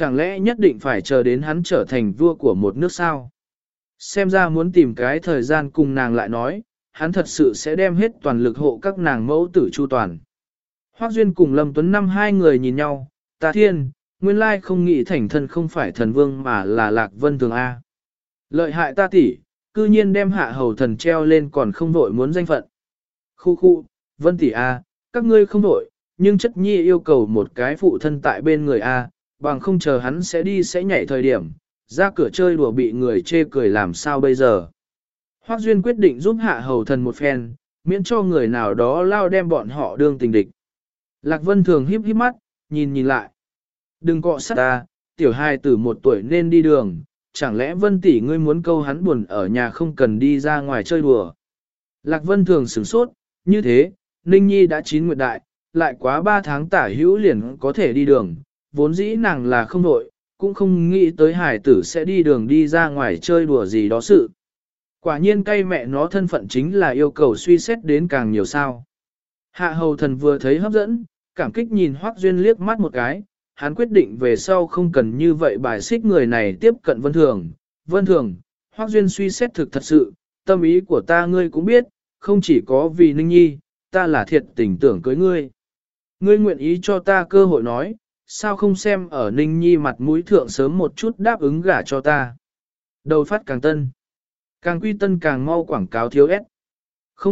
chẳng lẽ nhất định phải chờ đến hắn trở thành vua của một nước sao? Xem ra muốn tìm cái thời gian cùng nàng lại nói, hắn thật sự sẽ đem hết toàn lực hộ các nàng mẫu tử chu toàn. Hoác Duyên cùng Lâm Tuấn Năm hai người nhìn nhau, ta thiên, nguyên lai không nghĩ thành thân không phải thần vương mà là lạc vân thường A. Lợi hại ta tỷ, cư nhiên đem hạ hầu thần treo lên còn không vội muốn danh phận. Khu khu, vân tỷ A, các ngươi không vội, nhưng chất nhi yêu cầu một cái phụ thân tại bên người A, bằng không chờ hắn sẽ đi sẽ nhảy thời điểm, ra cửa chơi đùa bị người chê cười làm sao bây giờ. Hoác Duyên quyết định giúp hạ hầu thần một phen, miễn cho người nào đó lao đem bọn họ đương tình địch. Lạc Vân thường híp híp mắt, nhìn nhìn lại. Đừng cọ sát ta, tiểu hai tử một tuổi nên đi đường, chẳng lẽ Vân tỷ ngươi muốn câu hắn buồn ở nhà không cần đi ra ngoài chơi đùa. Lạc Vân thường sửng sốt, như thế, Ninh Nhi đã chín nguyệt đại, lại quá ba tháng tả hữu liền có thể đi đường, vốn dĩ nàng là không đội, cũng không nghĩ tới hải tử sẽ đi đường đi ra ngoài chơi đùa gì đó sự. Quả nhiên cay mẹ nó thân phận chính là yêu cầu suy xét đến càng nhiều sao. Hạ hầu thần vừa thấy hấp dẫn, cảm kích nhìn Hoác Duyên liếc mắt một cái, hắn quyết định về sau không cần như vậy bài xích người này tiếp cận Vân Thường. Vân Thường, Hoác Duyên suy xét thực thật sự, tâm ý của ta ngươi cũng biết, không chỉ có vì Ninh Nhi, ta là thiệt tình tưởng cưới ngươi. Ngươi nguyện ý cho ta cơ hội nói, sao không xem ở Ninh Nhi mặt mũi thượng sớm một chút đáp ứng gả cho ta. Đầu phát càng tân. Càng quy tân càng mau quảng cáo thiếu ép.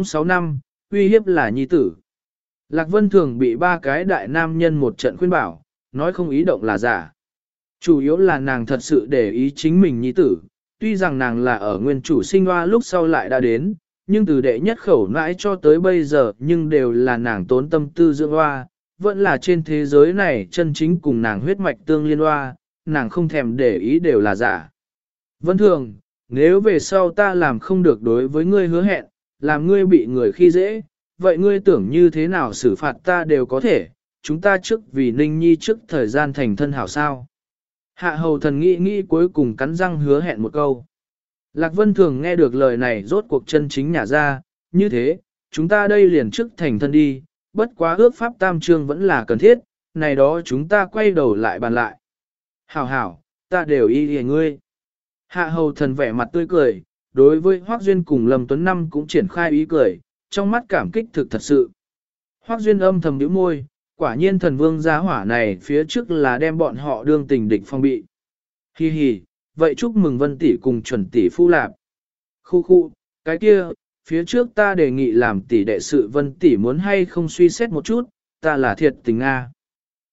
06 năm, uy hiếp là nhi tử. Lạc Vân thường bị ba cái đại nam nhân một trận khuyên bảo, nói không ý động là giả. Chủ yếu là nàng thật sự để ý chính mình nhi tử, tuy rằng nàng là ở nguyên chủ sinh hoa lúc sau lại đã đến, nhưng từ đệ nhất khẩu nãi cho tới bây giờ nhưng đều là nàng tốn tâm tư dưỡng hoa, vẫn là trên thế giới này chân chính cùng nàng huyết mạch tương liên hoa, nàng không thèm để ý đều là giả. Vân thường, nếu về sau ta làm không được đối với ngươi hứa hẹn, làm ngươi bị người khi dễ, vậy ngươi tưởng như thế nào xử phạt ta đều có thể, chúng ta trước vì ninh nhi trước thời gian thành thân hảo sao. Hạ hầu thần nghĩ nghĩ cuối cùng cắn răng hứa hẹn một câu. Lạc Vân thường nghe được lời này rốt cuộc chân chính nhả ra, như thế, chúng ta đây liền trước thành thân đi, bất quá ước pháp tam trương vẫn là cần thiết, này đó chúng ta quay đầu lại bàn lại. Hảo hảo, ta đều y hề ngươi. Hạ hầu thần vẻ mặt tươi cười, đối với Hoác Duyên cùng Lâm Tuấn Năm cũng triển khai ý cười, trong mắt cảm kích thực thật sự. Hoác Duyên âm thầm nhíu môi, quả nhiên thần vương gia hỏa này phía trước là đem bọn họ đương tình địch phong bị. Hi hi, vậy chúc mừng Vân tỷ cùng chuẩn tỷ phu lạp. Khu khu, cái kia, phía trước ta đề nghị làm tỷ đệ sự Vân tỷ muốn hay không suy xét một chút, ta là thiệt tình a.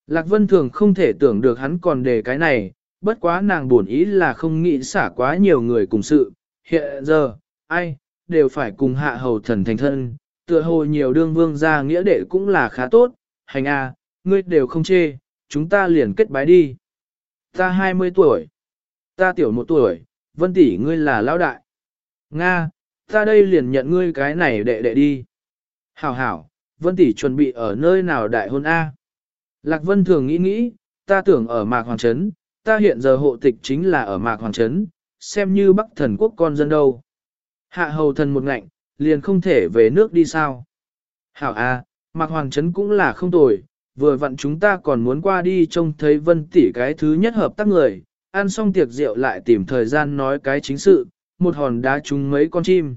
Lạc Vân thường không thể tưởng được hắn còn đề cái này, bất quá nàng buồn ý là không nghĩ xả quá nhiều người cùng sự, hiện giờ, ai, đều phải cùng hạ hầu thần thành thân, tựa hồ nhiều đương vương gia nghĩa đệ cũng là khá tốt, hành a, ngươi đều không chê, chúng ta liền kết bái đi. Ta 20 tuổi, ta tiểu một tuổi, vân tỷ ngươi là lão đại. Nga, ta đây liền nhận ngươi cái này đệ đệ đi. Hảo hảo, vân tỷ chuẩn bị ở nơi nào đại hôn A. Lạc vân thường nghĩ nghĩ, ta tưởng ở Mạc Hoàng Trấn, ta hiện giờ hộ tịch chính là ở Mạc Hoàng Trấn, xem như Bắc thần quốc con dân đâu. Hạ hầu thần một ngạnh, liền không thể về nước đi sao. Hảo A, Mạc Hoàng Trấn cũng là không tồi, vừa vặn chúng ta còn muốn qua đi trông thấy vân tỷ cái thứ nhất hợp tác người, ăn xong tiệc rượu lại tìm thời gian nói cái chính sự, một hòn đá trúng mấy con chim.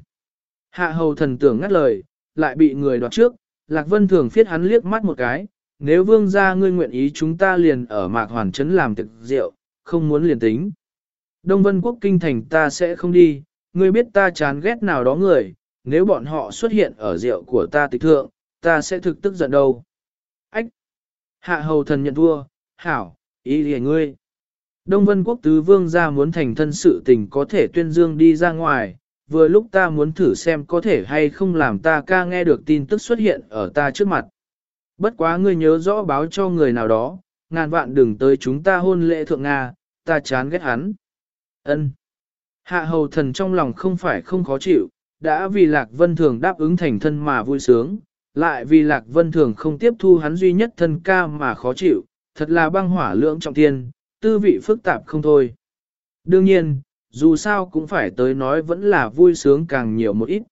Hạ hầu thần tưởng ngắt lời, lại bị người đoạt trước, Lạc Vân thường phiết hắn liếc mắt một cái, nếu vương gia ngươi nguyện ý chúng ta liền ở Mạc Hoàn Trấn làm tiệc rượu, không muốn liền tính. Đông Vân Quốc kinh thành ta sẽ không đi, ngươi biết ta chán ghét nào đó người, nếu bọn họ xuất hiện ở rượu của ta tịch thượng, ta sẽ thực tức giận đâu. Ách! Hạ hầu thần nhận thua, hảo, ý lìa ngươi. Đông Vân Quốc tứ vương gia muốn thành thân sự tình có thể tuyên dương đi ra ngoài, vừa lúc ta muốn thử xem có thể hay không làm ta ca nghe được tin tức xuất hiện ở ta trước mặt. Bất quá ngươi nhớ rõ báo cho người nào đó, ngàn vạn đừng tới chúng ta hôn lễ thượng Nga, ta chán ghét hắn. Ân. Hạ hầu thần trong lòng không phải không khó chịu, đã vì Lạc Vân Thường đáp ứng thành thân mà vui sướng, lại vì Lạc Vân Thường không tiếp thu hắn duy nhất thân ca mà khó chịu, thật là băng hỏa lưỡng trọng thiên, tư vị phức tạp không thôi. Đương nhiên, dù sao cũng phải tới nói vẫn là vui sướng càng nhiều một ít.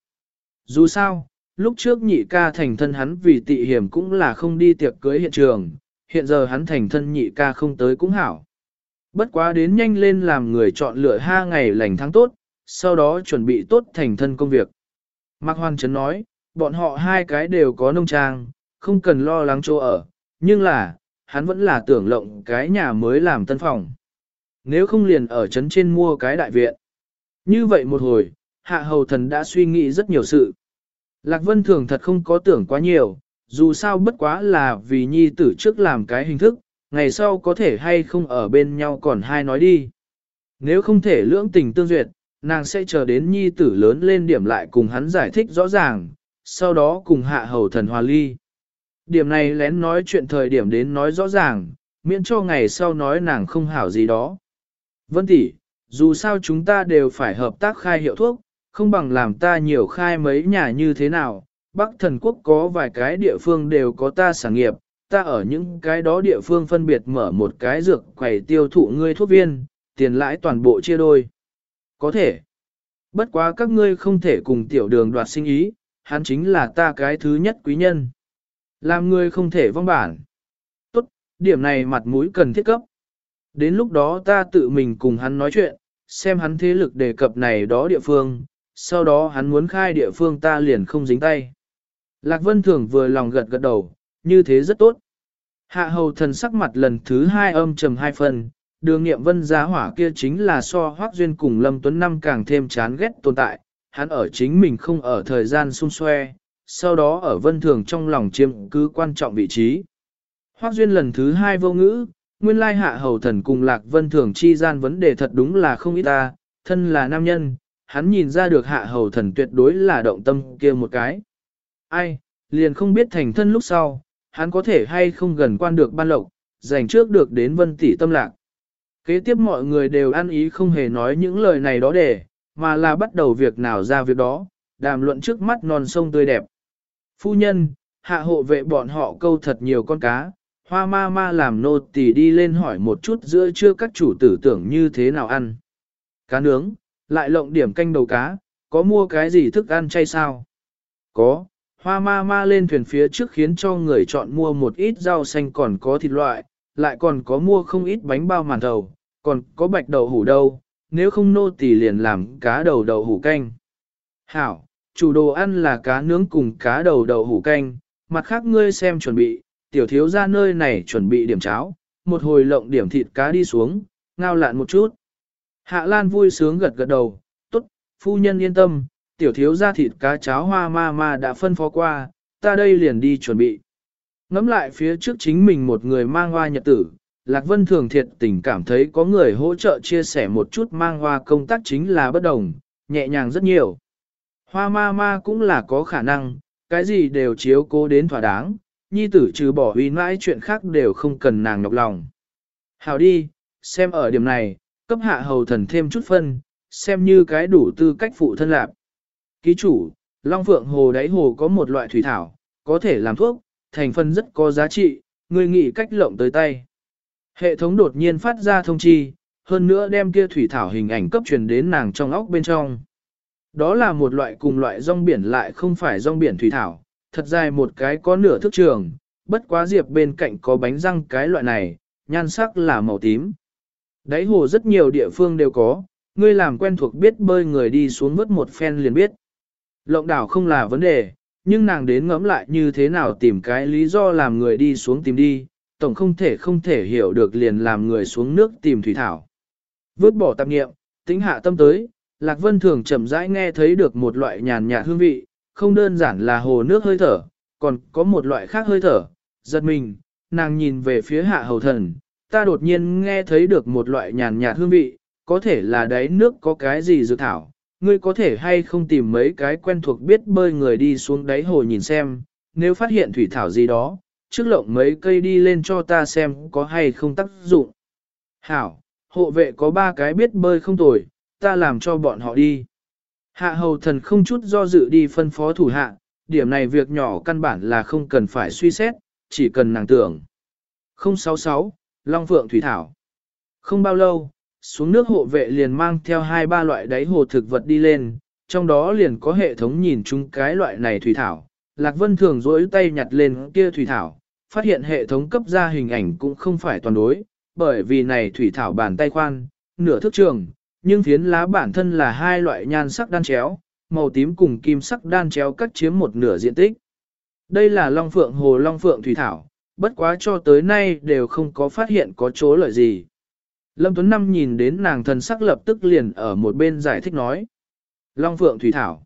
Dù sao, lúc trước nhị ca thành thân hắn vì tị hiểm cũng là không đi tiệc cưới hiện trường, hiện giờ hắn thành thân nhị ca không tới cũng hảo. Bất quá đến nhanh lên làm người chọn lựa hai ngày lành tháng tốt, sau đó chuẩn bị tốt thành thân công việc. Mạc Hoàng Trấn nói, bọn họ hai cái đều có nông trang, không cần lo lắng chỗ ở, nhưng là, hắn vẫn là tưởng lộng cái nhà mới làm tân phòng. Nếu không liền ở trấn trên mua cái đại viện. Như vậy một hồi, hạ hầu thần đã suy nghĩ rất nhiều sự. Lạc Vân Thường thật không có tưởng quá nhiều, dù sao bất quá là vì nhi tử trước làm cái hình thức, ngày sau có thể hay không ở bên nhau còn hai nói đi. Nếu không thể lưỡng tình tương duyệt, nàng sẽ chờ đến nhi tử lớn lên điểm lại cùng hắn giải thích rõ ràng, sau đó cùng hạ hầu thần hòa ly. Điểm này lén nói chuyện thời điểm đến nói rõ ràng, miễn cho ngày sau nói nàng không hảo gì đó. Vân tỷ, dù sao chúng ta đều phải hợp tác khai hiệu thuốc, không bằng làm ta nhiều khai mấy nhà như thế nào. Bắc thần quốc có vài cái địa phương đều có ta sản nghiệp, ta ở những cái đó địa phương phân biệt mở một cái dược quầy tiêu thụ ngươi thuốc viên, tiền lãi toàn bộ chia đôi. Có thể. Bất quá các ngươi không thể cùng tiểu đường đoạt sinh ý, hắn chính là ta cái thứ nhất quý nhân. Làm người không thể vong bản. Tốt, điểm này mặt mũi cần thiết cấp. Đến lúc đó ta tự mình cùng hắn nói chuyện, xem hắn thế lực đề cập này đó địa phương, sau đó hắn muốn khai địa phương ta liền không dính tay. Lạc Vân Thường vừa lòng gật gật đầu, như thế rất tốt. Hạ hầu thần sắc mặt lần thứ hai âm trầm hai phần, đường nghiệm vân giá hỏa kia chính là so hoác duyên cùng Lâm Tuấn Năm càng thêm chán ghét tồn tại, hắn ở chính mình không ở thời gian xung xoe, sau đó ở vân thường trong lòng chiếm cứ quan trọng vị trí. Hoác duyên lần thứ hai vô ngữ, nguyên lai hạ hầu thần cùng lạc vân thường chi gian vấn đề thật đúng là không ít ta, thân là nam nhân, hắn nhìn ra được hạ hầu thần tuyệt đối là động tâm kia một cái. Ai, liền không biết thành thân lúc sau, hắn có thể hay không gần quan được ban lộc, dành trước được đến vân tỷ tâm lạc. Kế tiếp mọi người đều ăn ý không hề nói những lời này đó để, mà là bắt đầu việc nào ra việc đó, đàm luận trước mắt non sông tươi đẹp. Phu nhân, hạ hộ vệ bọn họ câu thật nhiều con cá, hoa ma ma làm nô tỳ đi lên hỏi một chút giữa chưa các chủ tử tưởng như thế nào ăn. Cá nướng, lại lộng điểm canh đầu cá, có mua cái gì thức ăn chay sao? Có, hoa ma ma lên thuyền phía trước khiến cho người chọn mua một ít rau xanh còn có thịt loại, lại còn có mua không ít bánh bao màn thầu, còn có bạch đậu hủ đâu, nếu không nô tỳ liền làm cá đầu đậu hủ canh. Hảo, chủ đồ ăn là cá nướng cùng cá đầu đậu hủ canh, mặt khác ngươi xem chuẩn bị, tiểu thiếu ra nơi này chuẩn bị điểm cháo, một hồi lộng điểm thịt cá đi xuống, ngao lạn một chút. Hạ Lan vui sướng gật gật đầu, tốt, phu nhân yên tâm, tiểu thiếu ra thịt cá cháo hoa ma ma đã phân phó qua, ta đây liền đi chuẩn bị. Ngắm lại phía trước chính mình một người mang hoa nhật tử, Lạc Vân thường thiệt tình cảm thấy có người hỗ trợ chia sẻ một chút mang hoa công tác chính là bất đồng, nhẹ nhàng rất nhiều. Hoa ma ma cũng là có khả năng, cái gì đều chiếu cố đến thỏa đáng, nhi tử trừ bỏ uy mãi chuyện khác đều không cần nàng nhọc lòng. Hào đi, xem ở điểm này, cấp hạ hầu thần thêm chút phân, xem như cái đủ tư cách phụ thân lạc. Ký chủ, Long Phượng Hồ đáy hồ có một loại thủy thảo, có thể làm thuốc, thành phần rất có giá trị, người nghĩ cách lộng tới tay. Hệ thống đột nhiên phát ra thông chi, hơn nữa đem kia thủy thảo hình ảnh cấp truyền đến nàng trong óc bên trong. Đó là một loại cùng loại rong biển lại không phải rong biển thủy thảo, thật dài một cái có nửa thước trường, bất quá diệp bên cạnh có bánh răng cái loại này, nhan sắc là màu tím. Đáy hồ rất nhiều địa phương đều có, ngươi làm quen thuộc biết bơi người đi xuống vớt một phen liền biết. Lộng đảo không là vấn đề, nhưng nàng đến ngẫm lại như thế nào tìm cái lý do làm người đi xuống tìm đi, tổng không thể không thể hiểu được liền làm người xuống nước tìm thủy thảo. vớt bỏ tạp nghiệm, tính hạ tâm tới, Lạc Vân thường chậm rãi nghe thấy được một loại nhàn nhạt hương vị, không đơn giản là hồ nước hơi thở, còn có một loại khác hơi thở, giật mình, nàng nhìn về phía hạ hầu thần, ta đột nhiên nghe thấy được một loại nhàn nhạt hương vị, có thể là đáy nước có cái gì dược thảo, ngươi có thể hay không tìm mấy cái quen thuộc biết bơi người đi xuống đáy hồ nhìn xem, nếu phát hiện thủy thảo gì đó, trước lộng mấy cây đi lên cho ta xem có hay không tác dụng. Hảo, hộ vệ có ba cái biết bơi không tồi, ta làm cho bọn họ đi. Hạ hầu thần không chút do dự đi phân phó thủ hạ, điểm này việc nhỏ căn bản là không cần phải suy xét, chỉ cần nàng tưởng. 066, Long Phượng Thủy Thảo Không bao lâu, xuống nước hộ vệ liền mang theo hai ba loại đáy hồ thực vật đi lên, trong đó liền có hệ thống nhìn chung cái loại này thủy thảo. Lạc Vân thường dối tay nhặt lên kia thủy thảo, phát hiện hệ thống cấp ra hình ảnh cũng không phải toàn đối, bởi vì này thủy thảo bàn tay khoan, nửa thước trường, nhưng phiến lá bản thân là hai loại nhan sắc đan chéo, màu tím cùng kim sắc đan chéo cắt chiếm một nửa diện tích. Đây là Long Phượng Hồ Long Phượng Thủy Thảo, bất quá cho tới nay đều không có phát hiện có chỗ lợi gì. Lâm Tuấn Năm nhìn đến nàng thần sắc lập tức liền ở một bên giải thích nói. Long Phượng Thủy Thảo.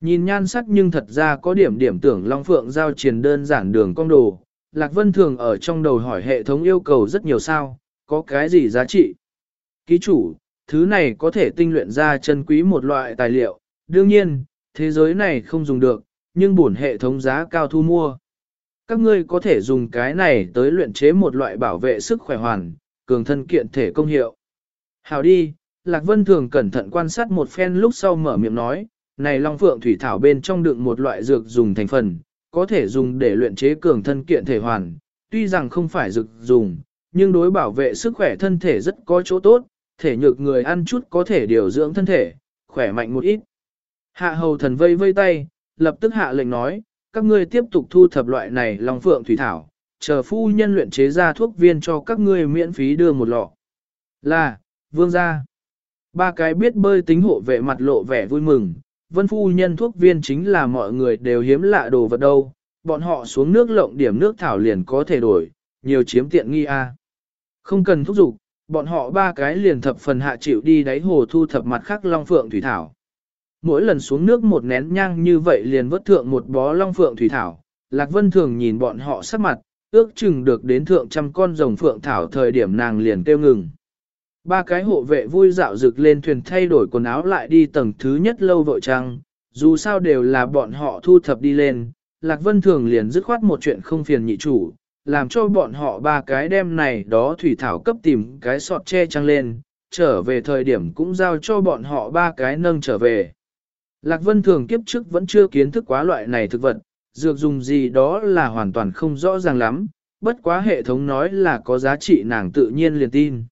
Nhìn nhan sắc nhưng thật ra có điểm điểm tưởng Long Phượng giao truyền đơn giản đường cong đồ. Lạc Vân thường ở trong đầu hỏi hệ thống yêu cầu rất nhiều sao, có cái gì giá trị. Ký chủ, thứ này có thể tinh luyện ra chân quý một loại tài liệu. Đương nhiên, thế giới này không dùng được, nhưng bổn hệ thống giá cao thu mua. Các ngươi có thể dùng cái này tới luyện chế một loại bảo vệ sức khỏe hoàn, cường thân kiện thể công hiệu. Hào đi, Lạc Vân thường cẩn thận quan sát một phen lúc sau mở miệng nói, này Long Phượng Thủy Thảo bên trong đựng một loại dược dùng thành phần, có thể dùng để luyện chế cường thân kiện thể hoàn, tuy rằng không phải dược dùng, nhưng đối bảo vệ sức khỏe thân thể rất có chỗ tốt, thể nhược người ăn chút có thể điều dưỡng thân thể, khỏe mạnh một ít. Hạ hầu thần vây vây tay, lập tức hạ lệnh nói, các ngươi tiếp tục thu thập loại này lòng Phượng Thủy Thảo, chờ phu nhân luyện chế ra thuốc viên cho các ngươi miễn phí đưa một lọ. Là, vương gia. Ba cái biết bơi tính hộ vệ mặt lộ vẻ vui mừng, vân phu nhân thuốc viên chính là mọi người đều hiếm lạ đồ vật đâu, bọn họ xuống nước lộng điểm nước thảo liền có thể đổi, nhiều chiếm tiện nghi a. Không cần thúc giục, bọn họ ba cái liền thập phần hạ chịu đi đáy hồ thu thập mặt khác long phượng thủy thảo. Mỗi lần xuống nước một nén nhang như vậy liền vớt thượng một bó long phượng thủy thảo, Lạc Vân thường nhìn bọn họ sắc mặt, ước chừng được đến thượng trăm con rồng phượng thảo thời điểm nàng liền kêu ngừng. Ba cái hộ vệ vui dạo rực lên thuyền thay đổi quần áo lại đi tầng thứ nhất lâu vội trăng, dù sao đều là bọn họ thu thập đi lên, Lạc Vân Thường liền dứt khoát một chuyện không phiền nhị chủ, làm cho bọn họ ba cái đem này đó thủy thảo cấp tìm cái sọt che trăng lên, trở về thời điểm cũng giao cho bọn họ ba cái nâng trở về. Lạc Vân Thường kiếp trước vẫn chưa kiến thức quá loại này thực vật, dược dùng gì đó là hoàn toàn không rõ ràng lắm, bất quá hệ thống nói là có giá trị nàng tự nhiên liền tin.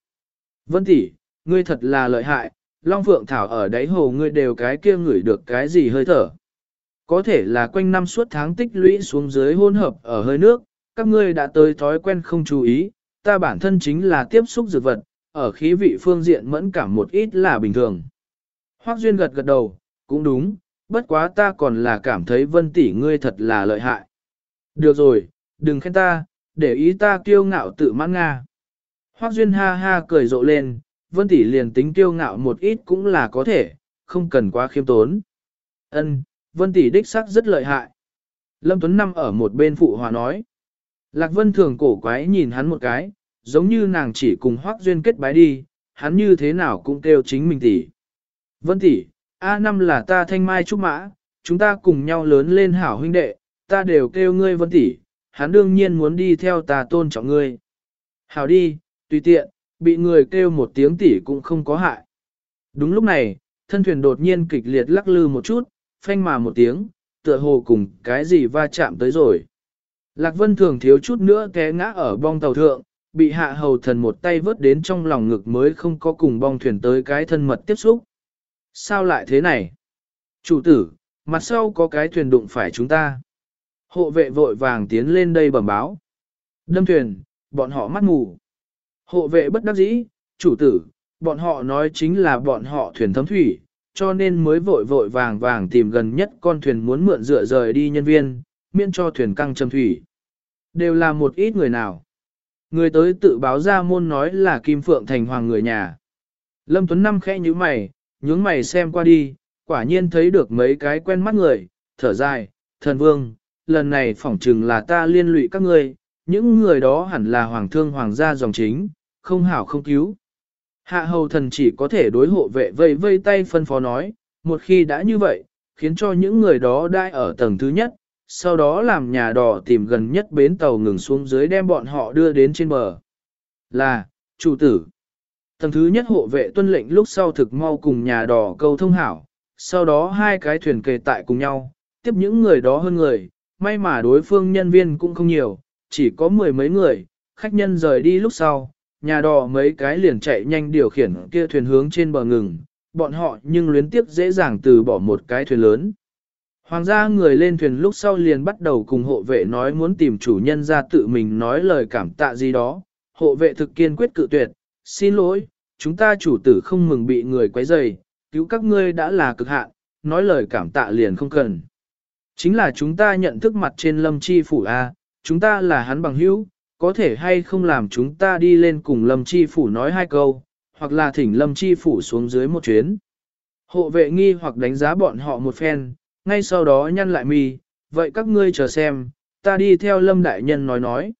Vân tỷ, ngươi thật là lợi hại, Long Phượng Thảo ở đáy hồ ngươi đều cái kia ngửi được cái gì hơi thở. Có thể là quanh năm suốt tháng tích lũy xuống dưới hôn hợp ở hơi nước, các ngươi đã tới thói quen không chú ý, ta bản thân chính là tiếp xúc dược vật, ở khí vị phương diện mẫn cảm một ít là bình thường. Hoác Duyên gật gật đầu, cũng đúng, bất quá ta còn là cảm thấy vân tỷ ngươi thật là lợi hại. Được rồi, đừng khen ta, để ý ta kiêu ngạo tự mãn Nga. Hoác Duyên ha ha cười rộ lên, vân tỷ liền tính kiêu ngạo một ít cũng là có thể, không cần quá khiêm tốn. Ân, vân tỷ đích sắc rất lợi hại. Lâm Tuấn Năm ở một bên phụ hòa nói. Lạc Vân thường cổ quái nhìn hắn một cái, giống như nàng chỉ cùng Hoác Duyên kết bái đi, hắn như thế nào cũng kêu chính mình tỷ. Vân tỷ, A năm là ta thanh mai trúc mã, chúng ta cùng nhau lớn lên hảo huynh đệ, ta đều kêu ngươi vân tỷ, hắn đương nhiên muốn đi theo ta tôn trọng ngươi. Hảo đi, tùy tiện, bị người kêu một tiếng tỷ cũng không có hại. Đúng lúc này, thân thuyền đột nhiên kịch liệt lắc lư một chút, phanh mà một tiếng, tựa hồ cùng cái gì va chạm tới rồi. Lạc Vân thường thiếu chút nữa té ngã ở bong tàu thượng, bị hạ hầu thần một tay vớt đến trong lòng ngực mới không có cùng bong thuyền tới cái thân mật tiếp xúc. Sao lại thế này? Chủ tử, mặt sau có cái thuyền đụng phải chúng ta. Hộ vệ vội vàng tiến lên đây bẩm báo. Đâm thuyền, bọn họ mắt mù. Hộ vệ bất đắc dĩ, chủ tử, bọn họ nói chính là bọn họ thuyền thấm thủy, cho nên mới vội vội vàng vàng tìm gần nhất con thuyền muốn mượn dựa rời đi nhân viên, miễn cho thuyền căng châm thủy. Đều là một ít người nào. Người tới tự báo ra môn nói là Kim Phượng Thành Hoàng người nhà. Lâm Tuấn Năm khẽ như mày, nhướng mày xem qua đi, quả nhiên thấy được mấy cái quen mắt người, thở dài, thần vương, lần này phỏng chừng là ta liên lụy các ngươi, những người đó hẳn là hoàng thương hoàng gia dòng chính, không hảo không cứu. Hạ hầu thần chỉ có thể đối hộ vệ vây vây tay phân phó nói, một khi đã như vậy, khiến cho những người đó đai ở tầng thứ nhất, sau đó làm nhà đò tìm gần nhất bến tàu ngừng xuống dưới đem bọn họ đưa đến trên bờ. Là, chủ tử. Tầng thứ nhất hộ vệ tuân lệnh lúc sau thực mau cùng nhà đò câu thông hảo, sau đó hai cái thuyền kề tại cùng nhau, tiếp những người đó hơn người, may mà đối phương nhân viên cũng không nhiều, chỉ có mười mấy người, khách nhân rời đi lúc sau, nhà đò mấy cái liền chạy nhanh điều khiển kia thuyền hướng trên bờ ngừng, bọn họ nhưng luyến tiếp dễ dàng từ bỏ một cái thuyền lớn. Hoàng gia người lên thuyền lúc sau liền bắt đầu cùng hộ vệ nói muốn tìm chủ nhân ra tự mình nói lời cảm tạ gì đó, hộ vệ thực kiên quyết cự tuyệt, xin lỗi, chúng ta chủ tử không mừng bị người quấy rầy, cứu các ngươi đã là cực hạn, nói lời cảm tạ liền không cần. Chính là chúng ta nhận thức mặt trên lâm chi phủ A, chúng ta là hắn bằng hữu, có thể hay không làm chúng ta đi lên cùng lâm chi phủ nói hai câu, hoặc là thỉnh lâm chi phủ xuống dưới một chuyến. Hộ vệ nghi hoặc đánh giá bọn họ một phen, ngay sau đó nhăn lại mi, vậy các ngươi chờ xem, ta đi theo lâm đại nhân nói nói.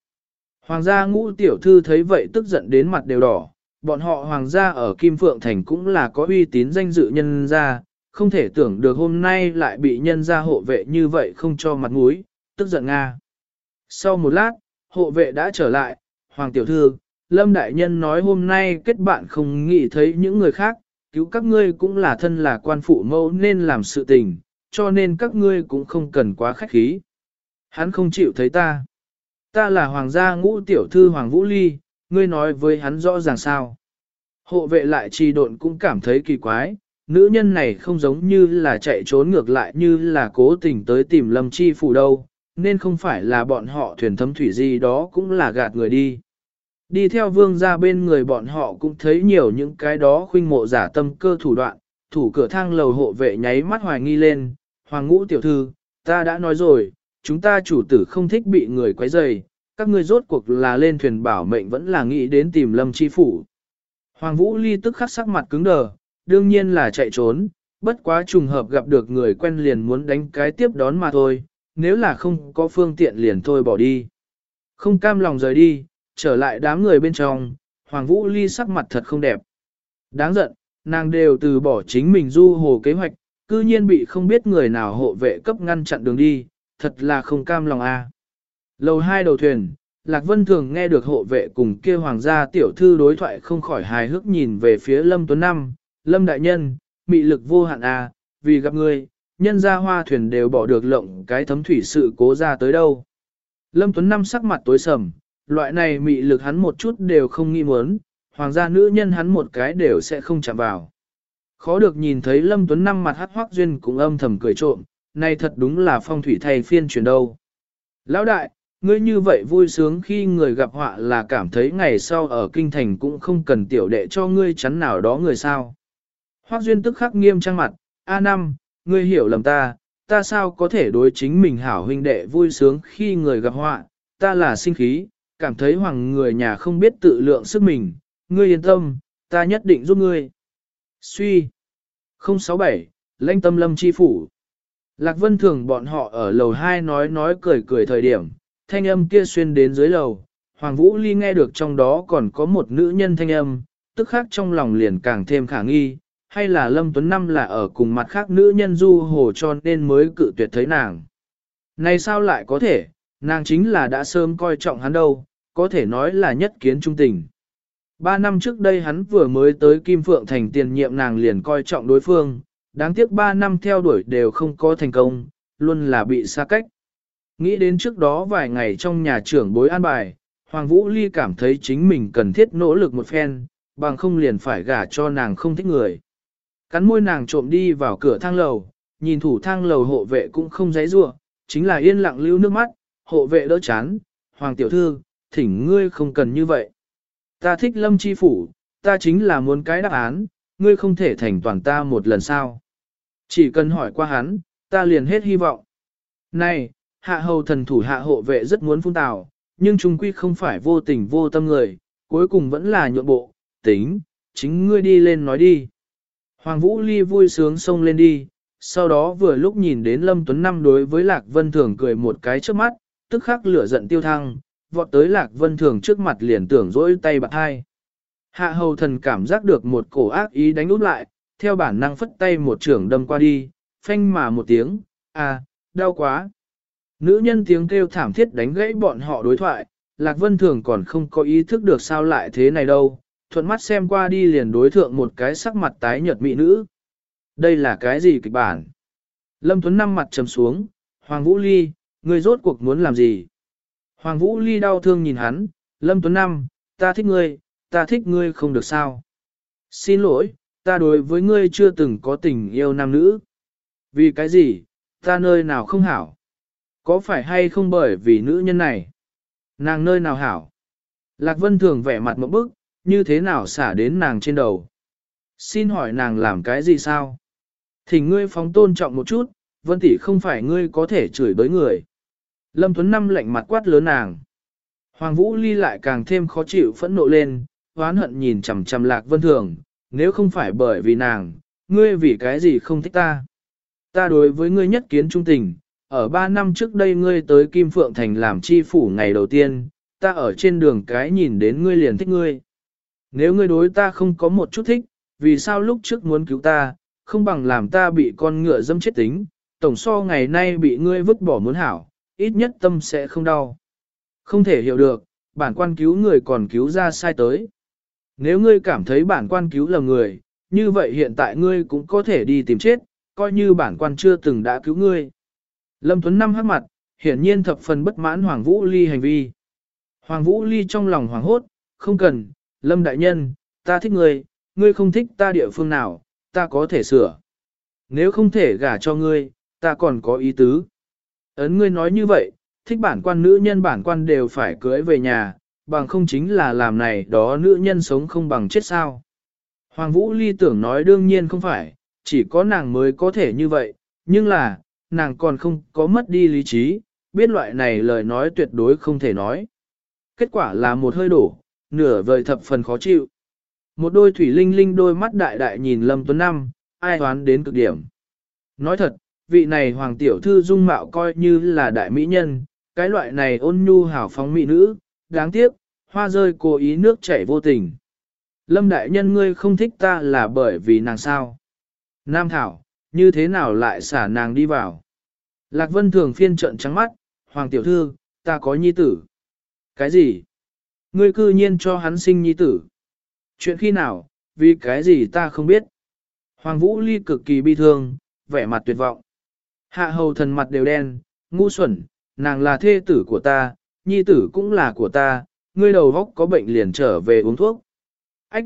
Hoàng gia ngũ tiểu thư thấy vậy tức giận đến mặt đều đỏ, bọn họ hoàng gia ở Kim Phượng Thành cũng là có uy tín danh dự nhân gia, không thể tưởng được hôm nay lại bị nhân gia hộ vệ như vậy không cho mặt mũi, tức giận Nga. Sau một lát, hộ vệ đã trở lại, Hoàng tiểu thư, Lâm Đại Nhân nói hôm nay kết bạn không nghĩ thấy những người khác, cứu các ngươi cũng là thân là quan phụ mẫu nên làm sự tình, cho nên các ngươi cũng không cần quá khách khí. Hắn không chịu thấy ta. Ta là hoàng gia ngũ tiểu thư Hoàng Vũ Ly, ngươi nói với hắn rõ ràng sao. Hộ vệ lại trì độn cũng cảm thấy kỳ quái, nữ nhân này không giống như là chạy trốn ngược lại như là cố tình tới tìm lâm chi phủ đâu, nên không phải là bọn họ thuyền thấm thủy gì đó cũng là gạt người đi. Đi theo vương ra bên người bọn họ cũng thấy nhiều những cái đó khuynh mộ giả tâm cơ thủ đoạn, thủ cửa thang lầu hộ vệ nháy mắt hoài nghi lên, hoàng ngũ tiểu thư, ta đã nói rồi, chúng ta chủ tử không thích bị người quấy rầy, các ngươi rốt cuộc là lên thuyền bảo mệnh vẫn là nghĩ đến tìm lâm chi phủ. Hoàng vũ ly tức khắc sắc mặt cứng đờ, đương nhiên là chạy trốn, bất quá trùng hợp gặp được người quen liền muốn đánh cái tiếp đón mà thôi, nếu là không có phương tiện liền thôi bỏ đi. Không cam lòng rời đi, trở lại đám người bên trong, Hoàng Vũ Ly sắc mặt thật không đẹp. Đáng giận, nàng đều từ bỏ chính mình du hồ kế hoạch, cư nhiên bị không biết người nào hộ vệ cấp ngăn chặn đường đi, thật là không cam lòng a. Lầu hai đầu thuyền, Lạc Vân thường nghe được hộ vệ cùng kia hoàng gia tiểu thư đối thoại không khỏi hài hước nhìn về phía Lâm Tuấn Năm, Lâm Đại Nhân, mị lực vô hạn a, vì gặp người, nhân gia hoa thuyền đều bỏ được lộng cái thấm thủy sự cố ra tới đâu. Lâm Tuấn Năm sắc mặt tối sầm, loại này mị lực hắn một chút đều không nghi muốn, hoàng gia nữ nhân hắn một cái đều sẽ không chạm vào. Khó được nhìn thấy Lâm Tuấn Năm mặt hắc hoác duyên cũng âm thầm cười trộm, này thật đúng là phong thủy thay phiên chuyển đâu. Lão đại, ngươi như vậy vui sướng khi người gặp họa là cảm thấy ngày sau ở kinh thành cũng không cần tiểu đệ cho ngươi chắn nào đó người sao. Hoác duyên tức khắc nghiêm trang mặt, A năm, ngươi hiểu lầm ta, ta sao có thể đối chính mình hảo huynh đệ vui sướng khi người gặp họa, ta là sinh khí, cảm thấy hoàng người nhà không biết tự lượng sức mình, ngươi yên tâm, ta nhất định giúp ngươi. Suy 067, lãnh tâm lâm chi phủ. Lạc Vân thường bọn họ ở lầu 2 nói nói cười cười thời điểm, thanh âm kia xuyên đến dưới lầu, Hoàng Vũ Ly nghe được trong đó còn có một nữ nhân thanh âm, tức khác trong lòng liền càng thêm khả nghi, hay là Lâm Tuấn Năm là ở cùng mặt khác nữ nhân du hồ cho nên mới cự tuyệt thấy nàng. Này sao lại có thể, nàng chính là đã sớm coi trọng hắn đâu, có thể nói là nhất kiến trung tình. Ba năm trước đây hắn vừa mới tới Kim Phượng thành tiền nhiệm nàng liền coi trọng đối phương, đáng tiếc ba năm theo đuổi đều không có thành công, luôn là bị xa cách. Nghĩ đến trước đó vài ngày trong nhà trưởng bối an bài, Hoàng Vũ Ly cảm thấy chính mình cần thiết nỗ lực một phen, bằng không liền phải gả cho nàng không thích người. Cắn môi nàng trộm đi vào cửa thang lầu, nhìn thủ thang lầu hộ vệ cũng không giấy rua, chính là yên lặng lưu nước mắt, hộ vệ đỡ chán, Hoàng Tiểu Thư, thỉnh ngươi không cần như vậy. Ta thích lâm chi phủ, ta chính là muốn cái đáp án, ngươi không thể thành toàn ta một lần sao. Chỉ cần hỏi qua hắn, ta liền hết hy vọng. Này, hạ hầu thần thủ hạ hộ vệ rất muốn phun tào, nhưng trung quy không phải vô tình vô tâm người, cuối cùng vẫn là nhượng bộ, tính, chính ngươi đi lên nói đi. Hoàng Vũ Ly vui sướng xông lên đi, sau đó vừa lúc nhìn đến Lâm Tuấn Năm đối với Lạc Vân Thường cười một cái trước mắt, tức khắc lửa giận tiêu thăng, vọt tới Lạc Vân Thường trước mặt liền tưởng rỗi tay bạc hai. Hạ hầu thần cảm giác được một cổ ác ý đánh út lại, theo bản năng phất tay một trưởng đâm qua đi, phanh mà một tiếng, à, đau quá. Nữ nhân tiếng kêu thảm thiết đánh gãy bọn họ đối thoại, Lạc Vân Thường còn không có ý thức được sao lại thế này đâu, thuận mắt xem qua đi liền đối thượng một cái sắc mặt tái nhợt mỹ nữ. Đây là cái gì kịch bản? Lâm Tuấn năm mặt trầm xuống, Hoàng Vũ Ly, ngươi rốt cuộc muốn làm gì? Hoàng Vũ Ly đau thương nhìn hắn, Lâm Tuấn năm, ta thích ngươi, ta thích ngươi không được sao? Xin lỗi, ta đối với ngươi chưa từng có tình yêu nam nữ. Vì cái gì, ta nơi nào không hảo? Có phải hay không bởi vì nữ nhân này? Nàng nơi nào hảo? Lạc Vân Thường vẻ mặt một bức, như thế nào xả đến nàng trên đầu. Xin hỏi nàng làm cái gì sao? Thì ngươi phóng tôn trọng một chút, Vân tỷ không phải ngươi có thể chửi bới người. Lâm Tuấn Năm lạnh mặt quát lớn nàng. Hoàng Vũ Ly lại càng thêm khó chịu phẫn nộ lên, oán hận nhìn chằm chằm Lạc Vân Thường, nếu không phải bởi vì nàng, ngươi vì cái gì không thích ta. Ta đối với ngươi nhất kiến trung tình, ở ba năm trước đây ngươi tới Kim Phượng Thành làm chi phủ ngày đầu tiên, ta ở trên đường cái nhìn đến ngươi liền thích ngươi. Nếu ngươi đối ta không có một chút thích, vì sao lúc trước muốn cứu ta, không bằng làm ta bị con ngựa dâm chết tính, tổng so ngày nay bị ngươi vứt bỏ muốn hảo, ít nhất tâm sẽ không đau. Không thể hiểu được, bản quan cứu người còn cứu ra sai tới. Nếu ngươi cảm thấy bản quan cứu là người, như vậy hiện tại ngươi cũng có thể đi tìm chết, coi như bản quan chưa từng đã cứu ngươi. Lâm Tuấn Năm hắc mặt, hiển nhiên thập phần bất mãn Hoàng Vũ Ly hành vi. Hoàng Vũ Ly trong lòng hoàng hốt, không cần, Lâm Đại Nhân, ta thích ngươi, ngươi không thích ta địa phương nào, ta có thể sửa. Nếu không thể gả cho ngươi, ta còn có ý tứ. Ấn ngươi nói như vậy, thích bản quan nữ nhân bản quan đều phải cưới về nhà, bằng không chính là làm này đó nữ nhân sống không bằng chết sao. Hoàng Vũ Ly tưởng nói đương nhiên không phải, chỉ có nàng mới có thể như vậy, nhưng là, nàng còn không có mất đi lý trí, biết loại này lời nói tuyệt đối không thể nói. Kết quả là một hơi đổ, nửa vời thập phần khó chịu. Một đôi thủy linh linh đôi mắt đại đại nhìn Lâm Tuấn Năm, ai hoán đến cực điểm. Nói thật, vị này hoàng tiểu thư dung mạo coi như là đại mỹ nhân, cái loại này ôn nhu hảo phóng mỹ nữ, đáng tiếc, hoa rơi cố ý nước chảy vô tình. Lâm đại nhân ngươi không thích ta là bởi vì nàng sao? Nam Thảo, như thế nào lại xả nàng đi vào? Lạc Vân thường phiên trận trắng mắt, Hoàng tiểu thư, ta có nhi tử. Cái gì? Ngươi cư nhiên cho hắn sinh nhi tử. Chuyện khi nào, vì cái gì ta không biết. Hoàng Vũ Ly cực kỳ bi thương, vẻ mặt tuyệt vọng. Hạ hầu thần mặt đều đen, ngu xuẩn, nàng là thê tử của ta, nhi tử cũng là của ta, ngươi đầu góc có bệnh liền trở về uống thuốc. Ách!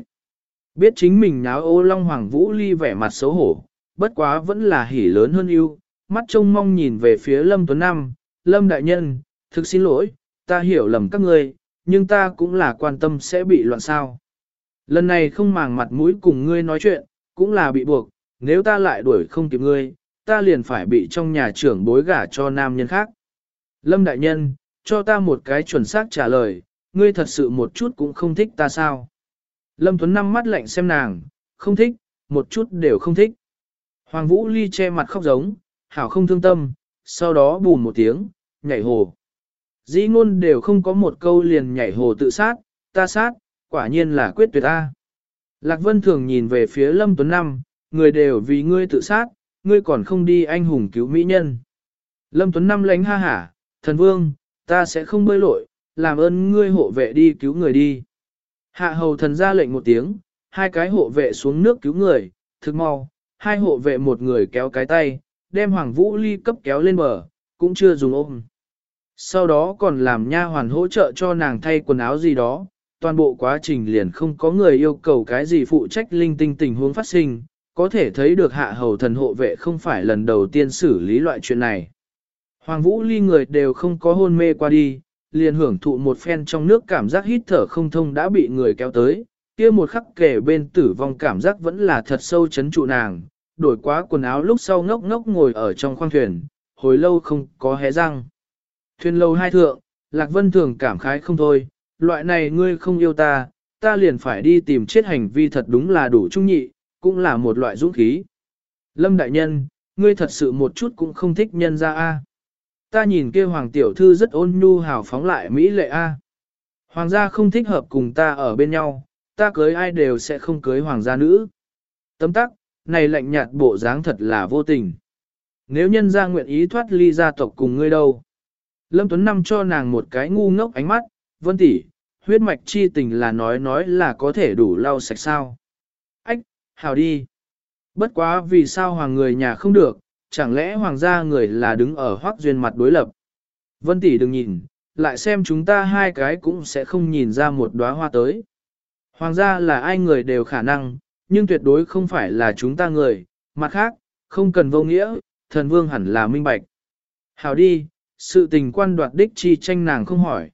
Biết chính mình náo ô long Hoàng Vũ Ly vẻ mặt xấu hổ, bất quá vẫn là hỉ lớn hơn yêu, mắt trông mong nhìn về phía Lâm Tuấn Nam, Lâm Đại Nhân, thực xin lỗi, ta hiểu lầm các ngươi, nhưng ta cũng là quan tâm sẽ bị loạn sao. Lần này không màng mặt mũi cùng ngươi nói chuyện, cũng là bị buộc, nếu ta lại đuổi không kịp ngươi, ta liền phải bị trong nhà trưởng bối gả cho nam nhân khác. Lâm Đại Nhân, cho ta một cái chuẩn xác trả lời, ngươi thật sự một chút cũng không thích ta sao? Lâm Tuấn năm mắt lạnh xem nàng, không thích, một chút đều không thích. Hoàng Vũ Ly che mặt khóc giống, hảo không thương tâm, sau đó bùn một tiếng, nhảy hồ. Dĩ ngôn đều không có một câu liền nhảy hồ tự sát, ta sát, quả nhiên là quyết tuyệt ta. Lạc Vân thường nhìn về phía Lâm Tuấn Năm, người đều vì ngươi tự sát, ngươi còn không đi anh hùng cứu mỹ nhân. Lâm Tuấn Năm lánh ha hả, thần vương, ta sẽ không bơi lội, làm ơn ngươi hộ vệ đi cứu người đi. Hạ hầu thần ra lệnh một tiếng, hai cái hộ vệ xuống nước cứu người, thực mau, hai hộ vệ một người kéo cái tay, đem Hoàng Vũ Ly cấp kéo lên bờ, cũng chưa dùng ôm. Sau đó còn làm nha hoàn hỗ trợ cho nàng thay quần áo gì đó, toàn bộ quá trình liền không có người yêu cầu cái gì phụ trách linh tinh tình huống phát sinh, có thể thấy được hạ hầu thần hộ vệ không phải lần đầu tiên xử lý loại chuyện này. Hoàng Vũ Ly người đều không có hôn mê qua đi, liền hưởng thụ một phen trong nước cảm giác hít thở không thông đã bị người kéo tới, kia một khắc kể bên tử vong cảm giác vẫn là thật sâu chấn trụ nàng, đổi quá quần áo lúc sau ngốc ngốc ngồi ở trong khoang thuyền, hồi lâu không có hé răng. Thuyền lâu hai thượng, Lạc Vân thường cảm khái không thôi, loại này ngươi không yêu ta, ta liền phải đi tìm chết hành vi thật đúng là đủ trung nhị, cũng là một loại dũng khí. Lâm đại nhân, ngươi thật sự một chút cũng không thích nhân ra a. Ta nhìn kia hoàng tiểu thư rất ôn nhu hào phóng lại mỹ lệ a. Hoàng gia không thích hợp cùng ta ở bên nhau, ta cưới ai đều sẽ không cưới hoàng gia nữ. Tấm tắc, này lạnh nhạt bộ dáng thật là vô tình. Nếu nhân gia nguyện ý thoát ly gia tộc cùng ngươi đâu. Lâm Tuấn Năm cho nàng một cái ngu ngốc ánh mắt, vân tỷ, huyết mạch chi tình là nói nói là có thể đủ lau sạch sao. Hào đi. Bất quá vì sao hoàng người nhà không được, chẳng lẽ hoàng gia người là đứng ở hoác duyên mặt đối lập. Vân tỷ đừng nhìn, lại xem chúng ta hai cái cũng sẽ không nhìn ra một đóa hoa tới. Hoàng gia là ai người đều khả năng, nhưng tuyệt đối không phải là chúng ta người, mặt khác, không cần vô nghĩa, thần vương hẳn là minh bạch. Hào đi, sự tình quan đoạt đích chi tranh nàng không hỏi.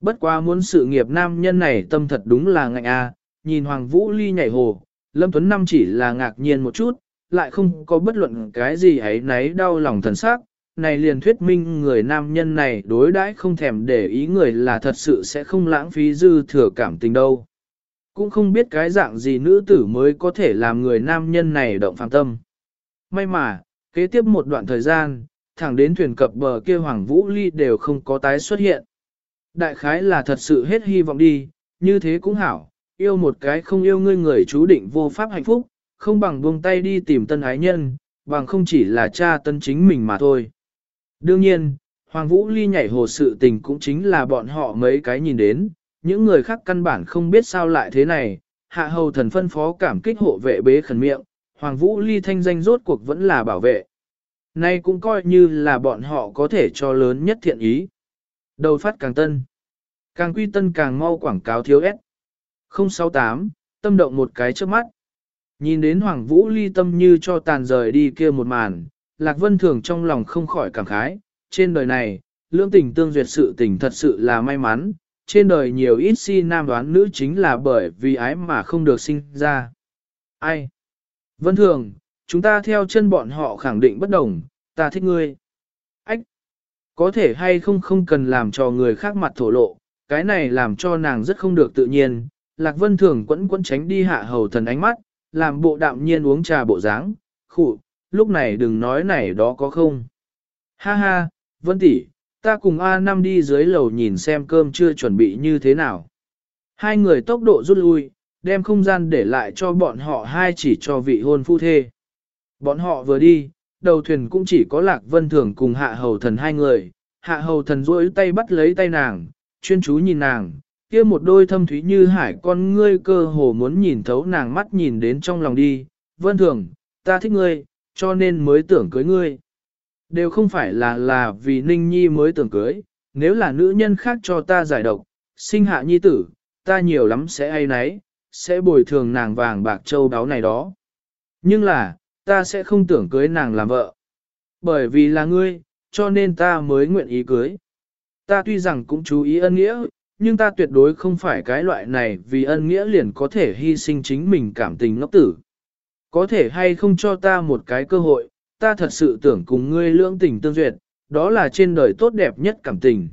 Bất quá muốn sự nghiệp nam nhân này tâm thật đúng là ngạnh a, nhìn Hoàng Vũ Ly nhảy hồ, Lâm Tuấn Năm chỉ là ngạc nhiên một chút, lại không có bất luận cái gì ấy nấy đau lòng thần sắc, này liền thuyết minh người nam nhân này đối đãi không thèm để ý người là thật sự sẽ không lãng phí dư thừa cảm tình đâu. Cũng không biết cái dạng gì nữ tử mới có thể làm người nam nhân này động phạm tâm. May mà, kế tiếp một đoạn thời gian, thẳng đến thuyền cập bờ kia Hoàng Vũ Ly đều không có tái xuất hiện. Đại khái là thật sự hết hy vọng đi, như thế cũng hảo, yêu một cái không yêu ngươi người chú định vô pháp hạnh phúc, không bằng buông tay đi tìm tân ái nhân, bằng không chỉ là cha tân chính mình mà thôi. Đương nhiên, Hoàng Vũ Ly nhảy hồ sự tình cũng chính là bọn họ mấy cái nhìn đến, những người khác căn bản không biết sao lại thế này, hạ hầu thần phân phó cảm kích hộ vệ bế khẩn miệng, Hoàng Vũ Ly thanh danh rốt cuộc vẫn là bảo vệ. Nay cũng coi như là bọn họ có thể cho lớn nhất thiện ý. Đầu phát càng tân. Càng quy tân càng mau quảng cáo thiếu ép. 068, tâm động một cái trước mắt. Nhìn đến Hoàng Vũ ly tâm như cho tàn rời đi kia một màn, Lạc Vân Thường trong lòng không khỏi cảm khái, trên đời này, lưỡng tình tương duyệt sự tình thật sự là may mắn, trên đời nhiều ít si nam đoán nữ chính là bởi vì ái mà không được sinh ra. Ai? Vân Thường, chúng ta theo chân bọn họ khẳng định bất đồng, ta thích ngươi. Ách! Có thể hay không không cần làm cho người khác mặt thổ lộ, cái này làm cho nàng rất không được tự nhiên. Lạc Vân Thường quẫn quẫn tránh đi hạ hầu thần ánh mắt, làm bộ đạm nhiên uống trà bộ dáng, khụ, lúc này đừng nói này đó có không. Ha ha, Vân tỷ, ta cùng A5 đi dưới lầu nhìn xem cơm chưa chuẩn bị như thế nào. Hai người tốc độ rút lui, đem không gian để lại cho bọn họ hai chỉ cho vị hôn phu thê. Bọn họ vừa đi, đầu thuyền cũng chỉ có Lạc Vân Thường cùng Hạ Hầu Thần hai người. Hạ Hầu Thần duỗi tay bắt lấy tay nàng, chuyên chú nhìn nàng, kia một đôi thâm thúy như hải con ngươi cơ hồ muốn nhìn thấu nàng mắt nhìn đến trong lòng đi. Vân Thường, ta thích ngươi, cho nên mới tưởng cưới ngươi. Đều không phải là là vì Ninh Nhi mới tưởng cưới, nếu là nữ nhân khác cho ta giải độc, sinh hạ nhi tử, ta nhiều lắm sẽ ai nấy, sẽ bồi thường nàng vàng bạc châu đáo này đó. Nhưng là, ta sẽ không tưởng cưới nàng làm vợ. Bởi vì là ngươi, cho nên ta mới nguyện ý cưới. Ta tuy rằng cũng chú ý ân nghĩa, nhưng ta tuyệt đối không phải cái loại này vì ân nghĩa liền có thể hy sinh chính mình cảm tình ngốc tử. Có thể hay không cho ta một cái cơ hội, ta thật sự tưởng cùng ngươi lưỡng tình tương duyệt, đó là trên đời tốt đẹp nhất cảm tình.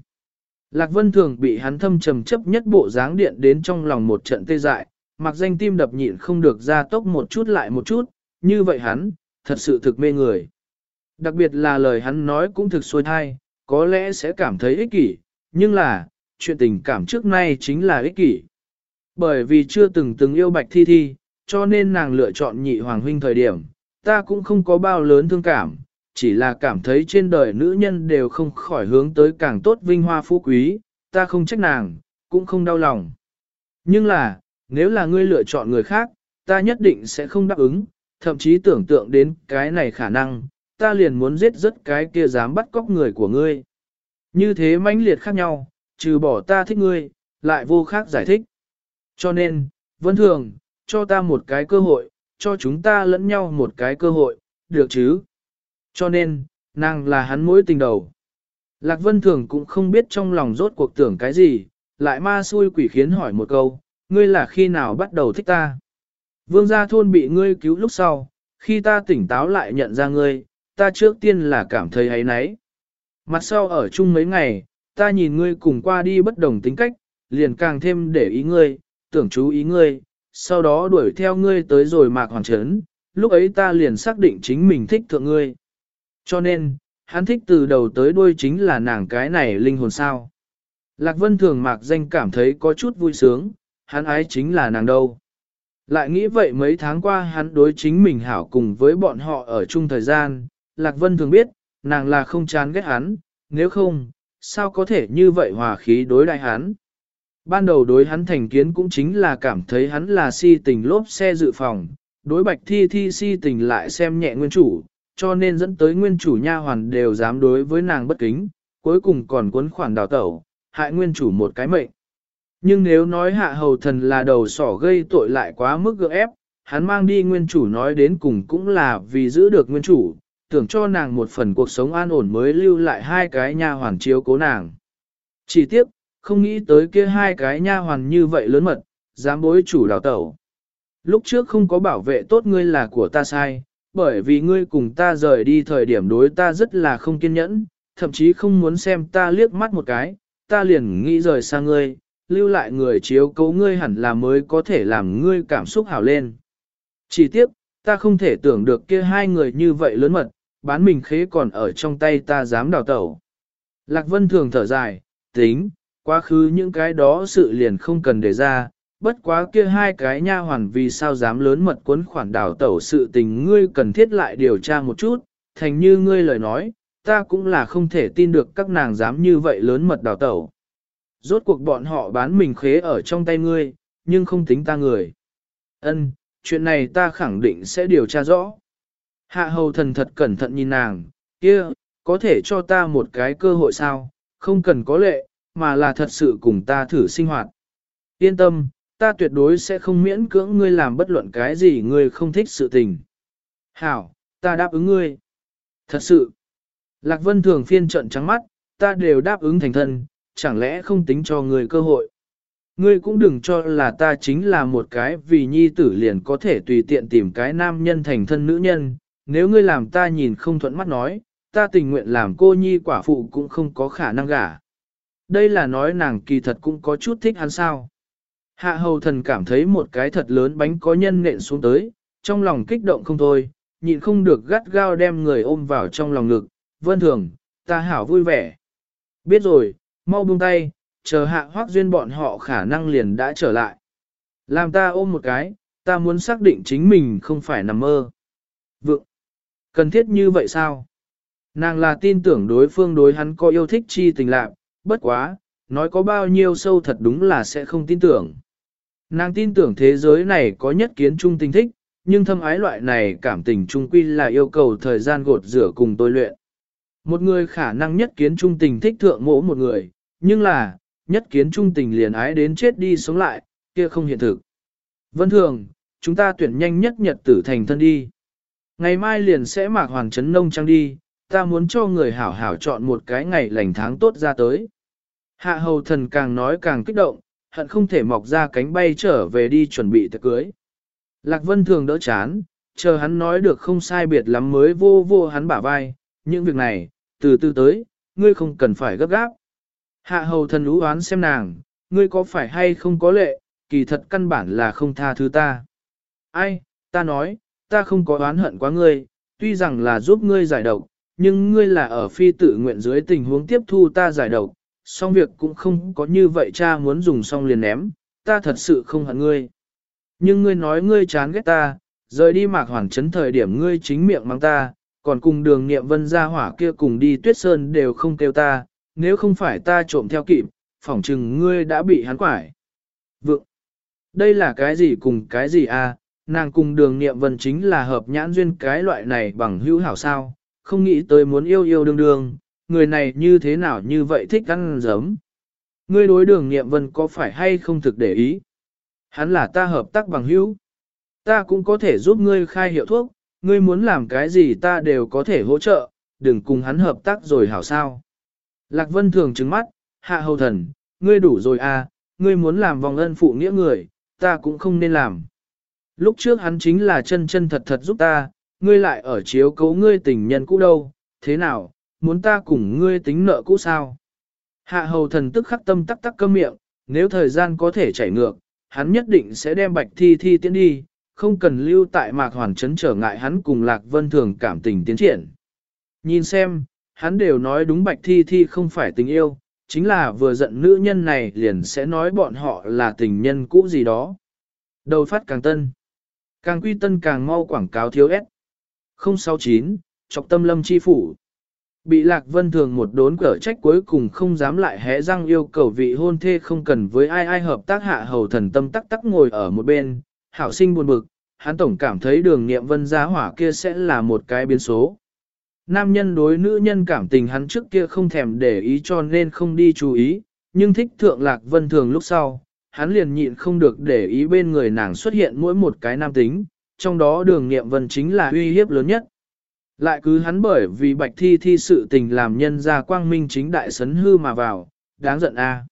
Lạc Vân thường bị hắn thâm trầm chấp nhất bộ dáng điện đến trong lòng một trận tê dại, mặc danh tim đập nhịn không được ra tốc một chút lại một chút, như vậy hắn, thật sự thực mê người. Đặc biệt là lời hắn nói cũng thực xuôi thai, có lẽ sẽ cảm thấy ích kỷ, nhưng là, chuyện tình cảm trước nay chính là ích kỷ. Bởi vì chưa từng từng yêu bạch thi thi, cho nên nàng lựa chọn nhị hoàng huynh thời điểm, ta cũng không có bao lớn thương cảm, chỉ là cảm thấy trên đời nữ nhân đều không khỏi hướng tới càng tốt vinh hoa phú quý, ta không trách nàng, cũng không đau lòng. Nhưng là, nếu là ngươi lựa chọn người khác, ta nhất định sẽ không đáp ứng, thậm chí tưởng tượng đến cái này khả năng, ta liền muốn giết rất cái kia dám bắt cóc người của ngươi. Như thế mãnh liệt khác nhau, trừ bỏ ta thích ngươi, lại vô khác giải thích. Cho nên, vẫn thường, cho ta một cái cơ hội, cho chúng ta lẫn nhau một cái cơ hội, được chứ? Cho nên, nàng là hắn mối tình đầu. Lạc Vân Thường cũng không biết trong lòng rốt cuộc tưởng cái gì, lại ma xui quỷ khiến hỏi một câu, ngươi là khi nào bắt đầu thích ta? Vương gia thôn bị ngươi cứu lúc sau, khi ta tỉnh táo lại nhận ra ngươi, ta trước tiên là cảm thấy ấy nấy. Mặt sau ở chung mấy ngày, ta nhìn ngươi cùng qua đi bất đồng tính cách, liền càng thêm để ý ngươi, tưởng chú ý ngươi, sau đó đuổi theo ngươi tới rồi mạc hoàn trấn, lúc ấy ta liền xác định chính mình thích thượng ngươi. Cho nên, hắn thích từ đầu tới đuôi chính là nàng cái này linh hồn sao. Lạc Vân thường mạc danh cảm thấy có chút vui sướng, hắn ái chính là nàng đâu. Lại nghĩ vậy mấy tháng qua hắn đối chính mình hảo cùng với bọn họ ở chung thời gian, Lạc Vân thường biết, nàng là không chán ghét hắn, nếu không, sao có thể như vậy hòa khí đối đại hắn. Ban đầu đối hắn thành kiến cũng chính là cảm thấy hắn là si tình lốp xe dự phòng, đối bạch thi thi si tình lại xem nhẹ nguyên chủ, cho nên dẫn tới nguyên chủ nha hoàn đều dám đối với nàng bất kính, cuối cùng còn cuốn khoản đào tẩu, hại nguyên chủ một cái mệnh. Nhưng nếu nói hạ hầu thần là đầu sỏ gây tội lại quá mức gượng ép, hắn mang đi nguyên chủ nói đến cùng cũng là vì giữ được nguyên chủ, tưởng cho nàng một phần cuộc sống an ổn mới lưu lại hai cái nha hoàn chiếu cố nàng. Chỉ tiếc, không nghĩ tới kia hai cái nha hoàn như vậy lớn mật, dám bối chủ đào tẩu. Lúc trước không có bảo vệ tốt ngươi là của ta sai, bởi vì ngươi cùng ta rời đi thời điểm đối ta rất là không kiên nhẫn, thậm chí không muốn xem ta liếc mắt một cái, ta liền nghĩ rời xa ngươi, lưu lại người chiếu cố ngươi hẳn là mới có thể làm ngươi cảm xúc hảo lên. Chỉ tiếc, ta không thể tưởng được kia hai người như vậy lớn mật, bán mình khế còn ở trong tay ta dám đào tẩu. Lạc Vân thường thở dài, tính, quá khứ những cái đó sự liền không cần để ra, bất quá kia hai cái nha hoàn vì sao dám lớn mật cuốn khoản đào tẩu sự tình ngươi cần thiết lại điều tra một chút, thành như ngươi lời nói, ta cũng là không thể tin được các nàng dám như vậy lớn mật đào tẩu. Rốt cuộc bọn họ bán mình khế ở trong tay ngươi, nhưng không tính ta người. Ân, chuyện này ta khẳng định sẽ điều tra rõ. Hạ hầu thần thật cẩn thận nhìn nàng, kia, có thể cho ta một cái cơ hội sao, không cần có lệ, mà là thật sự cùng ta thử sinh hoạt. Yên tâm, ta tuyệt đối sẽ không miễn cưỡng ngươi làm bất luận cái gì ngươi không thích sự tình. Hảo, ta đáp ứng ngươi. Thật sự, Lạc Vân thường phiên trận trắng mắt, ta đều đáp ứng thành thân, chẳng lẽ không tính cho ngươi cơ hội. Ngươi cũng đừng cho là ta chính là một cái vì nhi tử liền có thể tùy tiện tìm cái nam nhân thành thân nữ nhân, nếu ngươi làm ta nhìn không thuận mắt nói, ta tình nguyện làm cô nhi quả phụ cũng không có khả năng gả. Đây là nói nàng kỳ thật cũng có chút thích hắn sao. Hạ hầu thần cảm thấy một cái thật lớn bánh có nhân nện xuống tới, trong lòng kích động không thôi, nhịn không được gắt gao đem người ôm vào trong lòng ngực, vân thường, ta hảo vui vẻ. Biết rồi, mau buông tay, chờ hạ hoác duyên bọn họ khả năng liền đã trở lại. Làm ta ôm một cái, ta muốn xác định chính mình không phải nằm mơ. Vượng, cần thiết như vậy sao? Nàng là tin tưởng đối phương đối hắn có yêu thích chi tình lạc, bất quá, nói có bao nhiêu sâu thật đúng là sẽ không tin tưởng. Nàng tin tưởng thế giới này có nhất kiến trung tình thích, nhưng thâm ái loại này cảm tình trung quy là yêu cầu thời gian gột rửa cùng tôi luyện. Một người khả năng nhất kiến trung tình thích thượng mỗ một người, nhưng là, nhất kiến trung tình liền ái đến chết đi sống lại, kia không hiện thực. Vân thường, chúng ta tuyển nhanh nhất nhật tử thành thân đi. Ngày mai liền sẽ mạc hoàng trấn nông trang đi, ta muốn cho người hảo hảo chọn một cái ngày lành tháng tốt ra tới. Hạ hầu thần càng nói càng kích động, hận không thể mọc ra cánh bay trở về đi chuẩn bị tiệc cưới. Lạc Vân thường đỡ chán, chờ hắn nói được không sai biệt lắm mới vô vô hắn bả vai, những việc này, từ từ tới, ngươi không cần phải gấp gáp. Hạ hầu thần ú oán xem nàng, ngươi có phải hay không có lệ, kỳ thật căn bản là không tha thứ ta. Ai, ta nói, ta không có oán hận quá ngươi, tuy rằng là giúp ngươi giải độc, nhưng ngươi là ở phi tự nguyện dưới tình huống tiếp thu ta giải độc, song việc cũng không có như vậy cha muốn dùng xong liền ném, ta thật sự không hận ngươi. Nhưng ngươi nói ngươi chán ghét ta, rời đi mạc hoàng chấn thời điểm ngươi chính miệng mang ta, còn cùng đường nghiệm vân ra hỏa kia cùng đi tuyết sơn đều không kêu ta, nếu không phải ta trộm theo kịp, phỏng chừng ngươi đã bị hắn quải. Vượng! Đây là cái gì cùng cái gì à, nàng cùng đường niệm vân chính là hợp nhãn duyên cái loại này bằng hữu hảo sao, không nghĩ tới muốn yêu yêu đương đương, người này như thế nào như vậy thích ăn giấm. Ngươi đối đường niệm vân có phải hay không thực để ý? Hắn là ta hợp tác bằng hữu. Ta cũng có thể giúp ngươi khai hiệu thuốc, ngươi muốn làm cái gì ta đều có thể hỗ trợ, đừng cùng hắn hợp tác rồi hảo sao. Lạc Vân thường trứng mắt, hạ hầu thần, ngươi đủ rồi à, ngươi muốn làm vòng ân phụ nghĩa người, ta cũng không nên làm. Lúc trước hắn chính là chân chân thật thật giúp ta, ngươi lại ở chiếu cấu ngươi tình nhân cũ đâu, thế nào, muốn ta cùng ngươi tính nợ cũ sao? Hạ hầu thần tức khắc tâm tắc tắc câm miệng, nếu thời gian có thể chảy ngược, hắn nhất định sẽ đem bạch thi thi tiến đi, không cần lưu tại mạc hoàn chấn trở ngại hắn cùng lạc vân thường cảm tình tiến triển. Nhìn xem, hắn đều nói đúng bạch thi thi không phải tình yêu, chính là vừa giận nữ nhân này liền sẽ nói bọn họ là tình nhân cũ gì đó. Đầu phát càng tân, càng quy tân càng mau quảng cáo thiếu ép. 069, chọc tâm lâm chi phủ. Bị Lạc Vân Thường một đốn cở trách cuối cùng không dám lại hé răng yêu cầu vị hôn thê không cần với ai ai hợp tác hạ hầu thần tâm tắc tắc ngồi ở một bên, hảo sinh buồn bực, hắn tổng cảm thấy đường nghiệm vân giá hỏa kia sẽ là một cái biến số. Nam nhân đối nữ nhân cảm tình hắn trước kia không thèm để ý cho nên không đi chú ý, nhưng thích thượng Lạc Vân Thường lúc sau, hắn liền nhịn không được để ý bên người nàng xuất hiện mỗi một cái nam tính, trong đó đường nghiệm vân chính là uy hiếp lớn nhất. Lại cứ hắn bởi vì bạch thi thi sự tình làm nhân ra quang minh chính đại sấn hư mà vào, đáng giận a.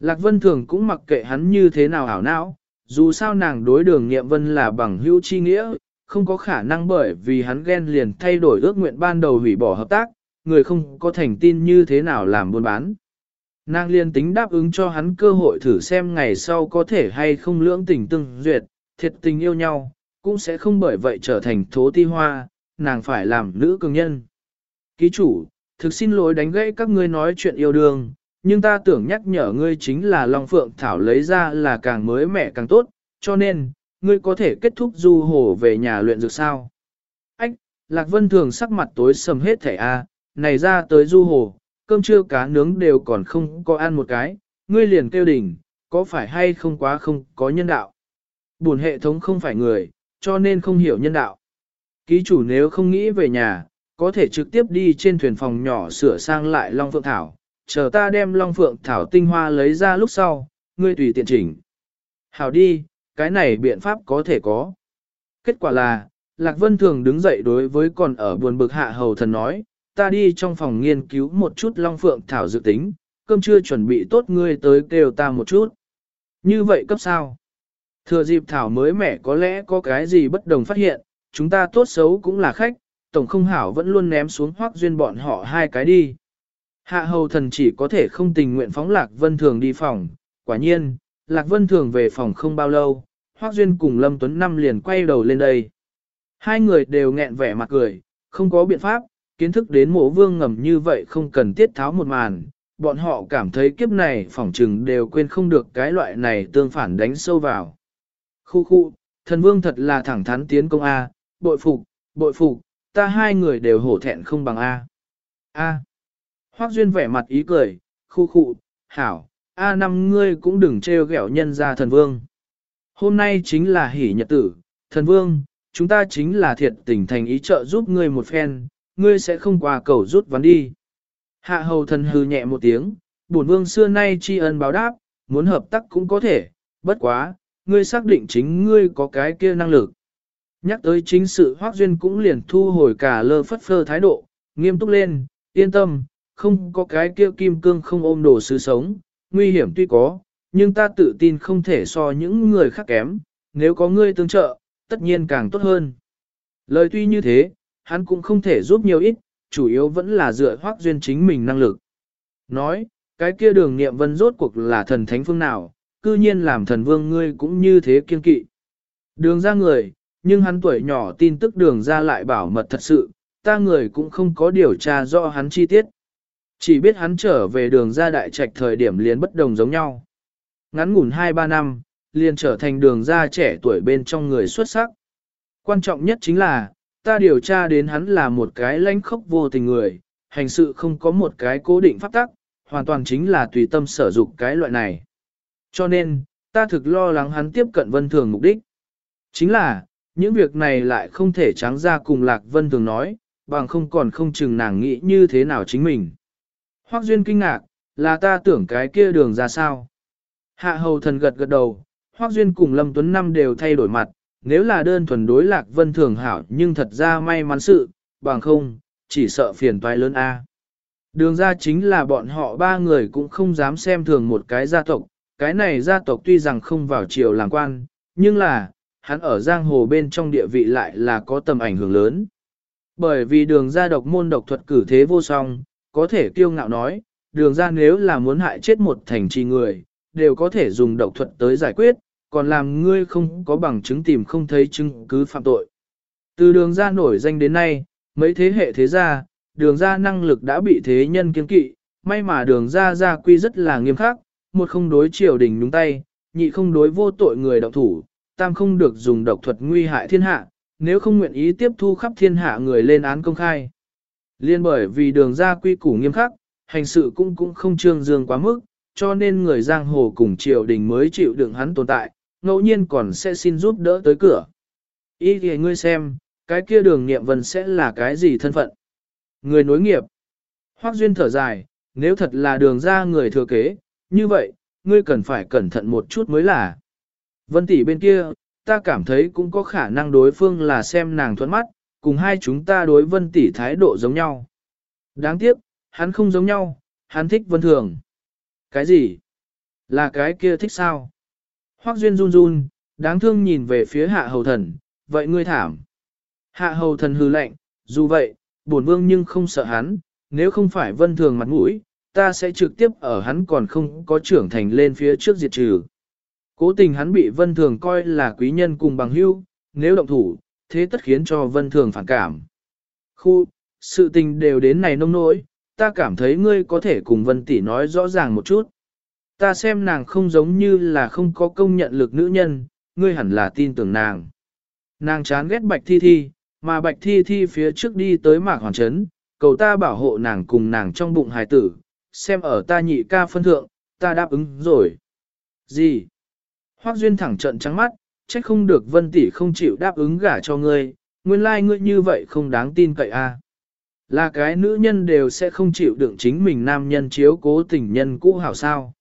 Lạc Vân Thường cũng mặc kệ hắn như thế nào hảo não, dù sao nàng đối đường nghiệm vân là bằng hữu chi nghĩa, không có khả năng bởi vì hắn ghen liền thay đổi ước nguyện ban đầu hủy bỏ hợp tác, người không có thành tin như thế nào làm buôn bán. Nàng liên tính đáp ứng cho hắn cơ hội thử xem ngày sau có thể hay không lưỡng tình tương duyệt, thiệt tình yêu nhau, cũng sẽ không bởi vậy trở thành thố ti hoa, nàng phải làm nữ cường nhân. Ký chủ, thực xin lỗi đánh gãy các ngươi nói chuyện yêu đương, nhưng ta tưởng nhắc nhở ngươi chính là Long Phượng Thảo lấy ra là càng mới mẻ càng tốt, cho nên, ngươi có thể kết thúc du hồ về nhà luyện dược sao. Ách, Lạc Vân thường sắc mặt tối sầm hết thẻ A, này ra tới du hồ, cơm trưa cá nướng đều còn không có ăn một cái, ngươi liền kêu đỉnh, có phải hay không quá không có nhân đạo. Buồn hệ thống không phải người, cho nên không hiểu nhân đạo. Ký chủ nếu không nghĩ về nhà, có thể trực tiếp đi trên thuyền phòng nhỏ sửa sang lại Long Phượng Thảo, chờ ta đem Long Phượng Thảo tinh hoa lấy ra lúc sau, ngươi tùy tiện chỉnh. Hảo đi, cái này biện pháp có thể có. Kết quả là, Lạc Vân Thường đứng dậy đối với còn ở buồn bực hạ hầu thần nói, ta đi trong phòng nghiên cứu một chút Long Phượng Thảo dự tính, cơm chưa chuẩn bị tốt ngươi tới kêu ta một chút. Như vậy cấp sao? Thừa dịp Thảo mới mẻ có lẽ có cái gì bất đồng phát hiện, chúng ta tốt xấu cũng là khách, tổng không hảo vẫn luôn ném xuống hoác duyên bọn họ hai cái đi. Hạ hầu thần chỉ có thể không tình nguyện phóng Lạc Vân Thường đi phòng, quả nhiên, Lạc Vân Thường về phòng không bao lâu, hoác duyên cùng Lâm Tuấn Năm liền quay đầu lên đây. Hai người đều nghẹn vẻ mặt cười, không có biện pháp, kiến thức đến mộ vương ngầm như vậy không cần tiết tháo một màn, bọn họ cảm thấy kiếp này phỏng trừng đều quên không được cái loại này tương phản đánh sâu vào. Khu khu, thần vương thật là thẳng thắn tiến công A, bội phục, bội phục, ta hai người đều hổ thẹn không bằng A. A. Hoác Duyên vẻ mặt ý cười, khu khu, hảo, A năm ngươi cũng đừng trêu ghẹo nhân ra thần vương. Hôm nay chính là hỷ nhật tử, thần vương, chúng ta chính là thiệt tình thành ý trợ giúp ngươi một phen, ngươi sẽ không qua cầu rút ván đi. Hạ hầu thần hư nhẹ một tiếng, bổn vương xưa nay tri ân báo đáp, muốn hợp tác cũng có thể, bất quá, ngươi xác định chính ngươi có cái kia năng lực. Nhắc tới chính sự hoác duyên cũng liền thu hồi cả lơ phất phơ thái độ, nghiêm túc lên, yên tâm, không có cái kia kim cương không ôm đồ sứ sống, nguy hiểm tuy có, nhưng ta tự tin không thể so những người khác kém, nếu có ngươi tương trợ, tất nhiên càng tốt hơn. Lời tuy như thế, hắn cũng không thể giúp nhiều ít, chủ yếu vẫn là dựa hoác duyên chính mình năng lực. Nói, cái kia đường nghiệm vân rốt cuộc là thần thánh phương nào, cư nhiên làm thần vương ngươi cũng như thế kiên kỵ. Đường ra người, nhưng hắn tuổi nhỏ tin tức đường ra lại bảo mật thật sự, ta người cũng không có điều tra rõ hắn chi tiết. Chỉ biết hắn trở về đường ra đại trạch thời điểm liền bất đồng giống nhau. Ngắn ngủn 2-3 năm, liền trở thành đường ra trẻ tuổi bên trong người xuất sắc. Quan trọng nhất chính là, ta điều tra đến hắn là một cái lãnh khốc vô tình người, hành sự không có một cái cố định pháp tắc, hoàn toàn chính là tùy tâm sở dụng cái loại này. Cho nên, ta thực lo lắng hắn tiếp cận vân thường mục đích. Chính là, những việc này lại không thể trắng ra cùng Lạc Vân thường nói, bằng không còn không chừng nàng nghĩ như thế nào chính mình. Hoác Duyên kinh ngạc, là ta tưởng cái kia đường ra sao. Hạ hầu thần gật gật đầu, Hoác Duyên cùng Lâm Tuấn Năm đều thay đổi mặt, nếu là đơn thuần đối lạc vân thường hảo nhưng thật ra may mắn sự, bằng không, chỉ sợ phiền toái lớn A. Đường ra chính là bọn họ ba người cũng không dám xem thường một cái gia tộc, cái này gia tộc tuy rằng không vào triều làm quan, nhưng là, hắn ở giang hồ bên trong địa vị lại là có tầm ảnh hưởng lớn. Bởi vì đường ra độc môn độc thuật cử thế vô song, có thể kiêu ngạo nói, đường ra nếu là muốn hại chết một thành trì người, đều có thể dùng độc thuật tới giải quyết, còn làm ngươi không có bằng chứng tìm không thấy chứng cứ phạm tội. Từ đường ra nổi danh đến nay, mấy thế hệ thế gia, đường ra năng lực đã bị thế nhân kiên kỵ, may mà đường ra gia quy rất là nghiêm khắc, một không đối triều đình nhúng tay, nhị không đối vô tội người độc thủ, tam không được dùng độc thuật nguy hại thiên hạ, nếu không nguyện ý tiếp thu khắp thiên hạ người lên án công khai. Liên bởi vì đường ra quy củ nghiêm khắc, hành sự cũng cũng không trương dương quá mức, cho nên người giang hồ cùng triều đình mới chịu đựng hắn tồn tại, ngẫu nhiên còn sẽ xin giúp đỡ tới cửa. Ý thì ngươi xem, cái kia đường nghiệm vân sẽ là cái gì thân phận? Người nối nghiệp. Hoác duyên thở dài, nếu thật là đường ra người thừa kế, như vậy, ngươi cần phải cẩn thận một chút mới là. Vân tỷ bên kia, ta cảm thấy cũng có khả năng đối phương là xem nàng thuẫn mắt, cùng hai chúng ta đối vân tỷ thái độ giống nhau. Đáng tiếc, hắn không giống nhau, hắn thích vân thường. Cái gì? Là cái kia thích sao? Hoác Duyên run run, đáng thương nhìn về phía hạ hầu thần, vậy ngươi thảm. Hạ hầu thần hư lạnh, dù vậy, bổn vương nhưng không sợ hắn, nếu không phải vân thường mặt mũi, ta sẽ trực tiếp ở hắn còn không có trưởng thành lên phía trước diệt trừ. Cố tình hắn bị vân thường coi là quý nhân cùng bằng hữu, nếu động thủ, thế tất khiến cho vân thường phản cảm. Khu, sự tình đều đến này nông nỗi, ta cảm thấy ngươi có thể cùng vân tỷ nói rõ ràng một chút. Ta xem nàng không giống như là không có công nhận lực nữ nhân, ngươi hẳn là tin tưởng nàng. Nàng chán ghét bạch thi thi, mà bạch thi thi phía trước đi tới mạc hoàn trấn, cầu ta bảo hộ nàng cùng nàng trong bụng hài tử, xem ở ta nhị ca phân thượng, ta đáp ứng rồi. Gì? Hoác Duyên thẳng trận trắng mắt, trách không được vân tỷ không chịu đáp ứng gả cho ngươi, nguyên lai like ngươi như vậy không đáng tin cậy a. À. Là cái nữ nhân đều sẽ không chịu đựng chính mình nam nhân chiếu cố tình nhân cũ hảo sao.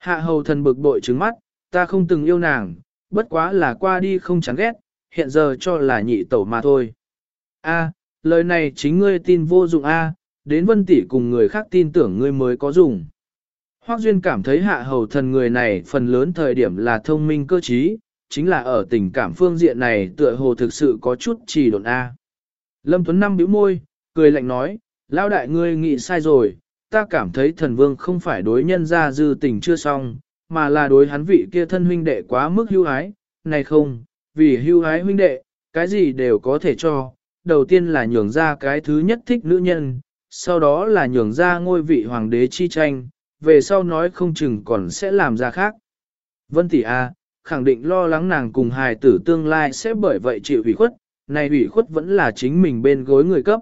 Hạ hầu thần bực bội trứng mắt, ta không từng yêu nàng, bất quá là qua đi không chán ghét, hiện giờ cho là nhị tẩu mà thôi. A, lời này chính ngươi tin vô dụng A, đến vân tỷ cùng người khác tin tưởng ngươi mới có dùng. Hoác Duyên cảm thấy hạ hầu thần người này phần lớn thời điểm là thông minh cơ trí, chính là ở tình cảm phương diện này tựa hồ thực sự có chút trì độn A. Lâm Tuấn Năm bĩu môi, cười lạnh nói, lão đại ngươi nghĩ sai rồi, ta cảm thấy thần vương không phải đối nhân ra dư tình chưa xong, mà là đối hắn vị kia thân huynh đệ quá mức hưu ái, này không, vì hưu ái huynh đệ, cái gì đều có thể cho, đầu tiên là nhường ra cái thứ nhất thích nữ nhân, sau đó là nhường ra ngôi vị hoàng đế chi tranh, về sau nói không chừng còn sẽ làm ra khác. Vân Tỷ A, khẳng định lo lắng nàng cùng hài tử tương lai sẽ bởi vậy chịu ủy khuất, này ủy khuất vẫn là chính mình bên gối người cấp.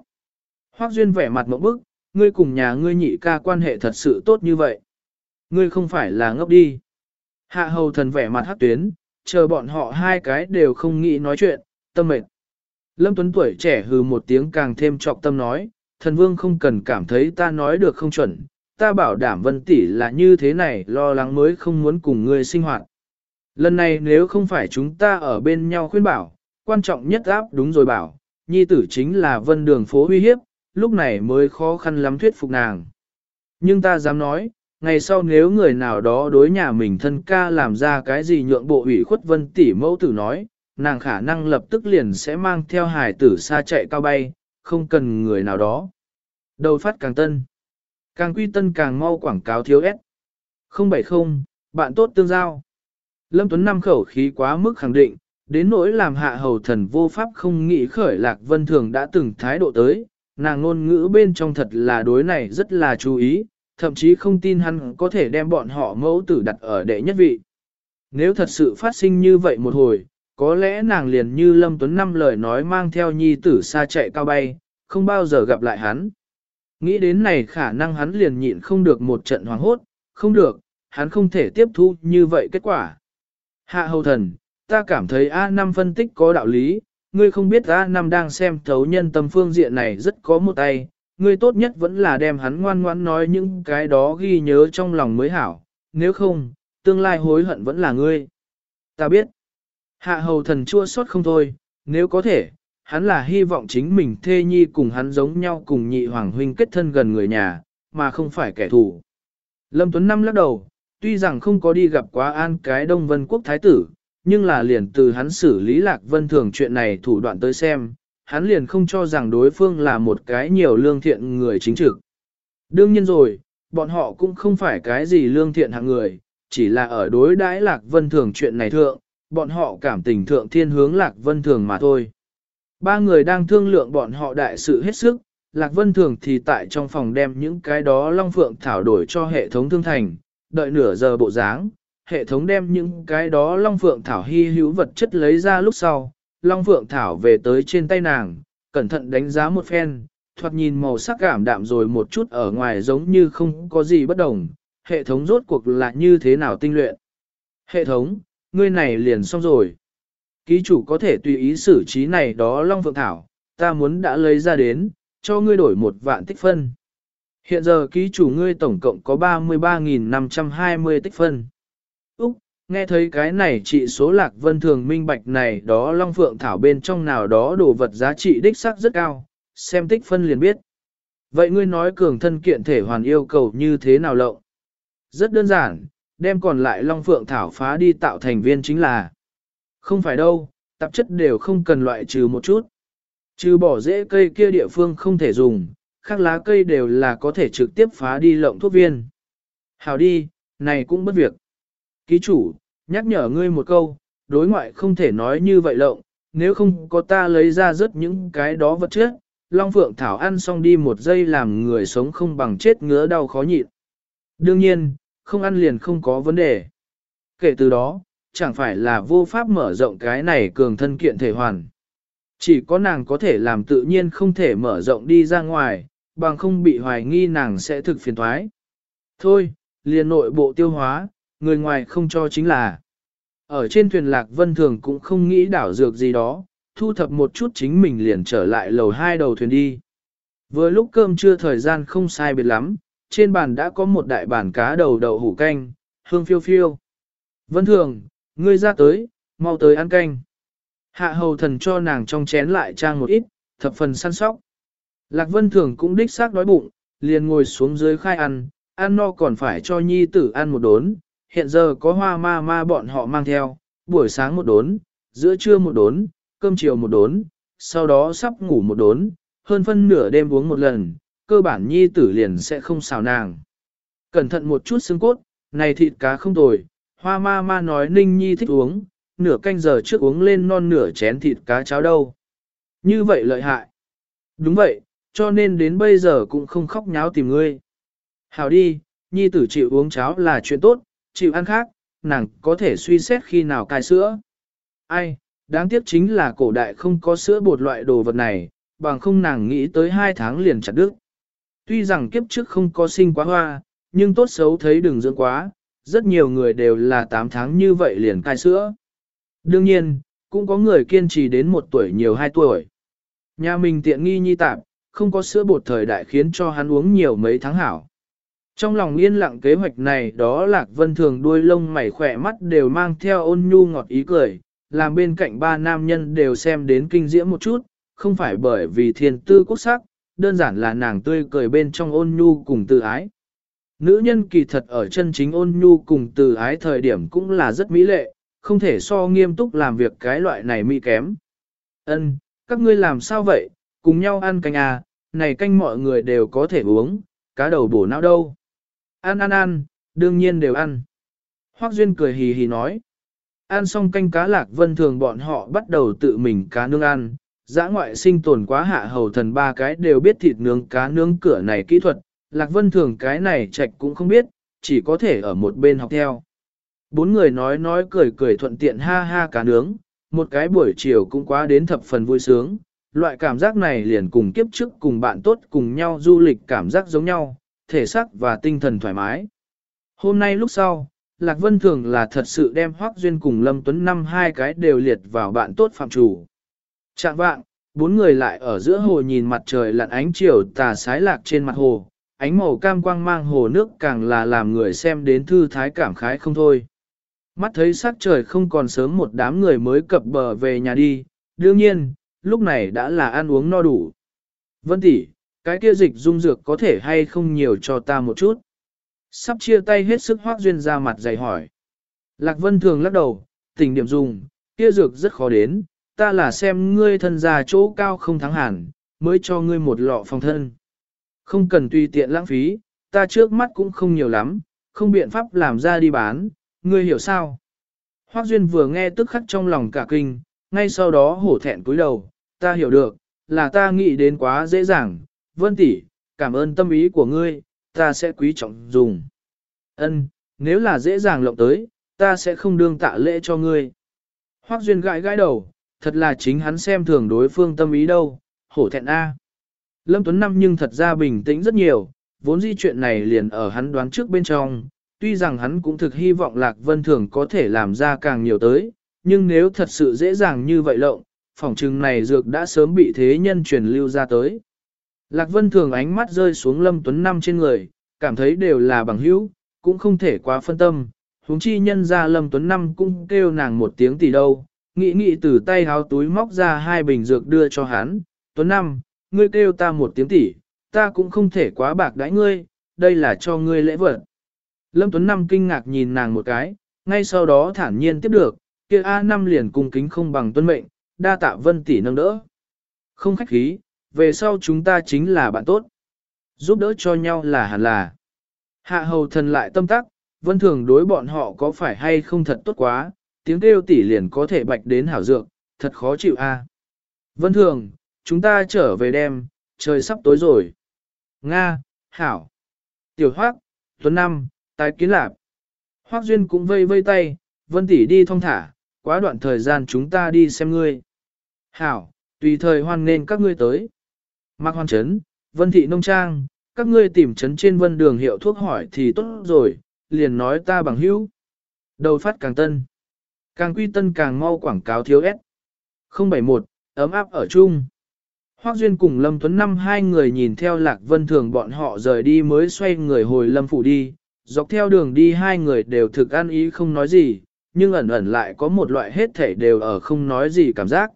Hoác Duyên vẻ mặt mẫu bức, ngươi cùng nhà ngươi nhị ca quan hệ thật sự tốt như vậy. Ngươi không phải là ngốc đi. Hạ hầu thần vẻ mặt hát tuyến, chờ bọn họ hai cái đều không nghĩ nói chuyện, tâm mệt. Lâm Tuấn tuổi trẻ hừ một tiếng càng thêm trọc tâm nói, thần vương không cần cảm thấy ta nói được không chuẩn, ta bảo đảm vân tỷ là như thế này lo lắng mới không muốn cùng ngươi sinh hoạt. Lần này nếu không phải chúng ta ở bên nhau khuyên bảo, quan trọng nhất áp đúng rồi bảo, nhi tử chính là vân đường phố uy hiếp, lúc này mới khó khăn lắm thuyết phục nàng. Nhưng ta dám nói, ngày sau nếu người nào đó đối nhà mình thân ca làm ra cái gì nhượng bộ ủy khuất vân tỷ mẫu tử nói, nàng khả năng lập tức liền sẽ mang theo hải tử xa chạy cao bay, không cần người nào đó. Đầu phát càng tân. Càng quy tân càng mau quảng cáo thiếu ép. 070, bạn tốt tương giao. Lâm Tuấn Năm khẩu khí quá mức khẳng định, đến nỗi làm hạ hầu thần vô pháp không nghĩ khởi lạc vân thường đã từng thái độ tới, nàng ngôn ngữ bên trong thật là đối này rất là chú ý, thậm chí không tin hắn có thể đem bọn họ mẫu tử đặt ở đệ nhất vị. Nếu thật sự phát sinh như vậy một hồi, có lẽ nàng liền như Lâm Tuấn Năm lời nói mang theo nhi tử xa chạy cao bay, không bao giờ gặp lại hắn. Nghĩ đến này khả năng hắn liền nhịn không được một trận hoàng hốt, không được, hắn không thể tiếp thu như vậy kết quả. Hạ hầu thần, ta cảm thấy A5 phân tích có đạo lý, ngươi không biết A Nam đang xem thấu nhân tâm phương diện này rất có một tay, ngươi tốt nhất vẫn là đem hắn ngoan ngoãn nói những cái đó ghi nhớ trong lòng mới hảo, nếu không, tương lai hối hận vẫn là ngươi. Ta biết, hạ hầu thần chua xót không thôi, nếu có thể, hắn là hy vọng chính mình thê nhi cùng hắn giống nhau cùng nhị hoàng huynh kết thân gần người nhà, mà không phải kẻ thù. Lâm Tuấn Năm lắc đầu, tuy rằng không có đi gặp quá an cái Đông Vân Quốc Thái tử, nhưng là liền từ hắn xử lý lạc vân thường chuyện này thủ đoạn tới xem, hắn liền không cho rằng đối phương là một cái nhiều lương thiện người chính trực. Đương nhiên rồi, bọn họ cũng không phải cái gì lương thiện hạng người, chỉ là ở đối đãi lạc vân thường chuyện này thượng, bọn họ cảm tình thượng thiên hướng lạc vân thường mà thôi. Ba người đang thương lượng bọn họ đại sự hết sức, lạc vân thường thì tại trong phòng đem những cái đó long phượng thảo đổi cho hệ thống thương thành, đợi nửa giờ bộ dáng, hệ thống đem những cái đó long phượng thảo hy hữu vật chất lấy ra lúc sau, long phượng thảo về tới trên tay nàng, cẩn thận đánh giá một phen, thoạt nhìn màu sắc cảm đạm rồi một chút ở ngoài giống như không có gì bất đồng, hệ thống rốt cuộc là như thế nào tinh luyện. Hệ thống, ngươi này liền xong rồi. Ký chủ có thể tùy ý xử trí này đó long phượng thảo, ta muốn đã lấy ra đến, cho ngươi đổi một vạn tích phân. Hiện giờ ký chủ ngươi tổng cộng có 33.520 tích phân. Nghe thấy cái này trị số lạc vân thường minh bạch này đó long phượng thảo bên trong nào đó đồ vật giá trị đích xác rất cao, xem tích phân liền biết. Vậy ngươi nói cường thân kiện thể hoàn yêu cầu như thế nào lậu? Rất đơn giản, đem còn lại long phượng thảo phá đi tạo thành viên chính là. Không phải đâu, tạp chất đều không cần loại trừ một chút. Trừ bỏ rễ cây kia địa phương không thể dùng, khác lá cây đều là có thể trực tiếp phá đi lộng thuốc viên. Hào đi, này cũng bất việc. Ký chủ, nhắc nhở ngươi một câu, đối ngoại không thể nói như vậy lộng, nếu không có ta lấy ra rất những cái đó vật chất, Long Phượng Thảo ăn xong đi một giây làm người sống không bằng chết ngứa đau khó nhịn. Đương nhiên, không ăn liền không có vấn đề. Kể từ đó, chẳng phải là vô pháp mở rộng cái này cường thân kiện thể hoàn. Chỉ có nàng có thể làm tự nhiên không thể mở rộng đi ra ngoài, bằng không bị hoài nghi nàng sẽ thực phiền thoái. Thôi, liền nội bộ tiêu hóa, người ngoài không cho chính là. Ở trên thuyền lạc vân thường cũng không nghĩ đảo dược gì đó, thu thập một chút chính mình liền trở lại lầu hai đầu thuyền đi. Vừa lúc cơm trưa thời gian không sai biệt lắm, trên bàn đã có một đại bàn cá đầu đậu hủ canh, hương phiêu phiêu. Vân thường, ngươi ra tới, mau tới ăn canh. Hạ hầu thần cho nàng trong chén lại trang một ít, thập phần săn sóc. Lạc vân thường cũng đích xác đói bụng, liền ngồi xuống dưới khai ăn, ăn no còn phải cho nhi tử ăn một đốn, hiện giờ có hoa ma ma bọn họ mang theo, buổi sáng một đốn, giữa trưa một đốn, cơm chiều một đốn, sau đó sắp ngủ một đốn, hơn phân nửa đêm uống một lần, cơ bản nhi tử liền sẽ không xào nàng. Cẩn thận một chút xương cốt, này thịt cá không tồi, hoa ma ma nói ninh nhi thích uống, nửa canh giờ trước uống lên non nửa chén thịt cá cháo đâu. Như vậy lợi hại. Đúng vậy, cho nên đến bây giờ cũng không khóc nháo tìm ngươi. Hảo đi, nhi tử chịu uống cháo là chuyện tốt, chịu ăn khác, nàng có thể suy xét khi nào cai sữa. Ai, đáng tiếc chính là cổ đại không có sữa bột loại đồ vật này, bằng không nàng nghĩ tới hai tháng liền chặt đứt. Tuy rằng kiếp trước không có sinh quá hoa, nhưng tốt xấu thấy đừng dưỡng quá, rất nhiều người đều là 8 tháng như vậy liền cai sữa. Đương nhiên, cũng có người kiên trì đến một tuổi nhiều hai tuổi. Nhà mình tiện nghi nhi tạp, không có sữa bột thời đại khiến cho hắn uống nhiều mấy tháng hảo. Trong lòng yên lặng kế hoạch này đó lạc vân thường đuôi lông mày khỏe mắt đều mang theo ôn nhu ngọt ý cười, làm bên cạnh ba nam nhân đều xem đến kinh diễm một chút, không phải bởi vì thiền tư quốc sắc, đơn giản là nàng tươi cười bên trong ôn nhu cùng từ ái. Nữ nhân kỳ thật ở chân chính ôn nhu cùng từ ái thời điểm cũng là rất mỹ lệ, không thể so nghiêm túc làm việc cái loại này mỹ kém. Ân, các ngươi làm sao vậy, cùng nhau ăn canh à, này canh mọi người đều có thể uống, cá đầu bổ não đâu. Ăn ăn ăn, đương nhiên đều ăn. Hoác Duyên cười hì hì nói. Ăn xong canh cá lạc vân thường bọn họ bắt đầu tự mình cá nướng ăn. Giã ngoại sinh tồn quá hạ hầu thần ba cái đều biết thịt nướng cá nướng cửa này kỹ thuật. Lạc vân thường cái này chạch cũng không biết, chỉ có thể ở một bên học theo. Bốn người nói nói cười cười thuận tiện ha ha cá nướng, một cái buổi chiều cũng quá đến thập phần vui sướng. Loại cảm giác này liền cùng kiếp trước cùng bạn tốt cùng nhau du lịch cảm giác giống nhau, thể xác và tinh thần thoải mái. Hôm nay lúc sau, Lạc Vân Thường là thật sự đem Hoác Duyên cùng Lâm Tuấn năm hai cái đều liệt vào bạn tốt phạm chủ. Chạm vạng, bốn người lại ở giữa hồ nhìn mặt trời lặn ánh chiều tà sái lạc trên mặt hồ, ánh màu cam quang mang hồ nước càng là làm người xem đến thư thái cảm khái không thôi. Mắt thấy sắc trời không còn sớm một đám người mới cập bờ về nhà đi, đương nhiên, lúc này đã là ăn uống no đủ. Vân tỷ, cái kia dịch dung dược có thể hay không nhiều cho ta một chút. Sắp chia tay hết sức hoác duyên ra mặt dày hỏi. Lạc Vân thường lắc đầu, tình điểm dùng, kia dược rất khó đến, ta là xem ngươi thân già chỗ cao không thắng hẳn, mới cho ngươi một lọ phòng thân. Không cần tùy tiện lãng phí, ta trước mắt cũng không nhiều lắm, không biện pháp làm ra đi bán, ngươi hiểu sao? Hoác Duyên vừa nghe tức khắc trong lòng cả kinh, ngay sau đó hổ thẹn cúi đầu, ta hiểu được, là ta nghĩ đến quá dễ dàng, Vân tỷ, cảm ơn tâm ý của ngươi, ta sẽ quý trọng dùng. Ân, nếu là dễ dàng lộng tới, ta sẽ không đương tạ lễ cho ngươi. Hoắc Duyên gãi gãi đầu, thật là chính hắn xem thường đối phương tâm ý đâu, hổ thẹn a. Lâm Tuấn Năm nhưng thật ra bình tĩnh rất nhiều, vốn di chuyện này liền ở hắn đoán trước bên trong, tuy rằng hắn cũng thực hy vọng Lạc Vân Thường có thể làm ra càng nhiều tới, nhưng nếu thật sự dễ dàng như vậy lộng, phỏng chừng này dược đã sớm bị thế nhân truyền lưu ra tới. Lạc Vân thường ánh mắt rơi xuống Lâm Tuấn Năm trên người, cảm thấy đều là bằng hữu, cũng không thể quá phân tâm. Huống chi nhân ra Lâm Tuấn Năm cũng kêu nàng một tiếng tỷ đâu, nghĩ nghĩ từ tay háo túi móc ra hai bình dược đưa cho hắn. Tuấn Năm, ngươi kêu ta một tiếng tỷ, ta cũng không thể quá bạc đãi ngươi, đây là cho ngươi lễ vật. Lâm Tuấn Năm kinh ngạc nhìn nàng một cái, ngay sau đó thản nhiên tiếp được, kia A năm liền cung kính không bằng tuân mệnh, đa tạ vân tỷ nâng đỡ. Không khách khí, về sau chúng ta chính là bạn tốt. Giúp đỡ cho nhau là hẳn là. Hạ hầu thần lại tâm tắc, vân thường đối bọn họ có phải hay không thật tốt quá, tiếng kêu tỷ liền có thể bạch đến hảo dược, thật khó chịu a. Vân thường, chúng ta trở về đêm, trời sắp tối rồi. Nga, Hảo, Tiểu Hoác, Tuấn Năm, tái kiến lạp. Hoác Duyên cũng vây vây tay, Vân tỷ đi thong thả, quá đoạn thời gian chúng ta đi xem ngươi. Hảo, tùy thời hoan nên các ngươi tới. Mạc Hoan Trấn, Vân Thị Nông Trang, các ngươi tìm trấn trên vân đường hiệu thuốc hỏi thì tốt rồi, liền nói ta bằng hữu. Đầu phát càng tân. Càng quy tân càng mau quảng cáo thiếu S. 071, ấm áp ở chung. Hoác Duyên cùng Lâm Tuấn Năm hai người nhìn theo Lạc Vân Thường bọn họ rời đi mới xoay người hồi Lâm Phủ đi, dọc theo đường đi hai người đều thực ăn ý không nói gì, nhưng ẩn ẩn lại có một loại hết thể đều ở không nói gì cảm giác.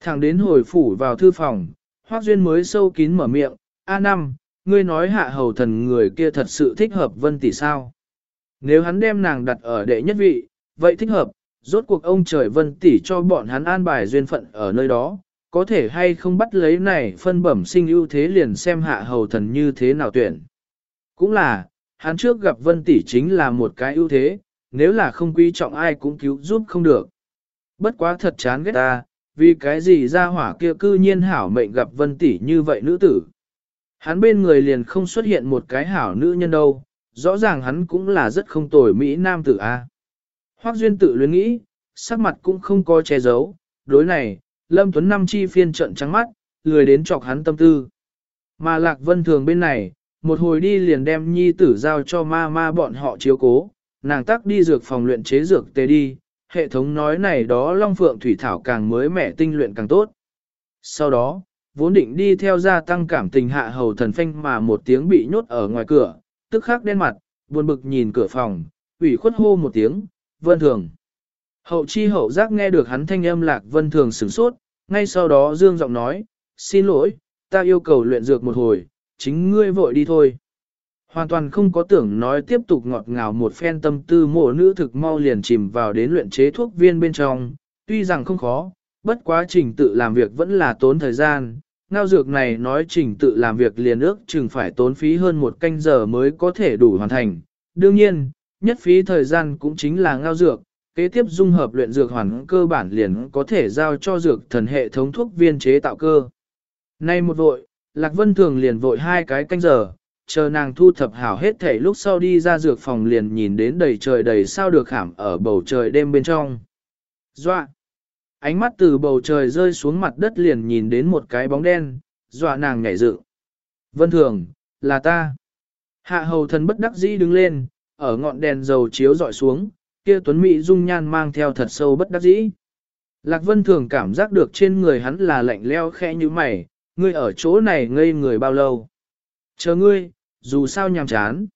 Thẳng đến hồi phủ vào thư phòng, Hoác Duyên mới sâu kín mở miệng, A năm, ngươi nói hạ hầu thần người kia thật sự thích hợp Vân Tỷ sao? Nếu hắn đem nàng đặt ở đệ nhất vị, vậy thích hợp, rốt cuộc ông trời Vân Tỷ cho bọn hắn an bài duyên phận ở nơi đó, có thể hay không bắt lấy này phân bẩm sinh ưu thế liền xem hạ hầu thần như thế nào tuyển. Cũng là, hắn trước gặp Vân Tỷ chính là một cái ưu thế, nếu là không quý trọng ai cũng cứu giúp không được. Bất quá thật chán ghét ta, vì cái gì ra hỏa kia cư nhiên hảo mệnh gặp Vân Tỷ như vậy nữ tử. Hắn bên người liền không xuất hiện một cái hảo nữ nhân đâu, rõ ràng hắn cũng là rất không tồi Mỹ nam tử A. Hoác Duyên tự luyến nghĩ, sắc mặt cũng không có che giấu, đối này, Lâm Tuấn Năm chi phiên trận trắng mắt, lười đến chọc hắn tâm tư. Mà Lạc Vân Thường bên này, một hồi đi liền đem nhi tử giao cho ma ma bọn họ chiếu cố, nàng tắc đi dược phòng luyện chế dược tê đi, hệ thống nói này đó Long Phượng Thủy Thảo càng mới mẻ tinh luyện càng tốt. Sau đó, vốn định đi theo gia tăng cảm tình hạ hầu thần phanh mà một tiếng bị nhốt ở ngoài cửa, tức khắc đen mặt, buồn bực nhìn cửa phòng, ủy khuất hô một tiếng, vân thường. Hậu chi hậu giác nghe được hắn thanh âm lạc vân thường sửng sốt, ngay sau đó dương giọng nói, xin lỗi, ta yêu cầu luyện dược một hồi, chính ngươi vội đi thôi. Hoàn toàn không có tưởng nói tiếp tục ngọt ngào một phen tâm tư mộ nữ thực mau liền chìm vào đến luyện chế thuốc viên bên trong, tuy rằng không khó, bất quá trình tự làm việc vẫn là tốn thời gian. Ngao dược này nói trình tự làm việc liền ước chừng phải tốn phí hơn một canh giờ mới có thể đủ hoàn thành. Đương nhiên, nhất phí thời gian cũng chính là ngao dược, kế tiếp dung hợp luyện dược hoàn cơ bản liền có thể giao cho dược thần hệ thống thuốc viên chế tạo cơ. Nay một vội, Lạc Vân Thường liền vội hai cái canh giờ, chờ nàng thu thập hảo hết thể lúc sau đi ra dược phòng liền nhìn đến đầy trời đầy sao được khảm ở bầu trời đêm bên trong. Dọa! Ánh mắt từ bầu trời rơi xuống mặt đất liền nhìn đến một cái bóng đen, dọa nàng nhảy dựng. Vân Thường, là ta. Hạ hầu thần bất đắc dĩ đứng lên, ở ngọn đèn dầu chiếu dọi xuống, kia tuấn mỹ dung nhan mang theo thật sâu bất đắc dĩ. Lạc Vân thường cảm giác được trên người hắn là lạnh leo khẽ như mày, ngươi ở chỗ này ngây người bao lâu. Chờ ngươi, dù sao nhàm chán.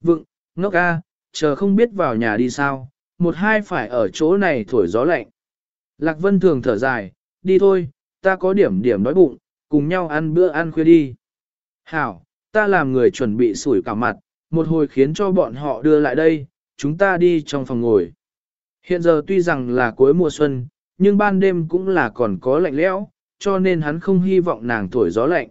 Vựng, ngốc a, chờ không biết vào nhà đi sao, một hai phải ở chỗ này thổi gió lạnh. Lạc Vân thường thở dài, đi thôi, ta có điểm điểm đói bụng, cùng nhau ăn bữa ăn khuya đi. Hảo, ta làm người chuẩn bị sủi cả mặt, một hồi khiến cho bọn họ đưa lại đây, chúng ta đi trong phòng ngồi. Hiện giờ tuy rằng là cuối mùa xuân, nhưng ban đêm cũng là còn có lạnh lẽo, cho nên hắn không hy vọng nàng thổi gió lạnh.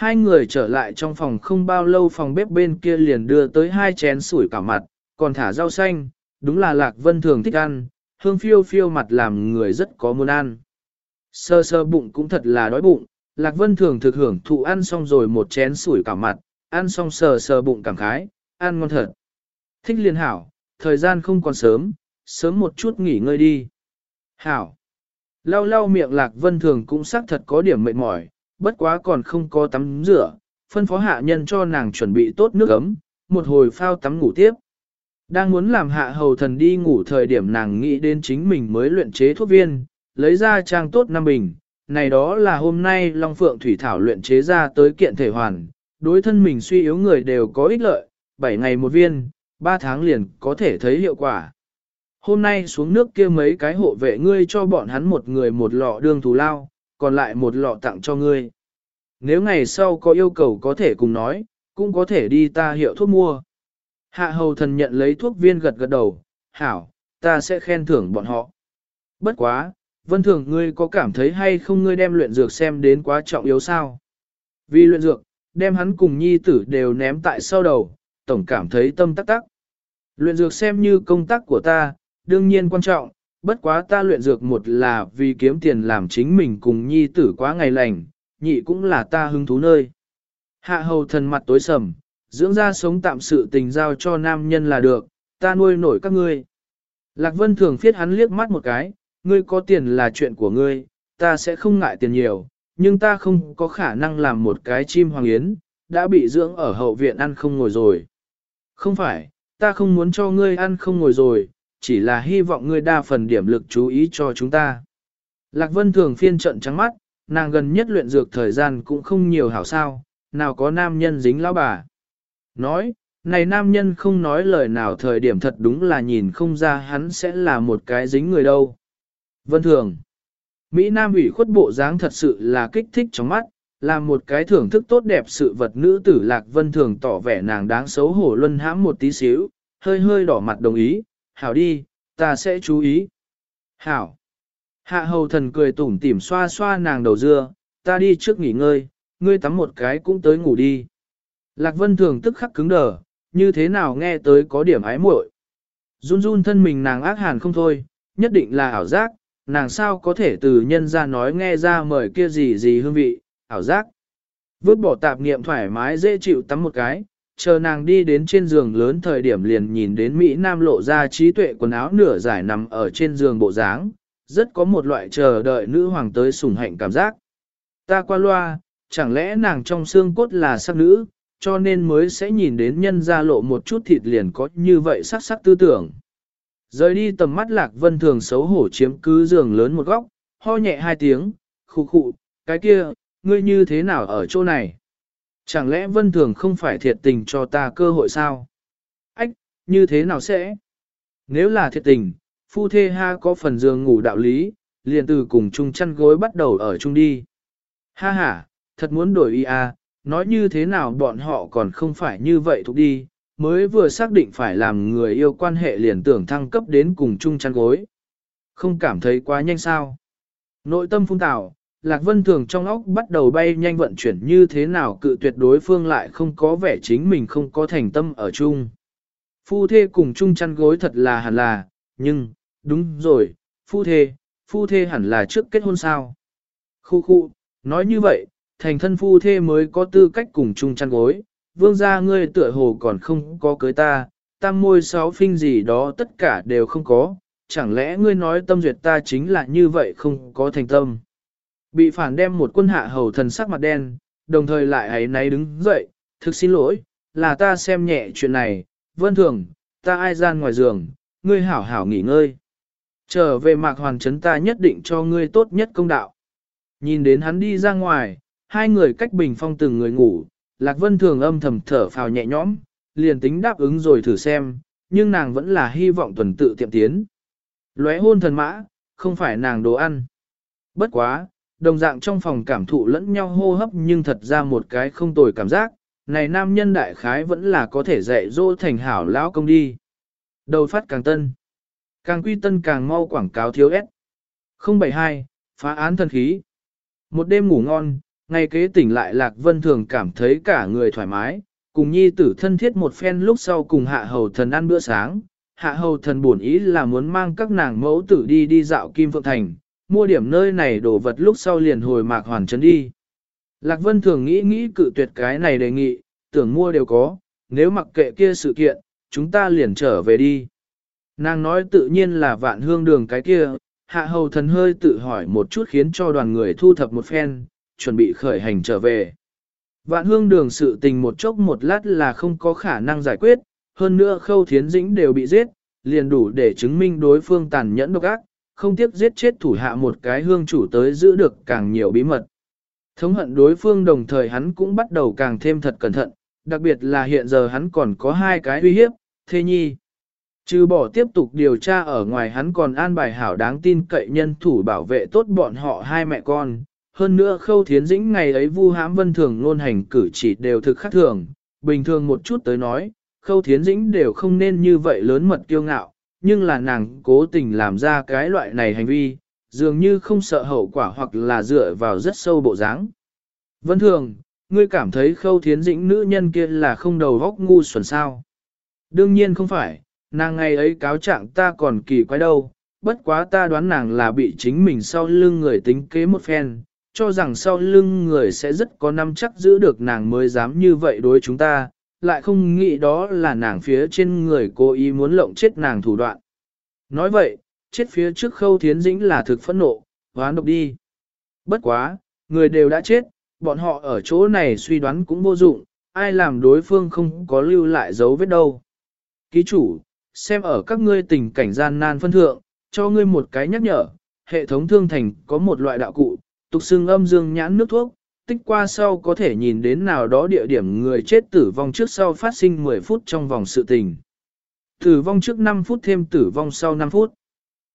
Hai người trở lại trong phòng không bao lâu phòng bếp bên kia liền đưa tới hai chén sủi cả mặt, còn thả rau xanh, đúng là Lạc Vân thường thích ăn, hương phiêu phiêu mặt làm người rất có muốn ăn. Sơ sơ bụng cũng thật là đói bụng, Lạc Vân thường thực hưởng thụ ăn xong rồi một chén sủi cả mặt, ăn xong sờ sờ bụng cảm khái, ăn ngon thật. Thích liên hảo, thời gian không còn sớm, sớm một chút nghỉ ngơi đi. Hảo. Lau lau miệng lạc vân thường cũng xác thật có điểm mệt mỏi, bất quá còn không có tắm rửa, phân phó hạ nhân cho nàng chuẩn bị tốt nước ấm, một hồi phao tắm ngủ tiếp. Đang muốn làm hạ hầu thần đi ngủ thời điểm nàng nghĩ đến chính mình mới luyện chế thuốc viên, lấy ra trang tốt năm bình, này đó là hôm nay Long Phượng Thủy Thảo luyện chế ra tới kiện thể hoàn, đối thân mình suy yếu người đều có ích lợi, 7 ngày một viên, 3 tháng liền có thể thấy hiệu quả. Hôm nay xuống nước kia mấy cái hộ vệ ngươi cho bọn hắn một người một lọ đương thù lao, còn lại một lọ tặng cho ngươi. Nếu ngày sau có yêu cầu có thể cùng nói, cũng có thể đi ta hiệu thuốc mua. Hạ hầu thần nhận lấy thuốc viên gật gật đầu, hảo, ta sẽ khen thưởng bọn họ. Bất quá, vân thường ngươi có cảm thấy hay không ngươi đem luyện dược xem đến quá trọng yếu sao? Vì luyện dược, đem hắn cùng nhi tử đều ném tại sau đầu, tổng cảm thấy tâm tắc tắc. Luyện dược xem như công tác của ta, đương nhiên quan trọng, bất quá ta luyện dược một là vì kiếm tiền làm chính mình cùng nhi tử quá ngày lành, nhị cũng là ta hứng thú nơi. Hạ hầu thần mặt tối sầm, dưỡng ra sống tạm sự tình giao cho nam nhân là được, ta nuôi nổi các ngươi. Lạc Vân thường phiết hắn liếc mắt một cái, ngươi có tiền là chuyện của ngươi, ta sẽ không ngại tiền nhiều, nhưng ta không có khả năng làm một cái chim hoàng yến, đã bị dưỡng ở hậu viện ăn không ngồi rồi. Không phải, ta không muốn cho ngươi ăn không ngồi rồi, chỉ là hy vọng ngươi đa phần điểm lực chú ý cho chúng ta. Lạc Vân thường phiên trận trắng mắt, nàng gần nhất luyện dược thời gian cũng không nhiều hảo sao, nào có nam nhân dính lão bà. Nói, này nam nhân không nói lời nào thời điểm thật đúng là nhìn không ra hắn sẽ là một cái dính người đâu. Vân thường, Mỹ Nam ủy khuất bộ dáng thật sự là kích thích trong mắt, là một cái thưởng thức tốt đẹp sự vật nữ tử Lạc Vân thường tỏ vẻ nàng đáng xấu hổ luân hãm một tí xíu, hơi hơi đỏ mặt đồng ý, hảo đi, ta sẽ chú ý. Hảo. Hạ hầu thần cười tủm tỉm xoa xoa nàng đầu dưa, ta đi trước nghỉ ngơi, ngươi tắm một cái cũng tới ngủ đi. Lạc Vân thường tức khắc cứng đờ, như thế nào nghe tới có điểm ái muội. Run run thân mình nàng ác hàn không thôi, nhất định là ảo giác, nàng sao có thể từ nhân ra nói nghe ra mời kia gì gì hương vị, ảo giác. Vứt bỏ tạp niệm thoải mái dễ chịu tắm một cái, chờ nàng đi đến trên giường lớn thời điểm liền nhìn đến Mỹ Nam lộ ra trí tuệ quần áo nửa giải nằm ở trên giường bộ dáng, rất có một loại chờ đợi nữ hoàng tới sủng hạnh cảm giác. Ta qua loa, chẳng lẽ nàng trong xương cốt là sắc nữ, cho nên mới sẽ nhìn đến nhân ra lộ một chút thịt liền có như vậy sắc sắc tư tưởng. Rời đi tầm mắt lạc vân thường xấu hổ chiếm cứ giường lớn một góc, ho nhẹ hai tiếng, khụ khụ, cái kia, ngươi như thế nào ở chỗ này? Chẳng lẽ vân thường không phải thiệt tình cho ta cơ hội sao? Ách, như thế nào sẽ? Nếu là thiệt tình, phu thê ha có phần giường ngủ đạo lý, liền từ cùng chung chăn gối bắt đầu ở chung đi. Ha ha, thật muốn đổi ý à, nói như thế nào bọn họ còn không phải như vậy thuộc đi, mới vừa xác định phải làm người yêu quan hệ liền tưởng thăng cấp đến cùng chung chăn gối. Không cảm thấy quá nhanh sao? Nội tâm phung tạo, Lạc Vân Thường trong óc bắt đầu bay nhanh vận chuyển như thế nào cự tuyệt đối phương lại không có vẻ chính mình không có thành tâm ở chung. Phu thê cùng chung chăn gối thật là hẳn là, nhưng, đúng rồi, phu thê, phu thê hẳn là trước kết hôn sao. Khu khu, nói như vậy, thành thân phu thê mới có tư cách cùng chung chăn gối, vương gia ngươi tựa hồ còn không có cưới ta, tam môi sáu phinh gì đó tất cả đều không có, chẳng lẽ ngươi nói tâm duyệt ta chính là như vậy không có thành tâm. Bị phản đem một quân hạ hầu thần sắc mặt đen, đồng thời lại ấy náy đứng dậy, thực xin lỗi, là ta xem nhẹ chuyện này, vân thường, ta ai gian ngoài giường, ngươi hảo hảo nghỉ ngơi. Trở về mạc hoàn trấn ta nhất định cho ngươi tốt nhất công đạo. Nhìn đến hắn đi ra ngoài, hai người cách bình phong từng người ngủ, Lạc Vân thường âm thầm thở phào nhẹ nhõm, liền tính đáp ứng rồi thử xem, nhưng nàng vẫn là hy vọng tuần tự tiệm tiến. Lóe hôn thần mã, không phải nàng đồ ăn. Bất quá, đồng dạng trong phòng cảm thụ lẫn nhau hô hấp nhưng thật ra một cái không tồi cảm giác, này nam nhân đại khái vẫn là có thể dạy dỗ thành hảo lão công đi. Đầu phát càng tân. Càng quy tân càng mau quảng cáo thiếu ép. 072, phá án thần khí. Một đêm ngủ ngon, ngày kế tỉnh lại Lạc Vân Thường cảm thấy cả người thoải mái, cùng nhi tử thân thiết một phen lúc sau cùng hạ hầu thần ăn bữa sáng. Hạ hầu thần buồn ý là muốn mang các nàng mẫu tử đi đi dạo Kim Phượng Thành, mua điểm nơi này đổ vật lúc sau liền hồi mạc hoàn trấn đi. Lạc Vân thường nghĩ nghĩ cự tuyệt cái này đề nghị, tưởng mua đều có, nếu mặc kệ kia sự kiện, chúng ta liền trở về đi. Nàng nói tự nhiên là vạn hương đường cái kia, hạ hầu thần hơi tự hỏi một chút khiến cho đoàn người thu thập một phen, chuẩn bị khởi hành trở về. Vạn hương đường sự tình một chốc một lát là không có khả năng giải quyết, hơn nữa khâu thiến dĩnh đều bị giết, liền đủ để chứng minh đối phương tàn nhẫn độc ác, không tiếc giết chết thủ hạ một cái hương chủ tới giữ được càng nhiều bí mật. Thống hận đối phương đồng thời hắn cũng bắt đầu càng thêm thật cẩn thận, đặc biệt là hiện giờ hắn còn có hai cái uy hiếp, thê nhi. Trừ bỏ tiếp tục điều tra ở ngoài hắn còn an bài hảo đáng tin cậy nhân thủ bảo vệ tốt bọn họ hai mẹ con. Hơn nữa khâu thiến dĩnh ngày ấy vu hãm vân thường luôn hành cử chỉ đều thực khác thường, bình thường một chút tới nói, khâu thiến dĩnh đều không nên như vậy lớn mật kiêu ngạo, nhưng là nàng cố tình làm ra cái loại này hành vi, dường như không sợ hậu quả hoặc là dựa vào rất sâu bộ dáng. Vân thường, ngươi cảm thấy khâu thiến dĩnh nữ nhân kia là không đầu góc ngu xuẩn sao. Đương nhiên không phải, nàng ngày ấy cáo trạng ta còn kỳ quái đâu, bất quá ta đoán nàng là bị chính mình sau lưng người tính kế một phen, cho rằng sau lưng người sẽ rất có năm chắc giữ được nàng mới dám như vậy đối chúng ta, lại không nghĩ đó là nàng phía trên người cố ý muốn lộng chết nàng thủ đoạn. Nói vậy, chết phía trước khâu thiến dĩnh là thực phẫn nộ, hoán độc đi. Bất quá, người đều đã chết, bọn họ ở chỗ này suy đoán cũng vô dụng, ai làm đối phương không có lưu lại dấu vết đâu. Ký chủ, xem ở các ngươi tình cảnh gian nan phân thượng, cho ngươi một cái nhắc nhở, hệ thống thương thành có một loại đạo cụ, tục xưng âm dương nhãn nước thuốc, tích qua sau có thể nhìn đến nào đó địa điểm người chết tử vong trước sau phát sinh 10 phút trong vòng sự tình. Tử vong trước 5 phút thêm tử vong sau 5 phút.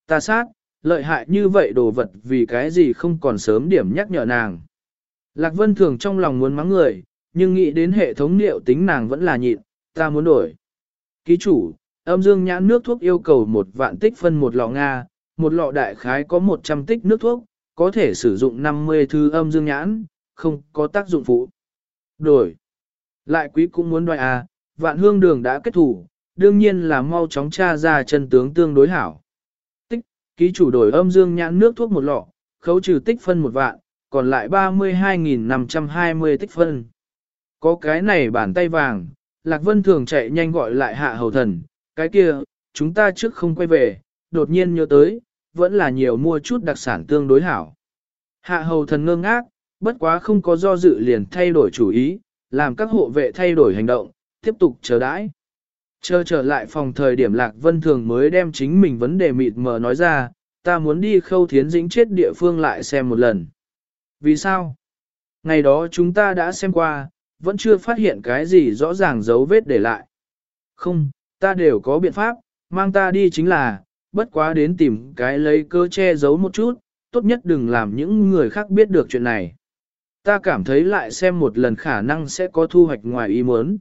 Ta sát, lợi hại như vậy đồ vật vì cái gì không còn sớm điểm nhắc nhở nàng. Lạc Vân thường trong lòng muốn mắng người, nhưng nghĩ đến hệ thống liệu tính nàng vẫn là nhịn, ta muốn đổi. Ký chủ, âm dương nhãn nước thuốc yêu cầu một vạn tích phân một lọ Nga, một lọ đại khái có 100 tích nước thuốc, có thể sử dụng 50 thư âm dương nhãn, không có tác dụng phụ. Đổi. Lại quý cũng muốn đoại à, vạn hương đường đã kết thủ, đương nhiên là mau chóng tra ra chân tướng tương đối hảo. Tích, ký chủ đổi âm dương nhãn nước thuốc một lọ, khấu trừ tích phân một vạn, còn lại 32.520 tích phân. Có cái này bàn tay vàng, Lạc Vân thường chạy nhanh gọi lại hạ hầu thần, cái kia, chúng ta trước không quay về, đột nhiên nhớ tới, vẫn là nhiều mua chút đặc sản tương đối hảo. Hạ hầu thần ngơ ngác, bất quá không có do dự liền thay đổi chủ ý, làm các hộ vệ thay đổi hành động, tiếp tục chờ đãi. Chờ trở lại phòng thời điểm Lạc Vân Thường mới đem chính mình vấn đề mịt mờ nói ra, ta muốn đi khâu thiến dĩnh chết địa phương lại xem một lần. Vì sao? Ngày đó chúng ta đã xem qua, vẫn chưa phát hiện cái gì rõ ràng dấu vết để lại. Không, ta đều có biện pháp, mang ta đi chính là, bất quá đến tìm cái lấy cơ che giấu một chút, tốt nhất đừng làm những người khác biết được chuyện này. Ta cảm thấy lại xem một lần khả năng sẽ có thu hoạch ngoài ý muốn.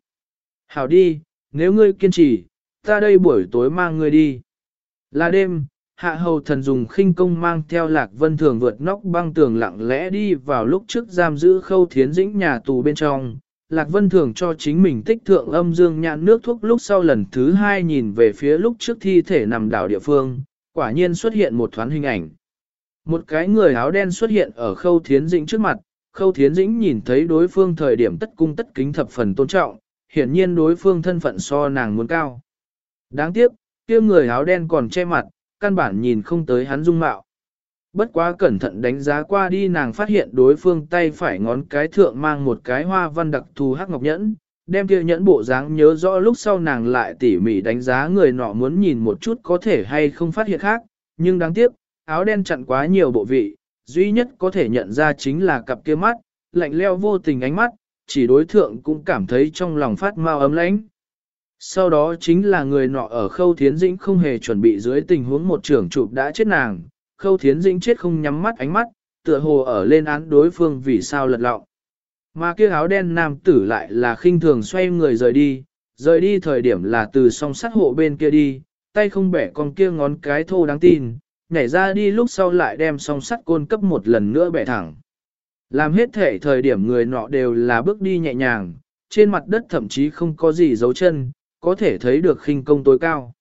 Hảo đi, nếu ngươi kiên trì, ta đây buổi tối mang ngươi đi. Là đêm, hạ hầu thần dùng khinh công mang theo lạc vân thường vượt nóc băng tường lặng lẽ đi vào lúc trước giam giữ khâu thiến dĩnh nhà tù bên trong. Lạc Vân Thường cho chính mình tích thượng âm dương nhãn nước thuốc lúc sau lần thứ hai nhìn về phía lúc trước thi thể nằm đảo địa phương, quả nhiên xuất hiện một thoáng hình ảnh. Một cái người áo đen xuất hiện ở khâu thiến dĩnh trước mặt, khâu thiến dĩnh nhìn thấy đối phương thời điểm tất cung tất kính thập phần tôn trọng, hiển nhiên đối phương thân phận so nàng muốn cao. Đáng tiếc, kia người áo đen còn che mặt, căn bản nhìn không tới hắn dung mạo. Bất quá cẩn thận đánh giá qua đi nàng phát hiện đối phương tay phải ngón cái thượng mang một cái hoa văn đặc thù hắc ngọc nhẫn, đem kia nhẫn bộ dáng nhớ rõ lúc sau nàng lại tỉ mỉ đánh giá người nọ muốn nhìn một chút có thể hay không phát hiện khác, nhưng đáng tiếc, áo đen chặn quá nhiều bộ vị, duy nhất có thể nhận ra chính là cặp kia mắt, lạnh leo vô tình ánh mắt, chỉ đối thượng cũng cảm thấy trong lòng phát mau ấm lãnh. Sau đó chính là người nọ ở khâu thiến dĩnh không hề chuẩn bị dưới tình huống một trưởng chụp đã chết nàng, khâu thiến dĩnh chết không nhắm mắt ánh mắt, tựa hồ ở lên án đối phương vì sao lật lọng. Mà kia áo đen nam tử lại là khinh thường xoay người rời đi, rời đi thời điểm là từ song sắt hộ bên kia đi, tay không bẻ con kia ngón cái thô đáng tin, nhảy ra đi lúc sau lại đem song sắt côn cấp một lần nữa bẻ thẳng. Làm hết thể thời điểm người nọ đều là bước đi nhẹ nhàng, trên mặt đất thậm chí không có gì dấu chân, có thể thấy được khinh công tối cao.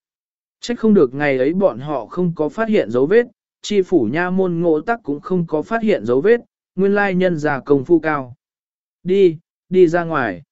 Trách không được ngày ấy bọn họ không có phát hiện dấu vết, chi phủ nha môn ngộ tắc cũng không có phát hiện dấu vết, nguyên lai nhân già công phu cao. Đi, đi ra ngoài.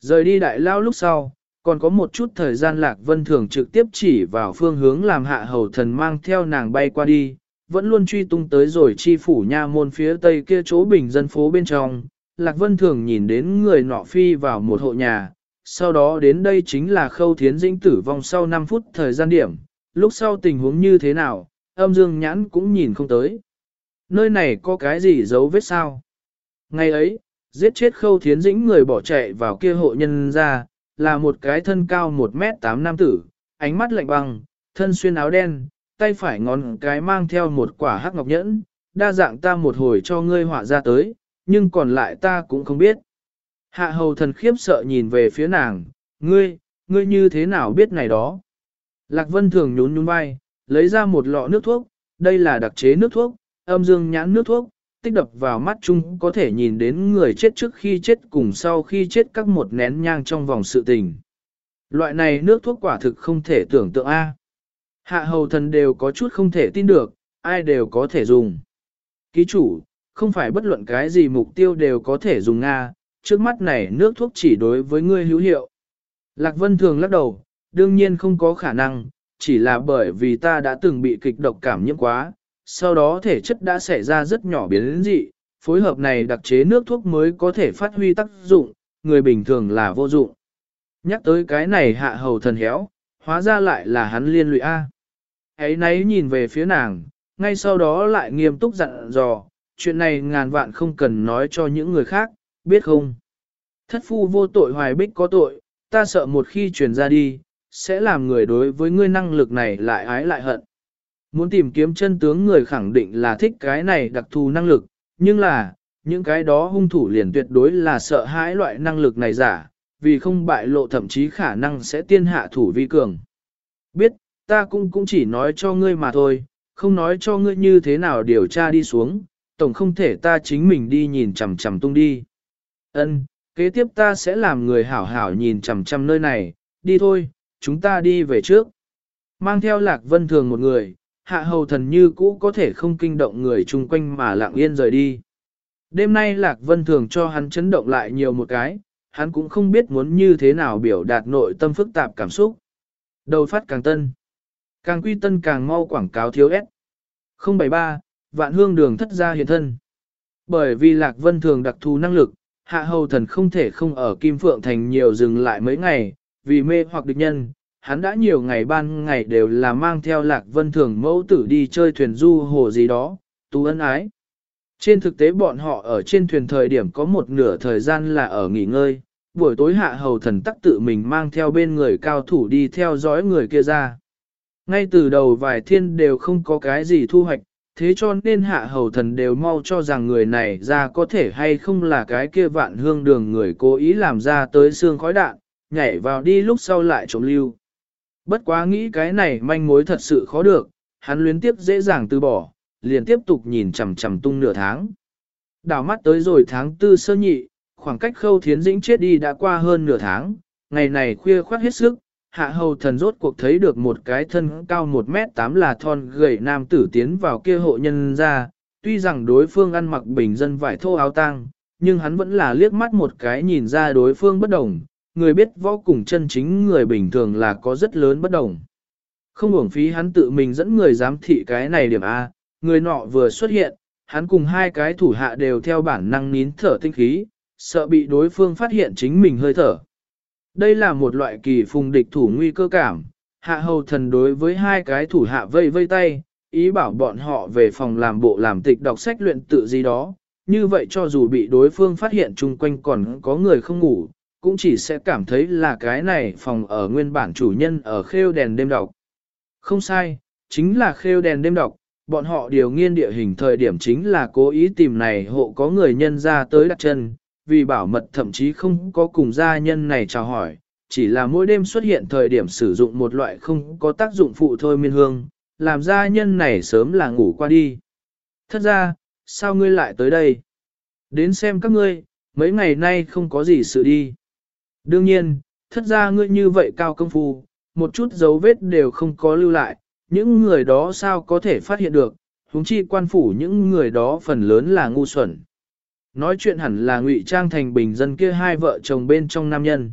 Rời đi đại lao lúc sau, còn có một chút thời gian lạc vân thường trực tiếp chỉ vào phương hướng làm hạ hầu thần mang theo nàng bay qua đi, vẫn luôn truy tung tới rồi chi phủ nha môn phía tây kia chỗ bình dân phố bên trong. Lạc vân thường nhìn đến người nọ phi vào một hộ nhà, sau đó đến đây chính là khâu thiến dĩnh tử vong sau 5 phút thời gian điểm, lúc sau tình huống như thế nào, âm dương nhãn cũng nhìn không tới. Nơi này có cái gì dấu vết sao? Ngày ấy, giết chết khâu thiến dĩnh người bỏ chạy vào kia hộ nhân ra, là một cái thân cao 1m8 nam tử, ánh mắt lạnh băng, thân xuyên áo đen, tay phải ngón cái mang theo một quả hắc ngọc nhẫn, đa dạng ta một hồi cho ngươi họa ra tới, nhưng còn lại ta cũng không biết. Hạ hầu thần khiếp sợ nhìn về phía nàng, ngươi, ngươi như thế nào biết này đó? Lạc Vân thường nhún nhún vai, lấy ra một lọ nước thuốc, đây là đặc chế nước thuốc, âm dương nhãn nước thuốc, tích đập vào mắt chung có thể nhìn đến người chết trước khi chết cùng sau khi chết các một nén nhang trong vòng sự tình. Loại này nước thuốc quả thực không thể tưởng tượng A. Hạ hầu thần đều có chút không thể tin được, ai đều có thể dùng. Ký chủ, không phải bất luận cái gì mục tiêu đều có thể dùng Nga, trước mắt này nước thuốc chỉ đối với ngươi hữu hiệu. Lạc Vân thường lắc đầu, đương nhiên không có khả năng, chỉ là bởi vì ta đã từng bị kịch độc cảm nhiễm quá, sau đó thể chất đã xảy ra rất nhỏ biến dị, phối hợp này đặc chế nước thuốc mới có thể phát huy tác dụng, người bình thường là vô dụng. Nhắc tới cái này hạ hầu thần héo, hóa ra lại là hắn liên lụy A. Ấy nấy nhìn về phía nàng, ngay sau đó lại nghiêm túc dặn dò, chuyện này ngàn vạn không cần nói cho những người khác, biết không? Thất phu vô tội hoài bích có tội, ta sợ một khi truyền ra đi, sẽ làm người đối với ngươi năng lực này lại ái lại hận. Muốn tìm kiếm chân tướng người khẳng định là thích cái này đặc thù năng lực, nhưng là, những cái đó hung thủ liền tuyệt đối là sợ hãi loại năng lực này giả, vì không bại lộ thậm chí khả năng sẽ tiên hạ thủ vi cường. Biết, ta cũng cũng chỉ nói cho ngươi mà thôi, không nói cho ngươi như thế nào điều tra đi xuống, tổng không thể ta chính mình đi nhìn chằm chằm tung đi. Ân, kế tiếp ta sẽ làm người hảo hảo nhìn chằm chằm nơi này, đi thôi, chúng ta đi về trước. Mang theo lạc vân thường một người, hạ hầu thần như cũ có thể không kinh động người chung quanh mà lặng yên rời đi. Đêm nay lạc vân thường cho hắn chấn động lại nhiều một cái, hắn cũng không biết muốn như thế nào biểu đạt nội tâm phức tạp cảm xúc. Đầu phát càng tân. Càng quy tân càng mau quảng cáo thiếu ép. 073, vạn hương đường thất gia hiện thân. Bởi vì Lạc Vân thường đặc thù năng lực, hạ hầu thần không thể không ở Kim Phượng Thành nhiều dừng lại mấy ngày, vì mê hoặc địch nhân, hắn đã nhiều ngày ban ngày đều là mang theo Lạc Vân thường mẫu tử đi chơi thuyền du hồ gì đó, tú ân ái. Trên thực tế bọn họ ở trên thuyền thời điểm có một nửa thời gian là ở nghỉ ngơi, buổi tối hạ hầu thần tắc tự mình mang theo bên người cao thủ đi theo dõi người kia ra. Ngay từ đầu vài thiên đều không có cái gì thu hoạch, thế cho nên hạ hầu thần đều mau cho rằng người này ra có thể hay không là cái kia vạn hương đường người cố ý làm ra tới xương khói đạn, nhảy vào đi lúc sau lại trộm lưu. Bất quá nghĩ cái này manh mối thật sự khó được, hắn luyến tiếp dễ dàng từ bỏ, liền tiếp tục nhìn chằm chằm tung nửa tháng. Đảo mắt tới rồi tháng tư sơ nhị, khoảng cách khâu thiến dĩnh chết đi đã qua hơn nửa tháng, ngày này khuya khoát hết sức, hạ hầu thần rốt cuộc thấy được một cái thân cao 1 mét 8 là thon gầy nam tử tiến vào kia hộ nhân ra, tuy rằng đối phương ăn mặc bình dân vải thô áo tang, nhưng hắn vẫn là liếc mắt một cái nhìn ra đối phương bất đồng, người biết võ cùng chân chính người bình thường là có rất lớn bất đồng. Không uổng phí hắn tự mình dẫn người giám thị cái này điểm A, người nọ vừa xuất hiện, hắn cùng hai cái thủ hạ đều theo bản năng nín thở tinh khí, sợ bị đối phương phát hiện chính mình hơi thở. Đây là một loại kỳ phùng địch thủ nguy cơ cảm, hạ hầu thần đối với hai cái thủ hạ vây vây tay, ý bảo bọn họ về phòng làm bộ làm tịch đọc sách luyện tự gì đó, như vậy cho dù bị đối phương phát hiện chung quanh còn có người không ngủ, cũng chỉ sẽ cảm thấy là cái này phòng ở nguyên bản chủ nhân ở khêu đèn đêm đọc. Không sai, chính là khêu đèn đêm đọc, bọn họ điều nghiên địa hình thời điểm chính là cố ý tìm này hộ có người nhân ra tới đặt chân, vì bảo mật thậm chí không có cùng gia nhân này chào hỏi, chỉ là mỗi đêm xuất hiện thời điểm sử dụng một loại không có tác dụng phụ thôi miên hương, làm gia nhân này sớm là ngủ qua đi. Thật ra, sao ngươi lại tới đây? Đến xem các ngươi, mấy ngày nay không có gì sự đi. Đương nhiên, thất ra ngươi như vậy cao công phu, một chút dấu vết đều không có lưu lại, những người đó sao có thể phát hiện được, huống chi quan phủ những người đó phần lớn là ngu xuẩn. Nói chuyện hẳn là ngụy trang thành bình dân kia hai vợ chồng bên trong nam nhân.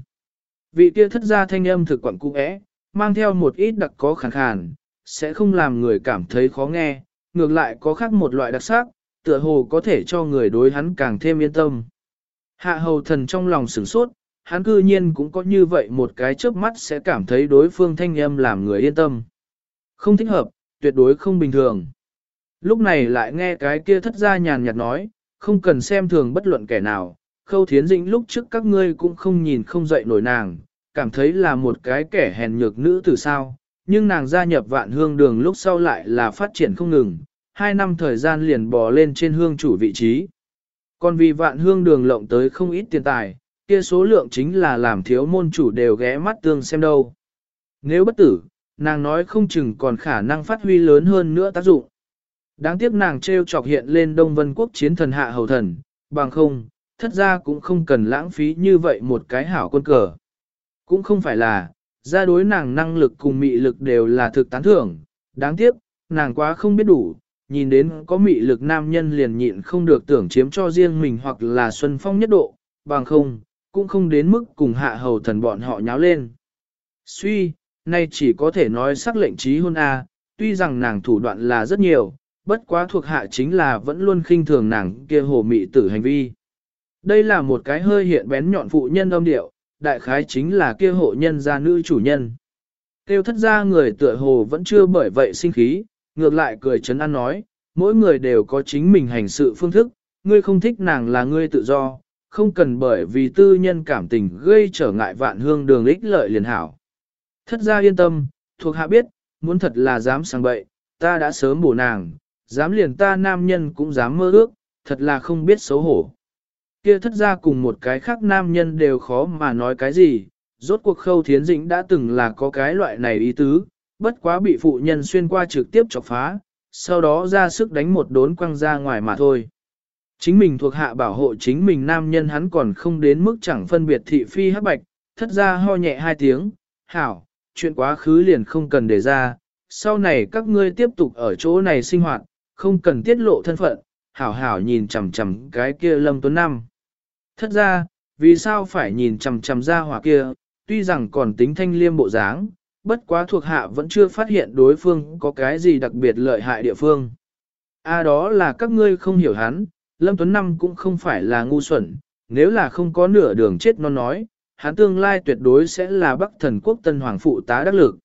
Vị kia thất gia thanh âm thực quặng cung ẽ, mang theo một ít đặc có khàn khàn, sẽ không làm người cảm thấy khó nghe, ngược lại có khác một loại đặc sắc, tựa hồ có thể cho người đối hắn càng thêm yên tâm. Hạ hầu thần trong lòng sửng sốt, hắn cư nhiên cũng có như vậy một cái chớp mắt sẽ cảm thấy đối phương thanh âm làm người yên tâm. Không thích hợp, tuyệt đối không bình thường. Lúc này lại nghe cái kia thất gia nhàn nhạt nói, không cần xem thường bất luận kẻ nào, khâu thiến dĩnh lúc trước các ngươi cũng không nhìn không dậy nổi nàng, cảm thấy là một cái kẻ hèn nhược nữ từ sao, nhưng nàng gia nhập vạn hương đường lúc sau lại là phát triển không ngừng, hai năm thời gian liền bò lên trên hương chủ vị trí. Còn vì vạn hương đường lộng tới không ít tiền tài, kia số lượng chính là làm thiếu môn chủ đều ghé mắt tương xem đâu. Nếu bất tử, nàng nói không chừng còn khả năng phát huy lớn hơn nữa tác dụng. Đáng tiếc nàng treo chọc hiện lên Đông Vân Quốc chiến thần hạ hầu thần, bằng không, thất ra cũng không cần lãng phí như vậy một cái hảo quân cờ. Cũng không phải là, ra đối nàng năng lực cùng mị lực đều là thực tán thưởng, đáng tiếc, nàng quá không biết đủ, nhìn đến có mị lực nam nhân liền nhịn không được tưởng chiếm cho riêng mình hoặc là xuân phong nhất độ, bằng không, cũng không đến mức cùng hạ hầu thần bọn họ nháo lên. Suy, nay chỉ có thể nói sắc lệnh trí hôn A, tuy rằng nàng thủ đoạn là rất nhiều, bất quá thuộc hạ chính là vẫn luôn khinh thường nàng kia hồ mị tử hành vi. Đây là một cái hơi hiện bén nhọn phụ nhân âm điệu, đại khái chính là kia hộ nhân gia nữ chủ nhân. Tiêu thất gia người tựa hồ vẫn chưa bởi vậy sinh khí, ngược lại cười chấn an nói, mỗi người đều có chính mình hành sự phương thức, ngươi không thích nàng là ngươi tự do, không cần bởi vì tư nhân cảm tình gây trở ngại vạn hương đường ích lợi liền hảo. Thất gia yên tâm, thuộc hạ biết, muốn thật là dám sang bậy, ta đã sớm bổ nàng, dám liền ta nam nhân cũng dám mơ ước, thật là không biết xấu hổ. Kia thất gia cùng một cái khác nam nhân đều khó mà nói cái gì, rốt cuộc khâu thiến dĩnh đã từng là có cái loại này ý tứ, bất quá bị phụ nhân xuyên qua trực tiếp chọc phá, sau đó ra sức đánh một đốn quăng ra ngoài mà thôi. Chính mình thuộc hạ bảo hộ chính mình nam nhân hắn còn không đến mức chẳng phân biệt thị phi hắc bạch, thất ra ho nhẹ hai tiếng, hảo, chuyện quá khứ liền không cần để ra, sau này các ngươi tiếp tục ở chỗ này sinh hoạt, không cần tiết lộ thân phận, hảo hảo nhìn chằm chằm cái kia Lâm Tuấn Năm. Thất ra, vì sao phải nhìn chằm chằm ra hỏa kia, tuy rằng còn tính thanh liêm bộ dáng, bất quá thuộc hạ vẫn chưa phát hiện đối phương có cái gì đặc biệt lợi hại địa phương. A à đó là các ngươi không hiểu hắn, Lâm Tuấn Năm cũng không phải là ngu xuẩn, nếu là không có nửa đường chết nó nói, hắn tương lai tuyệt đối sẽ là Bắc thần quốc tân hoàng phụ tá đắc lực.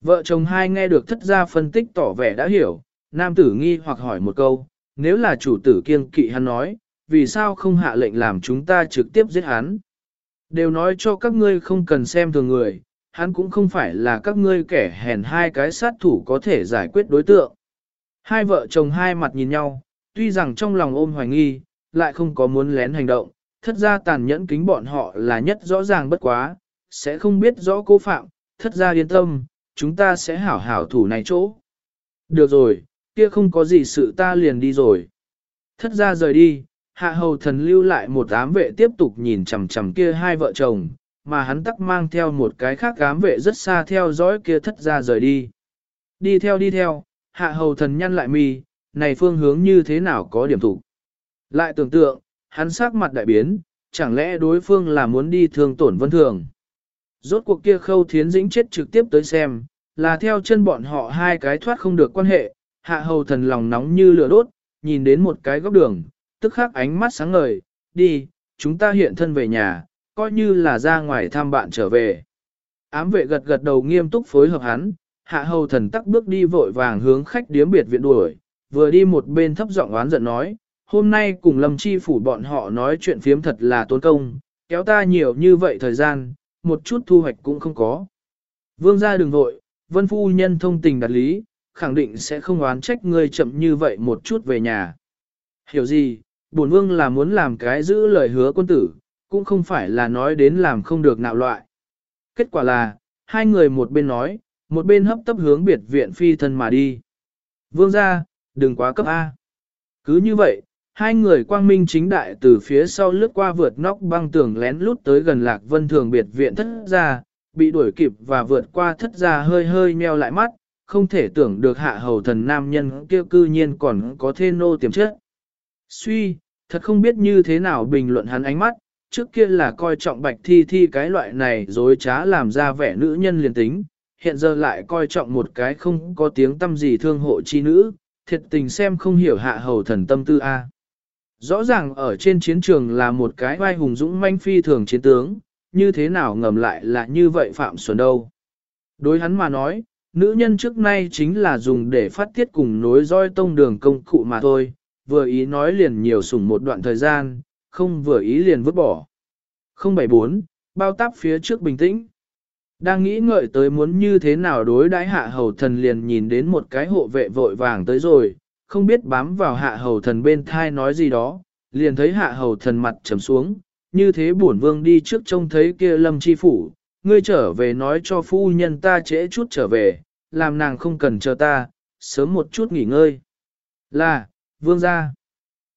Vợ chồng hai nghe được thất gia phân tích tỏ vẻ đã hiểu, nam tử nghi hoặc hỏi một câu, nếu là chủ tử kiêng kỵ hắn nói, vì sao không hạ lệnh làm chúng ta trực tiếp giết hắn? Đều nói cho các ngươi không cần xem thường người, hắn cũng không phải là các ngươi kẻ hèn hai cái sát thủ có thể giải quyết đối tượng. Hai vợ chồng hai mặt nhìn nhau, tuy rằng trong lòng ôm hoài nghi, lại không có muốn lén hành động, thất ra tàn nhẫn kính bọn họ là nhất rõ ràng bất quá, sẽ không biết rõ cố phạm, thất ra yên tâm, chúng ta sẽ hảo hảo thủ này chỗ. Được rồi, kia không có gì sự ta liền đi rồi. Thất ra rời đi, hạ hầu thần lưu lại một ám vệ tiếp tục nhìn chằm chằm kia hai vợ chồng, mà hắn tắc mang theo một cái khác ám vệ rất xa theo dõi kia thất ra rời đi. Đi theo đi theo, hạ hầu thần nhăn lại mi, này phương hướng như thế nào có điểm thủ. Lại tưởng tượng, hắn sắc mặt đại biến, chẳng lẽ đối phương là muốn đi thương tổn vân thường. Rốt cuộc kia khâu thiến dĩnh chết trực tiếp tới xem, là theo chân bọn họ hai cái thoát không được quan hệ, hạ hầu thần lòng nóng như lửa đốt, nhìn đến một cái góc đường, tức khắc ánh mắt sáng ngời, đi, chúng ta hiện thân về nhà, coi như là ra ngoài thăm bạn trở về. Ám vệ gật gật đầu nghiêm túc phối hợp hắn, hạ hầu thần tắc bước đi vội vàng hướng khách điếm biệt viện đuổi, vừa đi một bên thấp giọng oán giận nói, hôm nay cùng lâm chi phủ bọn họ nói chuyện phiếm thật là tốn công, kéo ta nhiều như vậy thời gian, một chút thu hoạch cũng không có. Vương gia đừng vội, vân phu nhân thông tình đặt lý, khẳng định sẽ không oán trách ngươi chậm như vậy một chút về nhà. Hiểu gì, bổn vương là muốn làm cái giữ lời hứa quân tử, cũng không phải là nói đến làm không được nạo loại. Kết quả là, hai người một bên nói, một bên hấp tấp hướng biệt viện phi thân mà đi. Vương gia, đừng quá cấp A. Cứ như vậy, hai người quang minh chính đại từ phía sau lướt qua vượt nóc băng tường lén lút tới gần lạc vân thường biệt viện thất ra, bị đuổi kịp và vượt qua thất ra hơi hơi meo lại mắt, không thể tưởng được hạ hầu thần nam nhân kia cư nhiên còn có thê nô tiềm chất. Suy, thật không biết như thế nào bình luận hắn ánh mắt, trước kia là coi trọng bạch thi thi cái loại này dối trá làm ra vẻ nữ nhân liền tính, hiện giờ lại coi trọng một cái không có tiếng tâm gì thương hộ chi nữ, thiệt tình xem không hiểu hạ hầu thần tâm tư A. Rõ ràng ở trên chiến trường là một cái vai hùng dũng manh phi thường chiến tướng, như thế nào ngầm lại là như vậy Phạm Xuân đâu. Đối hắn mà nói, nữ nhân trước nay chính là dùng để phát tiết cùng nối roi tông đường công cụ mà thôi, vừa ý nói liền nhiều sủng một đoạn thời gian, không vừa ý liền vứt bỏ. 074, bao táp phía trước bình tĩnh. Đang nghĩ ngợi tới muốn như thế nào đối đãi hạ hầu thần liền nhìn đến một cái hộ vệ vội vàng tới rồi, không biết bám vào hạ hầu thần bên thai nói gì đó, liền thấy hạ hầu thần mặt trầm xuống, như thế bổn vương đi trước trông thấy kia lâm chi phủ, ngươi trở về nói cho phu nhân ta trễ chút trở về, làm nàng không cần chờ ta, sớm một chút nghỉ ngơi. Là, vương gia.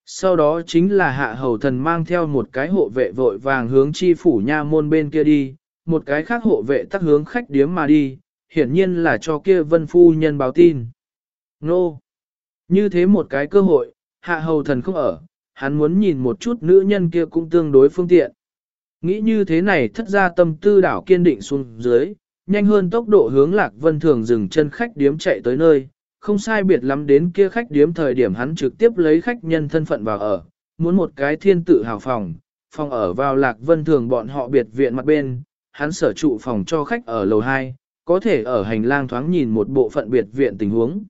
Sau đó chính là hạ hầu thần mang theo một cái hộ vệ vội vàng hướng chi phủ nha môn bên kia đi, một cái khác hộ vệ tắc hướng khách điếm mà đi, hiển nhiên là cho kia vân phu nhân báo tin. Nô! Như thế một cái cơ hội, hạ hầu thần không ở, hắn muốn nhìn một chút nữ nhân kia cũng tương đối phương tiện. Nghĩ như thế này thất ra tâm tư đảo kiên định xuống dưới, nhanh hơn tốc độ hướng lạc vân thường dừng chân khách điếm chạy tới nơi, không sai biệt lắm đến kia khách điếm thời điểm hắn trực tiếp lấy khách nhân thân phận vào ở, muốn một cái thiên tự hào phòng, phòng ở vào lạc vân thường bọn họ biệt viện mặt bên, hắn sở trụ phòng cho khách ở lầu 2, có thể ở hành lang thoáng nhìn một bộ phận biệt viện tình huống.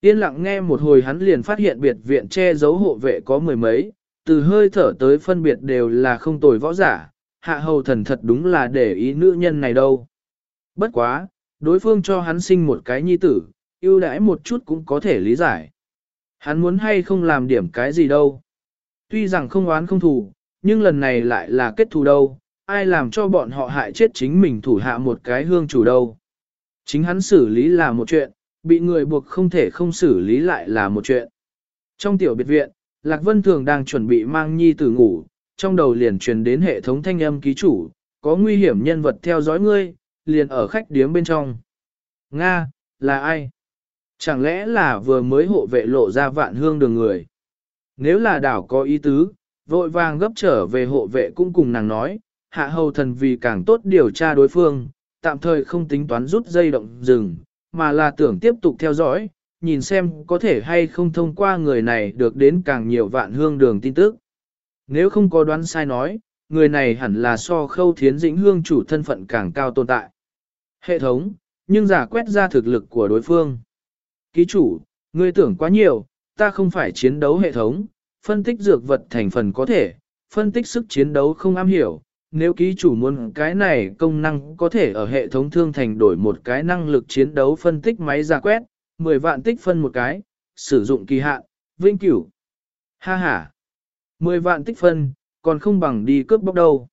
Yên lặng nghe một hồi hắn liền phát hiện biệt viện che giấu hộ vệ có mười mấy, từ hơi thở tới phân biệt đều là không tồi võ giả, hạ hầu thần thật đúng là để ý nữ nhân này đâu. Bất quá, đối phương cho hắn sinh một cái nhi tử, ưu đãi một chút cũng có thể lý giải. Hắn muốn hay không làm điểm cái gì đâu. Tuy rằng không oán không thù, nhưng lần này lại là kết thù đâu, ai làm cho bọn họ hại chết chính mình thủ hạ một cái hương chủ đâu. Chính hắn xử lý là một chuyện, bị người buộc không thể không xử lý lại là một chuyện. Trong tiểu biệt viện, Lạc Vân Thường đang chuẩn bị mang nhi tử ngủ, trong đầu liền truyền đến hệ thống thanh âm ký chủ, có nguy hiểm nhân vật theo dõi ngươi, liền ở khách điếm bên trong. Nga, là ai? Chẳng lẽ là vừa mới hộ vệ lộ ra vạn hương đường người? Nếu là đảo có ý tứ, vội vàng gấp trở về hộ vệ cũng cùng nàng nói, hạ hầu thần vì càng tốt điều tra đối phương, tạm thời không tính toán rút dây động rừng, mà là tưởng tiếp tục theo dõi, nhìn xem có thể hay không thông qua người này được đến càng nhiều vạn hương đường tin tức. Nếu không có đoán sai nói, người này hẳn là so khâu thiến dĩnh hương chủ thân phận càng cao tồn tại. Hệ thống, nhưng giả quét ra thực lực của đối phương. Ký chủ, ngươi tưởng quá nhiều, ta không phải chiến đấu hệ thống, phân tích dược vật thành phần có thể, phân tích sức chiến đấu không am hiểu. Nếu ký chủ muốn cái này công năng có thể ở hệ thống thương thành đổi một cái năng lực chiến đấu phân tích máy ra quét, 10 vạn tích phân một cái, sử dụng kỳ hạn, vinh cửu. Ha ha, 10 vạn tích phân, còn không bằng đi cướp bóc đâu.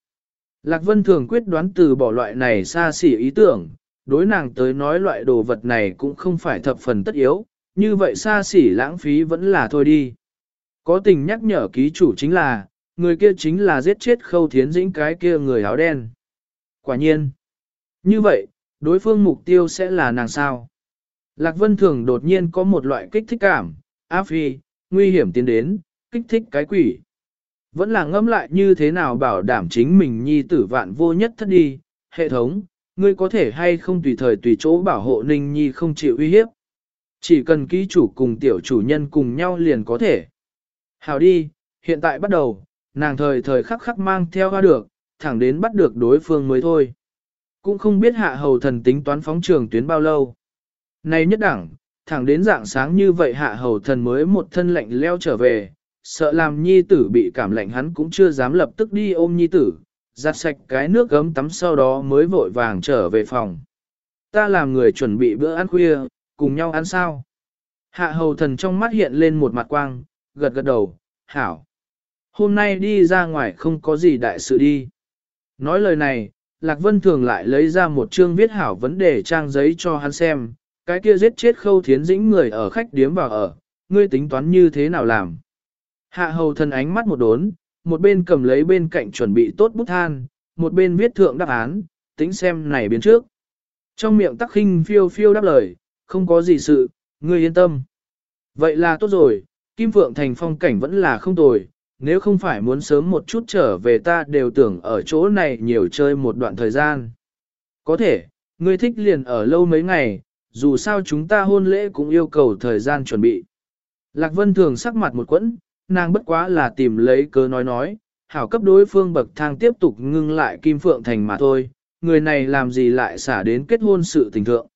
Lạc Vân thường quyết đoán từ bỏ loại này xa xỉ ý tưởng, đối nàng tới nói loại đồ vật này cũng không phải thập phần tất yếu, như vậy xa xỉ lãng phí vẫn là thôi đi. Có tình nhắc nhở ký chủ chính là, người kia chính là giết chết khâu thiến dĩnh cái kia người áo đen. Quả nhiên. Như vậy, đối phương mục tiêu sẽ là nàng sao. Lạc Vân Thường đột nhiên có một loại kích thích cảm, áp phi, nguy hiểm tiến đến, kích thích cái quỷ. Vẫn là ngâm lại như thế nào bảo đảm chính mình nhi tử vạn vô nhất thất đi, hệ thống, ngươi có thể hay không tùy thời tùy chỗ bảo hộ Ninh Nhi không chịu uy hiếp. Chỉ cần ký chủ cùng tiểu chủ nhân cùng nhau liền có thể. Hào đi, hiện tại bắt đầu, nàng thời thời khắc khắc mang theo hoa được, thẳng đến bắt được đối phương mới thôi. Cũng không biết hạ hầu thần tính toán phóng trường tuyến bao lâu. Này nhất đẳng, thẳng đến dạng sáng như vậy hạ hầu thần mới một thân lạnh leo trở về, sợ làm nhi tử bị cảm lạnh hắn cũng chưa dám lập tức đi ôm nhi tử, giặt sạch cái nước gấm tắm sau đó mới vội vàng trở về phòng. Ta làm người chuẩn bị bữa ăn khuya, cùng nhau ăn sao. Hạ hầu thần trong mắt hiện lên một mặt quang, gật gật đầu, hảo. Hôm nay đi ra ngoài không có gì đại sự đi. Nói lời này, Lạc Vân Thường lại lấy ra một chương viết hảo vấn đề trang giấy cho hắn xem, cái kia giết chết khâu thiến dĩnh người ở khách điếm vào ở, ngươi tính toán như thế nào làm. Hạ hầu thần ánh mắt một đốn, một bên cầm lấy bên cạnh chuẩn bị tốt bút than, một bên viết thượng đáp án, tính xem này biến trước. Trong miệng tắc khinh phiêu phiêu đáp lời, không có gì sự, ngươi yên tâm. Vậy là tốt rồi, Kim Phượng Thành phong cảnh vẫn là không tồi, nếu không phải muốn sớm một chút trở về ta đều tưởng ở chỗ này nhiều chơi một đoạn thời gian. Có thể, ngươi thích liền ở lâu mấy ngày, dù sao chúng ta hôn lễ cũng yêu cầu thời gian chuẩn bị. Lạc Vân thường sắc mặt một quẫn, nàng bất quá là tìm lấy cớ nói nói, hảo cấp đối phương bậc thang tiếp tục ngưng lại Kim Phượng Thành mà thôi, người này làm gì lại xả đến kết hôn sự tình thượng.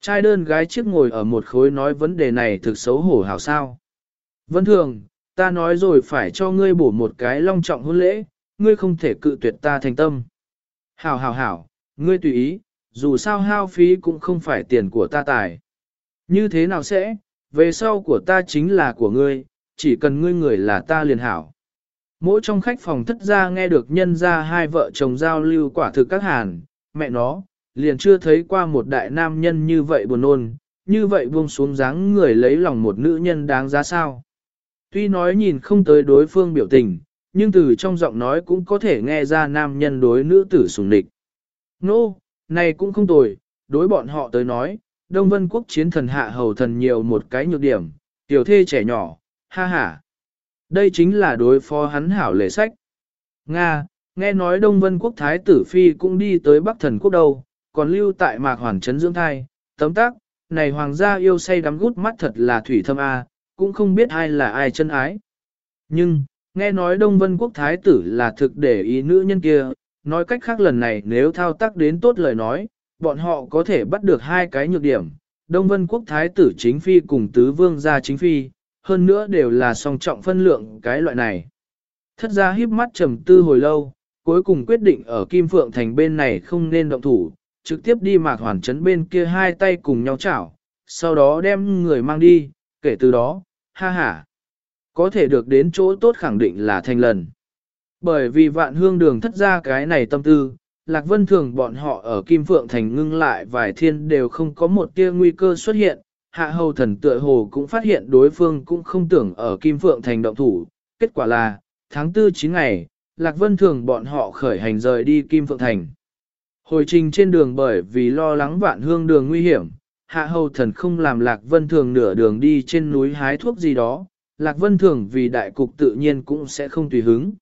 Trai đơn gái chiếc ngồi ở một khối nói vấn đề này thực xấu hổ hảo sao. Vân thường, ta nói rồi phải cho ngươi bổ một cái long trọng hôn lễ, ngươi không thể cự tuyệt ta thành tâm. Hảo hảo hảo, ngươi tùy ý, dù sao hao phí cũng không phải tiền của ta tài. Như thế nào sẽ, về sau của ta chính là của ngươi, chỉ cần ngươi người là ta liền hảo. Mỗi trong khách phòng thất gia nghe được nhân ra hai vợ chồng giao lưu quả thực các hàn, mẹ nó, liền chưa thấy qua một đại nam nhân như vậy buồn nôn, như vậy buông xuống dáng người lấy lòng một nữ nhân đáng giá sao. Tuy nói nhìn không tới đối phương biểu tình, nhưng từ trong giọng nói cũng có thể nghe ra nam nhân đối nữ tử sùng địch. Nô, no, này cũng không tồi, đối bọn họ tới nói, Đông Vân Quốc chiến thần hạ hầu thần nhiều một cái nhược điểm, tiểu thê trẻ nhỏ, ha ha. Đây chính là đối phó hắn hảo lệ sách. Nga, nghe nói Đông Vân Quốc Thái tử Phi cũng đi tới Bắc Thần Quốc đâu, còn lưu tại Mạc Hoàn Trấn dưỡng thai, tấm tác, này hoàng gia yêu say đắm gút mắt thật là thủy thâm A, cũng không biết ai là ai chân ái. Nhưng, nghe nói Đông Vân Quốc Thái tử là thực để ý nữ nhân kia, nói cách khác lần này nếu thao tác đến tốt lời nói, bọn họ có thể bắt được hai cái nhược điểm. Đông Vân Quốc Thái tử chính phi cùng tứ vương gia chính phi, hơn nữa đều là song trọng phân lượng cái loại này. Thất gia híp mắt trầm tư hồi lâu, cuối cùng quyết định ở Kim Phượng Thành bên này không nên động thủ, trực tiếp đi mạc hoàn trấn bên kia hai tay cùng nhau chảo, sau đó đem người mang đi, kể từ đó, ha ha, có thể được đến chỗ tốt khẳng định là thành lần. Bởi vì vạn hương đường thất ra cái này tâm tư, Lạc Vân Thường bọn họ ở Kim Phượng Thành ngưng lại vài thiên đều không có một tia nguy cơ xuất hiện, hạ hầu thần tựa hồ cũng phát hiện đối phương cũng không tưởng ở Kim Phượng Thành động thủ, kết quả là, tháng 4 9 ngày, Lạc Vân Thường bọn họ khởi hành rời đi Kim Phượng Thành. Hồi trình trên đường bởi vì lo lắng vạn hương đường nguy hiểm, hạ hầu thần không làm Lạc Vân Thường nửa đường đi trên núi hái thuốc gì đó, Lạc Vân Thường vì đại cục tự nhiên cũng sẽ không tùy hứng.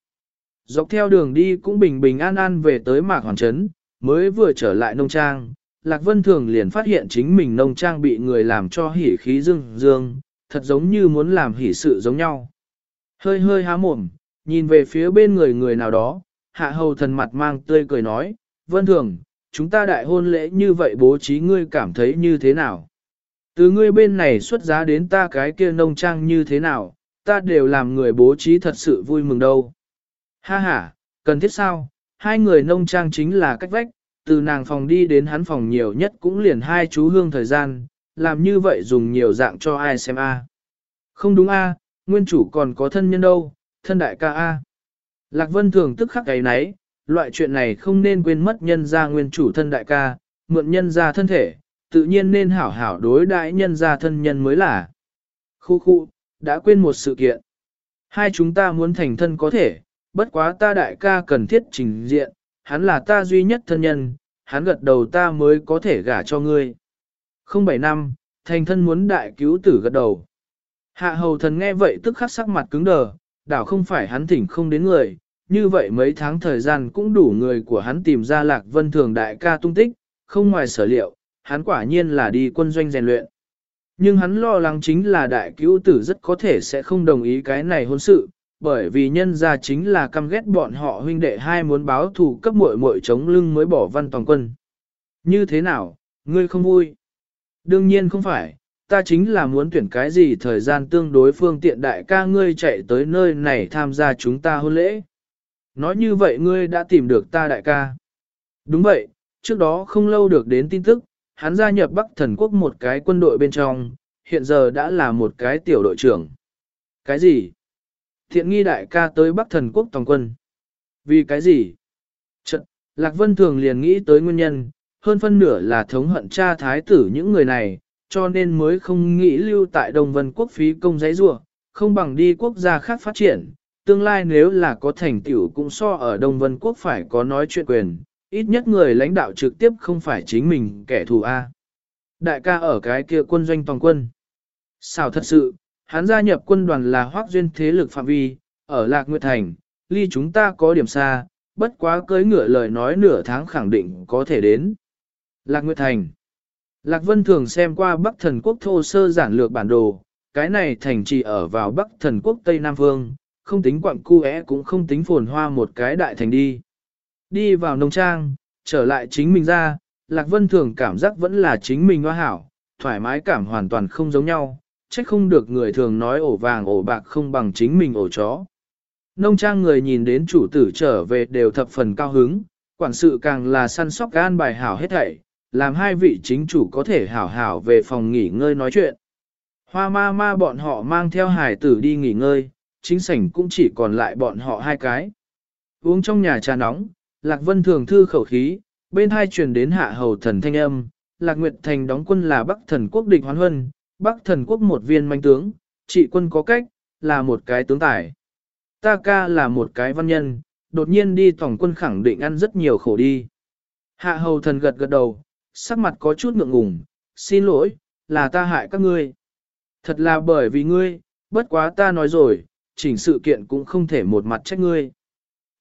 Dọc theo đường đi cũng bình bình an an về tới Mạc Hoàng Trấn, mới vừa trở lại nông trang, Lạc Vân Thường liền phát hiện chính mình nông trang bị người làm cho hỉ khí dương dương, thật giống như muốn làm hỉ sự giống nhau. Hơi hơi há mồm, nhìn về phía bên người người nào đó, hạ hầu thần mặt mang tươi cười nói, Vân Thường, chúng ta đại hôn lễ như vậy bố trí ngươi cảm thấy như thế nào? Từ ngươi bên này xuất giá đến ta cái kia nông trang như thế nào, ta đều làm người bố trí thật sự vui mừng đâu. Ha ha, cần thiết sao? Hai người nông trang chính là cách vách, từ nàng phòng đi đến hắn phòng nhiều nhất cũng liền hai chú hương thời gian, làm như vậy dùng nhiều dạng cho ai xem a. Không đúng a, nguyên chủ còn có thân nhân đâu, thân đại ca a. Lạc Vân thường tức khắc cái nấy, loại chuyện này không nên quên mất nhân gia nguyên chủ thân đại ca, mượn nhân gia thân thể, tự nhiên nên hảo hảo đối đãi nhân gia thân nhân mới là. Khu khu, đã quên một sự kiện. Hai chúng ta muốn thành thân có thể, bất quá ta đại ca cần thiết trình diện, hắn là ta duy nhất thân nhân, hắn gật đầu ta mới có thể gả cho ngươi. Không bảy năm, thành thân muốn đại cứu tử gật đầu. Hạ hầu thần nghe vậy tức khắc sắc mặt cứng đờ, đảo không phải hắn thỉnh không đến người, như vậy mấy tháng thời gian cũng đủ người của hắn tìm ra lạc vân thường đại ca tung tích, không ngoài sở liệu, hắn quả nhiên là đi quân doanh rèn luyện. Nhưng hắn lo lắng chính là đại cứu tử rất có thể sẽ không đồng ý cái này hôn sự, bởi vì nhân ra chính là căm ghét bọn họ huynh đệ hai muốn báo thù cấp muội muội chống lưng mới bỏ văn toàn quân. Như thế nào, ngươi không vui? Đương nhiên không phải, ta chính là muốn tuyển cái gì thời gian tương đối phương tiện đại ca ngươi chạy tới nơi này tham gia chúng ta hôn lễ. Nói như vậy ngươi đã tìm được ta đại ca. Đúng vậy, trước đó không lâu được đến tin tức, hắn gia nhập Bắc Thần Quốc một cái quân đội bên trong, hiện giờ đã là một cái tiểu đội trưởng. Cái gì? Thiện nghi đại ca tới Bắc Thần Quốc toàn quân. Vì cái gì? Trận, Lạc Vân Thường liền nghĩ tới nguyên nhân, hơn phân nửa là thống hận cha thái tử những người này, cho nên mới không nghĩ lưu tại Đông Vân Quốc phí công giấy rua, không bằng đi quốc gia khác phát triển. Tương lai nếu là có thành tựu cũng so ở Đông Vân Quốc phải có nói chuyện quyền, ít nhất người lãnh đạo trực tiếp không phải chính mình kẻ thù A. Đại ca ở cái kia quân doanh toàn quân. Sao thật sự, hắn gia nhập quân đoàn là hoác duyên thế lực phạm vi, ở Lạc Nguyệt Thành, ly chúng ta có điểm xa, bất quá cưới ngựa lời nói nửa tháng khẳng định có thể đến. Lạc Nguyệt Thành Lạc Vân thường xem qua Bắc Thần Quốc thô sơ giản lược bản đồ, cái này thành trì ở vào Bắc Thần Quốc Tây Nam Phương, không tính quặng cu é cũng không tính phồn hoa một cái đại thành đi. Đi vào nông trang, trở lại chính mình ra, Lạc Vân thường cảm giác vẫn là chính mình hoa hảo, thoải mái cảm hoàn toàn không giống nhau, trách không được người thường nói ổ vàng ổ bạc không bằng chính mình ổ chó. Nông trang người nhìn đến chủ tử trở về đều thập phần cao hứng, quản sự càng là săn sóc gan bài hảo hết thảy, làm hai vị chính chủ có thể hảo hảo về phòng nghỉ ngơi nói chuyện. Hoa ma ma bọn họ mang theo hải tử đi nghỉ ngơi, chính sảnh cũng chỉ còn lại bọn họ hai cái. Uống trong nhà trà nóng, Lạc Vân thường thư khẩu khí, bên hai truyền đến hạ hầu thần thanh âm, Lạc Nguyệt Thành đóng quân là Bắc thần quốc địch hoán huân, Bắc thần quốc một viên manh tướng, trị quân có cách, là một cái tướng tài. Ta ca là một cái văn nhân, đột nhiên đi tổng quân khẳng định ăn rất nhiều khổ đi. Hạ hầu thần gật gật đầu, sắc mặt có chút ngượng ngùng, xin lỗi, là ta hại các ngươi. Thật là bởi vì ngươi, bất quá ta nói rồi, chỉnh sự kiện cũng không thể một mặt trách ngươi.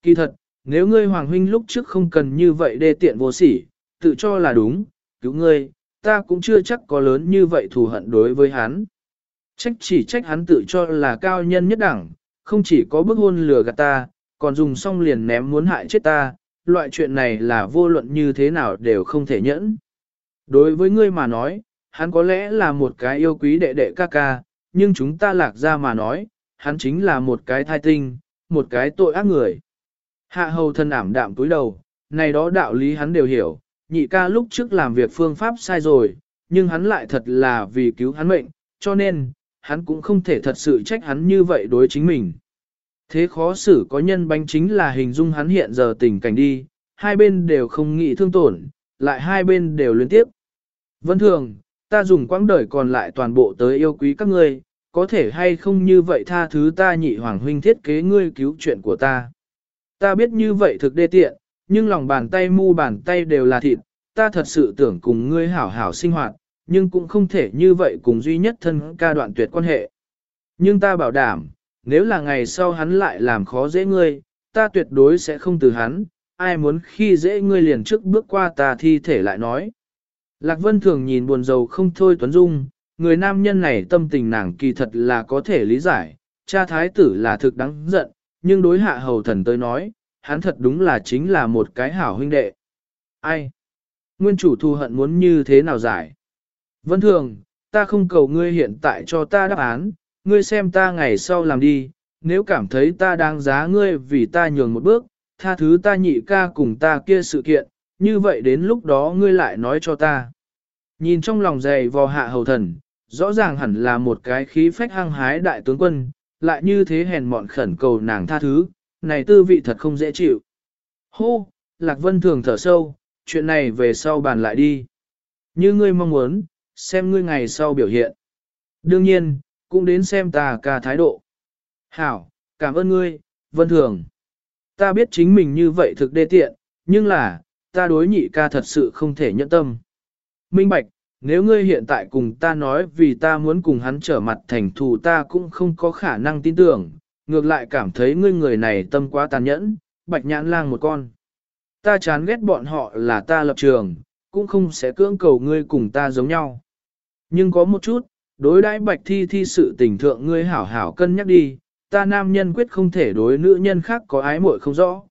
Kỳ thật, nếu ngươi hoàng huynh lúc trước không cần như vậy đê tiện vô sỉ, tự cho là đúng, cứu ngươi, ta cũng chưa chắc có lớn như vậy thù hận đối với hắn. Trách chỉ trách hắn tự cho là cao nhân nhất đẳng, không chỉ có bức hôn lừa gạt ta, còn dùng xong liền ném muốn hại chết ta, loại chuyện này là vô luận như thế nào đều không thể nhẫn. Đối với ngươi mà nói, hắn có lẽ là một cái yêu quý đệ đệ ca ca, nhưng chúng ta lạc ra mà nói, hắn chính là một cái thai tinh, một cái tội ác người. Hạ hầu thân ảm đạm túi đầu, này đó đạo lý hắn đều hiểu, nhị ca lúc trước làm việc phương pháp sai rồi, nhưng hắn lại thật là vì cứu hắn mệnh, cho nên, hắn cũng không thể thật sự trách hắn như vậy đối chính mình. Thế khó xử có nhân bánh chính là hình dung hắn hiện giờ tình cảnh đi, hai bên đều không nghĩ thương tổn, lại hai bên đều liên tiếp. Vân thường, ta dùng quãng đời còn lại toàn bộ tới yêu quý các ngươi, có thể hay không như vậy tha thứ ta nhị hoàng huynh thiết kế ngươi cứu chuyện của ta. Ta biết như vậy thực đê tiện, nhưng lòng bàn tay mu bàn tay đều là thịt, ta thật sự tưởng cùng ngươi hảo hảo sinh hoạt, nhưng cũng không thể như vậy cùng duy nhất thân ca đoạn tuyệt quan hệ. Nhưng ta bảo đảm, nếu là ngày sau hắn lại làm khó dễ ngươi, ta tuyệt đối sẽ không từ hắn, ai muốn khi dễ ngươi liền trước bước qua ta thi thể lại nói. Lạc Vân thường nhìn buồn rầu không thôi Tuấn Dung, người nam nhân này tâm tình nàng kỳ thật là có thể lý giải, cha thái tử là thực đáng giận, nhưng đối hạ hầu thần tới nói, hắn thật đúng là chính là một cái hảo huynh đệ. Ai? Nguyên chủ thù hận muốn như thế nào giải? Vân thường, ta không cầu ngươi hiện tại cho ta đáp án, ngươi xem ta ngày sau làm đi, nếu cảm thấy ta đáng giá ngươi vì ta nhường một bước, tha thứ ta nhị ca cùng ta kia sự kiện, như vậy đến lúc đó ngươi lại nói cho ta. Nhìn trong lòng dày vò hạ hầu thần, rõ ràng hẳn là một cái khí phách hăng hái đại tướng quân, lại như thế hèn mọn khẩn cầu nàng tha thứ, này tư vị thật không dễ chịu. Hô, Lạc Vân thường thở sâu, chuyện này về sau bàn lại đi. Như ngươi mong muốn, xem ngươi ngày sau biểu hiện. Đương nhiên, cũng đến xem ta cả thái độ. Hảo, cảm ơn ngươi, Vân Thường. Ta biết chính mình như vậy thực đê tiện, nhưng là, ta đối nhị ca thật sự không thể nhẫn tâm. Minh Bạch, nếu ngươi hiện tại cùng ta nói vì ta muốn cùng hắn trở mặt thành thù ta cũng không có khả năng tin tưởng, ngược lại cảm thấy ngươi người này tâm quá tàn nhẫn, bạch nhãn lang một con. Ta chán ghét bọn họ là ta lập trường, cũng không sẽ cưỡng cầu ngươi cùng ta giống nhau. Nhưng có một chút, đối đãi bạch thi thi sự tình thượng ngươi hảo hảo cân nhắc đi, ta nam nhân quyết không thể đối nữ nhân khác có ái muội không rõ.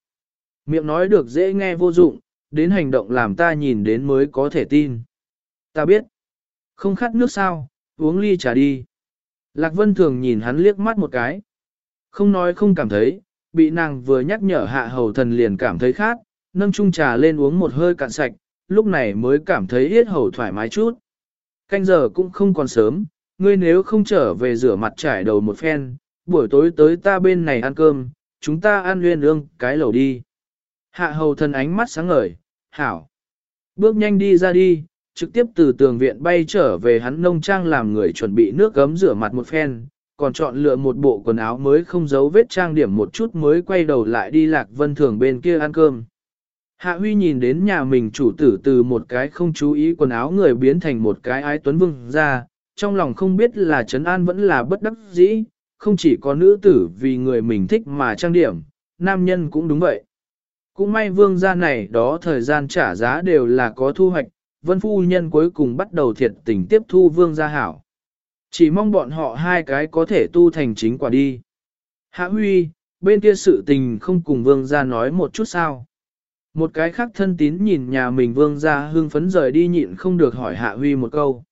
Miệng nói được dễ nghe vô dụng, đến hành động làm ta nhìn đến mới có thể tin. Ta biết. Không khát nước sao, uống ly trà đi. Lạc Vân thường nhìn hắn liếc mắt một cái. Không nói không cảm thấy, bị nàng vừa nhắc nhở hạ hầu thần liền cảm thấy khát, nâng chung trà lên uống một hơi cạn sạch, lúc này mới cảm thấy yết hầu thoải mái chút. Canh giờ cũng không còn sớm, ngươi nếu không trở về rửa mặt trải đầu một phen, buổi tối tới ta bên này ăn cơm, chúng ta ăn nguyên ương cái lẩu đi. Hạ hầu thần ánh mắt sáng ngời, hảo. Bước nhanh đi ra đi, trực tiếp từ tường viện bay trở về hắn nông trang làm người chuẩn bị nước gấm rửa mặt một phen, còn chọn lựa một bộ quần áo mới không giấu vết trang điểm một chút mới quay đầu lại đi lạc vân thường bên kia ăn cơm. Hạ Huy nhìn đến nhà mình chủ tử từ một cái không chú ý quần áo người biến thành một cái ái tuấn vương ra, trong lòng không biết là trấn an vẫn là bất đắc dĩ, không chỉ có nữ tử vì người mình thích mà trang điểm, nam nhân cũng đúng vậy. Cũng may vương gia này đó thời gian trả giá đều là có thu hoạch, vân phu nhân cuối cùng bắt đầu thiệt tình tiếp thu vương gia hảo. Chỉ mong bọn họ hai cái có thể tu thành chính quả đi. Hạ huy, bên kia sự tình không cùng vương gia nói một chút sao. Một cái khác thân tín nhìn nhà mình vương gia hưng phấn rời đi nhịn không được hỏi Hạ Huy một câu.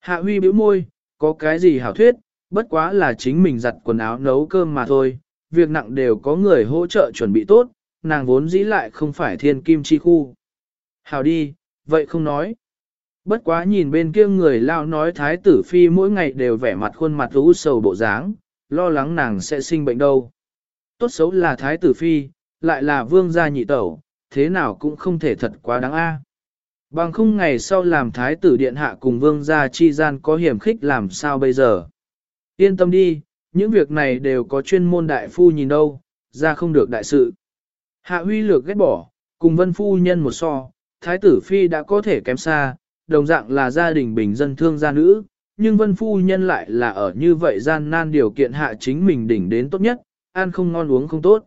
Hạ Huy bĩu môi, có cái gì hảo thuyết, bất quá là chính mình giặt quần áo nấu cơm mà thôi, việc nặng đều có người hỗ trợ chuẩn bị tốt, nàng vốn dĩ lại không phải thiên kim chi khu. Hảo đi, vậy không nói. Bất quá nhìn bên kia người lao nói thái tử phi mỗi ngày đều vẻ mặt khuôn mặt u sầu bộ dáng, lo lắng nàng sẽ sinh bệnh đâu. Tốt xấu là thái tử phi, lại là vương gia nhị tẩu, thế nào cũng không thể thật quá đáng a. Bằng không ngày sau làm thái tử điện hạ cùng vương gia chi gian có hiểm khích làm sao bây giờ. Yên tâm đi, những việc này đều có chuyên môn đại phu nhìn đâu, ra không được đại sự. Hạ huy lược ghét bỏ, cùng vân phu nhân một so, thái tử phi đã có thể kém xa, đồng dạng là gia đình bình dân thương gia nữ, nhưng vân phu nhân lại là ở như vậy gian nan điều kiện hạ chính mình đỉnh đến tốt nhất, ăn không ngon uống không tốt.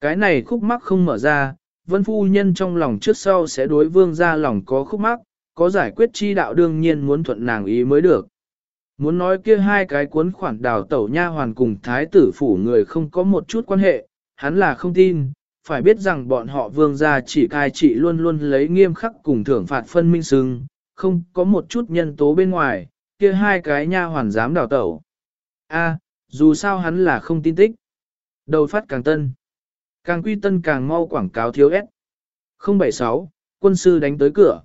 Cái này khúc mắc không mở ra, vân phu nhân trong lòng trước sau sẽ đối vương ra lòng có khúc mắc, có giải quyết chi đạo đương nhiên muốn thuận nàng ý mới được. Muốn nói kia hai cái cuốn khoản đào tẩu nha hoàn cùng thái tử phủ người không có một chút quan hệ, hắn là không tin, phải biết rằng bọn họ vương gia chỉ cai trị luôn luôn lấy nghiêm khắc cùng thưởng phạt phân minh sưng, không có một chút nhân tố bên ngoài, kia hai cái nha hoàn dám đào tẩu. A, dù sao hắn là không tin tích. Đầu phát càng tân. Càng quy tân càng mau quảng cáo thiếu S. 076, quân sư đánh tới cửa.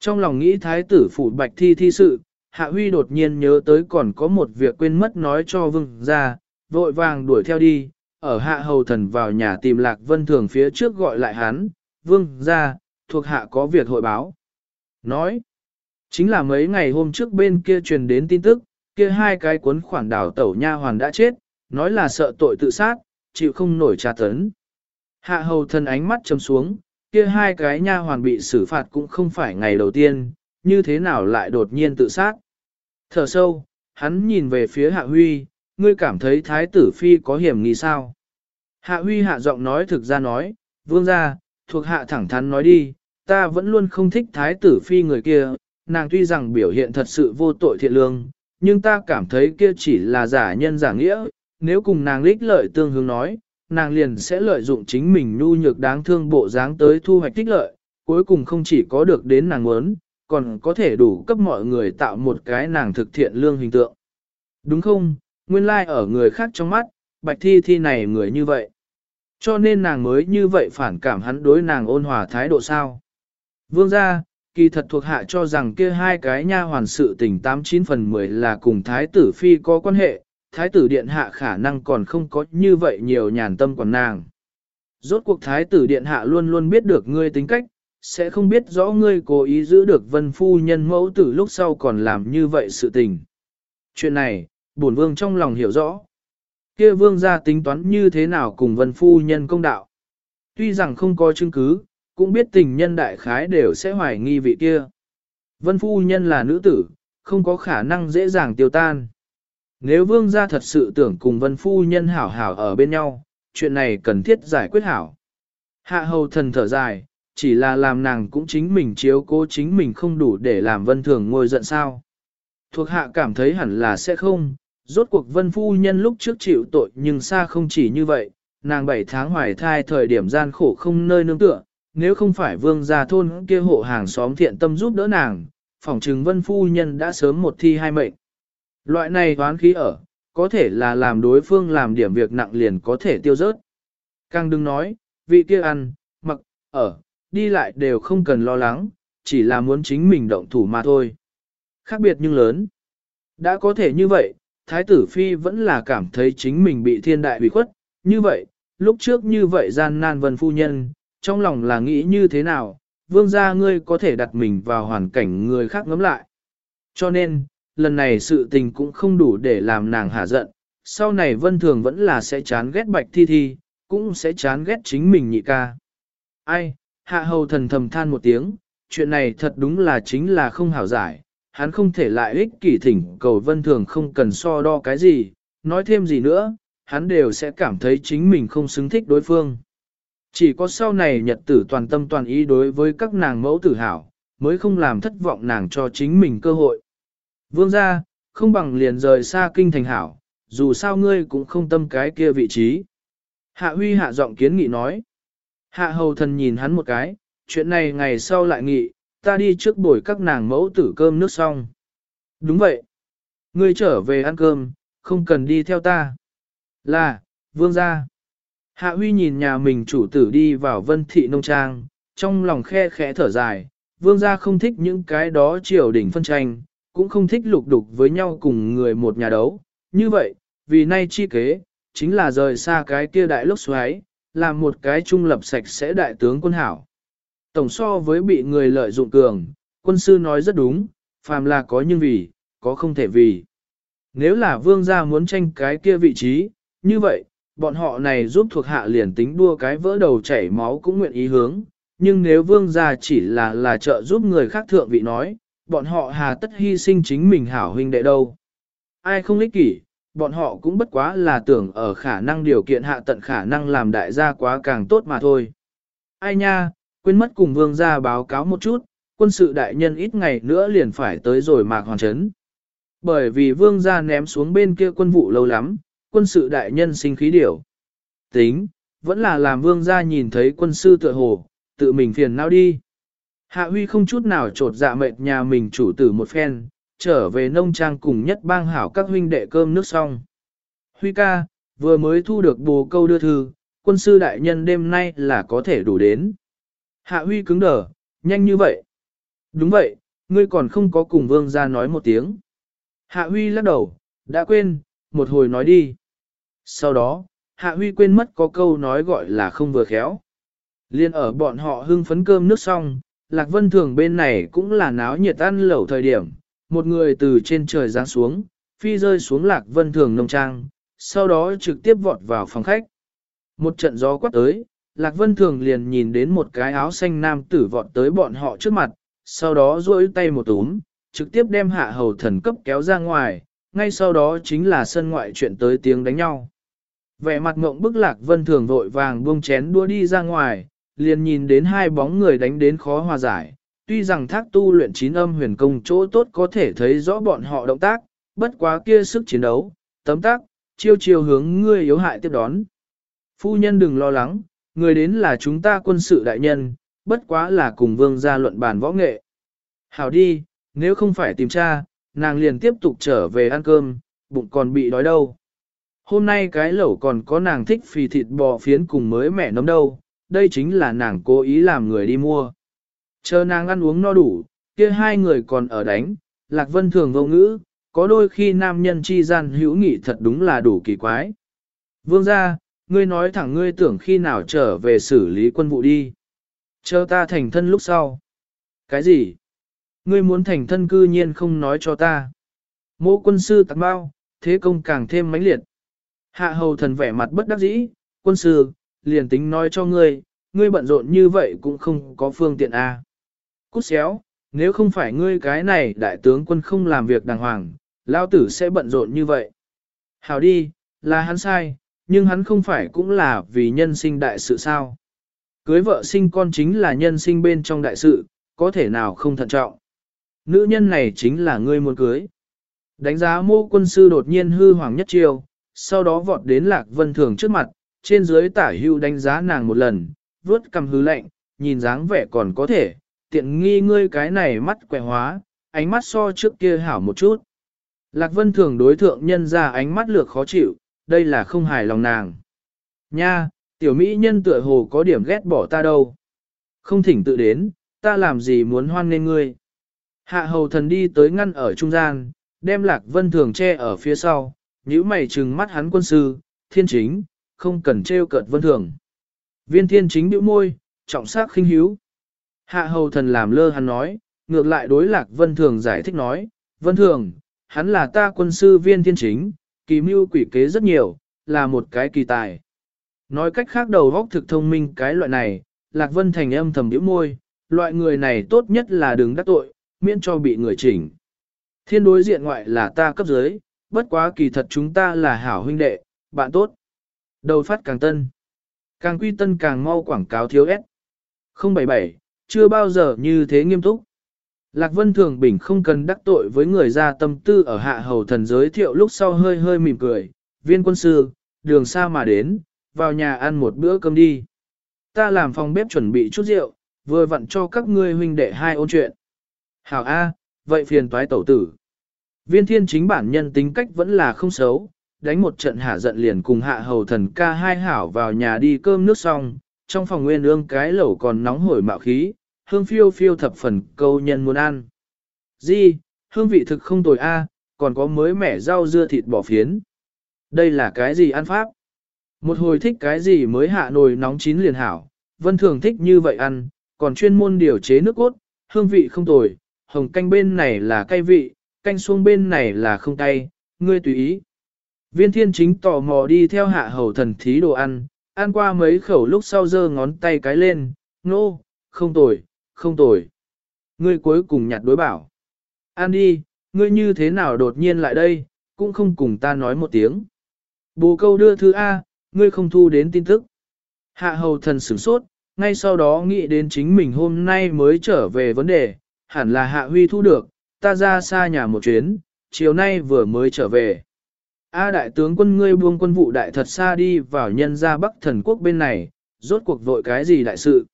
Trong lòng nghĩ thái tử phủ bạch thi thi sự, Hạ Huy đột nhiên nhớ tới còn có một việc quên mất nói cho vương gia, vội vàng đuổi theo đi, ở hạ hầu thần vào nhà tìm lạc vân thường phía trước gọi lại hắn, vương ra, thuộc hạ có việc hội báo. Nói, chính là mấy ngày hôm trước bên kia truyền đến tin tức, kia hai cái cuốn khoản đảo tẩu nha hoàn đã chết, nói là sợ tội tự sát, chịu không nổi tra tấn. Hạ hầu thần ánh mắt chầm xuống, kia hai cái nha hoàn bị xử phạt cũng không phải ngày đầu tiên, như thế nào lại đột nhiên tự sát. Thở sâu, hắn nhìn về phía Hạ Huy, ngươi cảm thấy Thái tử Phi có hiểm nghi sao? Hạ Huy hạ giọng nói thực ra nói, vương ra, thuộc hạ thẳng thắn nói đi, ta vẫn luôn không thích Thái tử Phi người kia, nàng tuy rằng biểu hiện thật sự vô tội thiện lương, nhưng ta cảm thấy kia chỉ là giả nhân giả nghĩa, nếu cùng nàng lích lợi tương hướng nói, nàng liền sẽ lợi dụng chính mình nhu nhược đáng thương bộ dáng tới thu hoạch tích lợi, cuối cùng không chỉ có được đến nàng muốn, còn có thể đủ cấp mọi người tạo một cái nàng thực thiện lương hình tượng. Đúng không? Nguyên lai like ở người khác trong mắt, bạch thi thi này người như vậy. Cho nên nàng mới như vậy phản cảm hắn đối nàng ôn hòa thái độ sao. Vương gia, kỳ thật thuộc hạ cho rằng kia hai cái nha hoàn sự tình 89 phần 10 là cùng thái tử phi có quan hệ, thái tử điện hạ khả năng còn không có như vậy nhiều nhàn tâm còn nàng. Rốt cuộc thái tử điện hạ luôn luôn biết được ngươi tính cách, sẽ không biết rõ ngươi cố ý giữ được vân phu nhân mẫu tử lúc sau còn làm như vậy sự tình. Chuyện này, bổn vương trong lòng hiểu rõ. kia vương gia tính toán như thế nào cùng vân phu nhân công đạo. Tuy rằng không có chứng cứ, cũng biết tình nhân đại khái đều sẽ hoài nghi vị kia. Vân phu nhân là nữ tử, không có khả năng dễ dàng tiêu tan. Nếu vương gia thật sự tưởng cùng vân phu nhân hảo hảo ở bên nhau, chuyện này cần thiết giải quyết hảo. Hạ hầu thần thở dài, chỉ là làm nàng cũng chính mình chiếu cố chính mình không đủ để làm vân thường ngồi giận sao. Thuộc hạ cảm thấy hẳn là sẽ không, rốt cuộc vân phu nhân lúc trước chịu tội nhưng xa không chỉ như vậy, nàng 7 tháng hoài thai thời điểm gian khổ không nơi nương tựa, nếu không phải vương gia thôn kia hộ hàng xóm thiện tâm giúp đỡ nàng, phỏng chừng vân phu nhân đã sớm một thi hai mệnh. Loại này toán khí ở, có thể là làm đối phương làm điểm việc nặng liền có thể tiêu rớt. Càng đừng nói, vị kia ăn, mặc, ở, đi lại đều không cần lo lắng, chỉ là muốn chính mình động thủ mà thôi. Khác biệt nhưng lớn. Đã có thể như vậy, Thái tử Phi vẫn là cảm thấy chính mình bị thiên đại bị khuất, như vậy, lúc trước như vậy gian nan vân phu nhân, trong lòng là nghĩ như thế nào, vương gia ngươi có thể đặt mình vào hoàn cảnh người khác ngắm lại. Cho nên, lần này sự tình cũng không đủ để làm nàng hả giận, sau này vân thường vẫn là sẽ chán ghét bạch thi thi, cũng sẽ chán ghét chính mình nhị ca. Ai, hạ hầu thần thầm than một tiếng, chuyện này thật đúng là chính là không hảo giải, hắn không thể lại ích kỷ thỉnh cầu vân thường không cần so đo cái gì, nói thêm gì nữa, hắn đều sẽ cảm thấy chính mình không xứng thích đối phương. Chỉ có sau này nhật tử toàn tâm toàn ý đối với các nàng mẫu tử hảo, mới không làm thất vọng nàng cho chính mình cơ hội. Vương ra, không bằng liền rời xa kinh thành hảo, dù sao ngươi cũng không tâm cái kia vị trí. Hạ huy hạ giọng kiến nghị nói. Hạ hầu thần nhìn hắn một cái, chuyện này ngày sau lại nghị, ta đi trước buổi các nàng mẫu tử cơm nước xong. Đúng vậy. Ngươi trở về ăn cơm, không cần đi theo ta. Là, vương gia. Hạ huy nhìn nhà mình chủ tử đi vào vân thị nông trang, trong lòng khe khẽ thở dài, vương gia không thích những cái đó triều đỉnh phân tranh, cũng không thích lục đục với nhau cùng người một nhà đấu. Như vậy, vì nay chi kế, chính là rời xa cái kia đại lốc xoáy, làm một cái trung lập sạch sẽ đại tướng quân hảo. Tổng so với bị người lợi dụng cường, quân sư nói rất đúng, phàm là có nhưng vì, có không thể vì. Nếu là vương gia muốn tranh cái kia vị trí, như vậy, bọn họ này giúp thuộc hạ liền tính đua cái vỡ đầu chảy máu cũng nguyện ý hướng, nhưng nếu vương gia chỉ là là trợ giúp người khác thượng vị nói, bọn họ hà tất hy sinh chính mình hảo huynh đệ đâu. Ai không lý kỷ, bọn họ cũng bất quá là tưởng ở khả năng điều kiện hạ tận khả năng làm đại gia quá càng tốt mà thôi. Ai nha, quên mất cùng vương gia báo cáo một chút, quân sự đại nhân ít ngày nữa liền phải tới rồi mạc hoàn chấn. Bởi vì vương gia ném xuống bên kia quân vụ lâu lắm, quân sự đại nhân sinh khí điểu. Tính, vẫn là làm vương gia nhìn thấy quân sư tựa hồ, tự mình phiền não đi. Hạ huy không chút nào trột dạ mệt nhà mình chủ tử một phen, trở về nông trang cùng nhất bang hảo các huynh đệ cơm nước xong. Huy ca, vừa mới thu được bồ câu đưa thư, quân sư đại nhân đêm nay là có thể đủ đến. Hạ huy cứng đờ, nhanh như vậy. Đúng vậy, ngươi còn không có cùng vương ra nói một tiếng. Hạ huy lắc đầu, đã quên, một hồi nói đi. Sau đó, Hạ huy quên mất có câu nói gọi là không vừa khéo. Liên ở bọn họ hưng phấn cơm nước xong, Lạc Vân Thường bên này cũng là náo nhiệt ăn lẩu thời điểm, một người từ trên trời giáng xuống, phi rơi xuống Lạc Vân Thường nông trang, sau đó trực tiếp vọt vào phòng khách. Một trận gió quát tới, Lạc Vân Thường liền nhìn đến một cái áo xanh nam tử vọt tới bọn họ trước mặt, sau đó duỗi tay một túm, trực tiếp đem hạ hầu thần cấp kéo ra ngoài, ngay sau đó chính là sân ngoại chuyện tới tiếng đánh nhau. Vẻ mặt ngộng bức Lạc Vân Thường vội vàng buông chén đua đi ra ngoài, liền nhìn đến hai bóng người đánh đến khó hòa giải. Tuy rằng thác tu luyện chín âm huyền công chỗ tốt có thể thấy rõ bọn họ động tác, bất quá kia sức chiến đấu, tấm tác, chiêu chiêu hướng ngươi yếu hại tiếp đón. Phu nhân đừng lo lắng, người đến là chúng ta quân sự đại nhân, bất quá là cùng vương gia luận bàn võ nghệ. Hảo đi, nếu không phải tìm cha, nàng liền tiếp tục trở về ăn cơm, bụng còn bị đói đâu. Hôm nay cái lẩu còn có nàng thích phì thịt bò phiến cùng mới mẻ nấm đâu, đây chính là nàng cố ý làm người đi mua. Chờ nàng ăn uống no đủ, kia hai người còn ở đánh, Lạc Vân thường vô ngữ, có đôi khi nam nhân chi gian hữu nghị thật đúng là đủ kỳ quái. Vương gia, ngươi nói thẳng ngươi tưởng khi nào trở về xử lý quân vụ đi. Chờ ta thành thân lúc sau. Cái gì? Ngươi muốn thành thân cư nhiên không nói cho ta. Mô quân sư tặng bao, thế công càng thêm mãnh liệt. Hạ hầu thần vẻ mặt bất đắc dĩ, quân sư, liền tính nói cho ngươi, ngươi bận rộn như vậy cũng không có phương tiện a. À. Cút xéo, nếu không phải ngươi cái này đại tướng quân không làm việc đàng hoàng, lao tử sẽ bận rộn như vậy. Hảo đi, là hắn sai, nhưng hắn không phải cũng là vì nhân sinh đại sự sao. Cưới vợ sinh con chính là nhân sinh bên trong đại sự, có thể nào không thận trọng. Nữ nhân này chính là ngươi muốn cưới. Đánh giá mô quân sư đột nhiên hư hoàng nhất chiêu, sau đó vọt đến lạc vân thường trước mặt, trên dưới tả hưu đánh giá nàng một lần, vuốt cầm hư lạnh, nhìn dáng vẻ còn có thể, tiện nghi ngươi cái này mắt quẻ hóa, ánh mắt so trước kia hảo một chút. Lạc Vân thường đối thượng nhân ra ánh mắt lược khó chịu, đây là không hài lòng nàng. Nha, tiểu mỹ nhân tựa hồ có điểm ghét bỏ ta đâu. Không thỉnh tự đến, ta làm gì muốn hoan nên ngươi. Hạ hầu thần đi tới ngăn ở trung gian, đem Lạc Vân thường che ở phía sau, nhíu mày trừng mắt hắn quân sư, thiên chính, không cần trêu cợt vân thường. Viên thiên chính bĩu môi, trọng sắc khinh hiếu. Hạ hầu thần làm lơ hắn nói, ngược lại đối lạc vân thường giải thích nói, vân thường, hắn là ta quân sư viên thiên chính, kỳ mưu quỷ kế rất nhiều, là một cái kỳ tài. Nói cách khác đầu góc thực thông minh cái loại này, lạc vân thành âm thầm điểm môi, loại người này tốt nhất là đừng đắc tội, miễn cho bị người chỉnh. Thiên đối diện ngoại là ta cấp dưới, bất quá kỳ thật chúng ta là hảo huynh đệ, bạn tốt. Đầu phát càng tân. Càng quy tân càng mau quảng cáo thiếu S. 077, chưa bao giờ như thế nghiêm túc. Lạc Vân Thường Bình không cần đắc tội với người ra tâm tư ở hạ hầu thần giới thiệu lúc sau hơi hơi mỉm cười. Viên quân sư, đường xa mà đến, vào nhà ăn một bữa cơm đi. Ta làm phòng bếp chuẩn bị chút rượu, vừa vặn cho các ngươi huynh đệ hai ôn chuyện. Hảo A, vậy phiền toái tẩu tử. Viên thiên chính bản nhân tính cách vẫn là không xấu, đánh một trận hạ giận liền cùng hạ hầu thần ca hai hảo vào nhà đi cơm nước xong, trong phòng nguyên ương cái lẩu còn nóng hổi mạo khí, hương phiêu phiêu thập phần câu nhân muốn ăn. Di, hương vị thực không tồi a, còn có mới mẻ rau dưa thịt bò phiến. Đây là cái gì ăn pháp? Một hồi thích cái gì mới hạ nồi nóng chín liền hảo, vân thường thích như vậy ăn, còn chuyên môn điều chế nước cốt, hương vị không tồi, hồng canh bên này là cay vị, canh xuông bên này là không cay, ngươi tùy ý. Viên thiên chính tò mò đi theo hạ hầu thần thí đồ ăn, ăn qua mấy khẩu lúc sau giơ ngón tay cái lên, nô, no, không tồi, không tồi. Ngươi cuối cùng nhặt đối bảo. an đi, ngươi như thế nào đột nhiên lại đây, cũng không cùng ta nói một tiếng. Bồ câu đưa thư A, ngươi không thu đến tin tức. Hạ hầu thần sửng sốt, ngay sau đó nghĩ đến chính mình hôm nay mới trở về vấn đề, hẳn là hạ huy thu được, ta ra xa nhà một chuyến, chiều nay vừa mới trở về. A đại tướng quân ngươi buông quân vụ đại thật xa đi vào nhân gia bắc thần quốc bên này, rốt cuộc vội cái gì đại sự.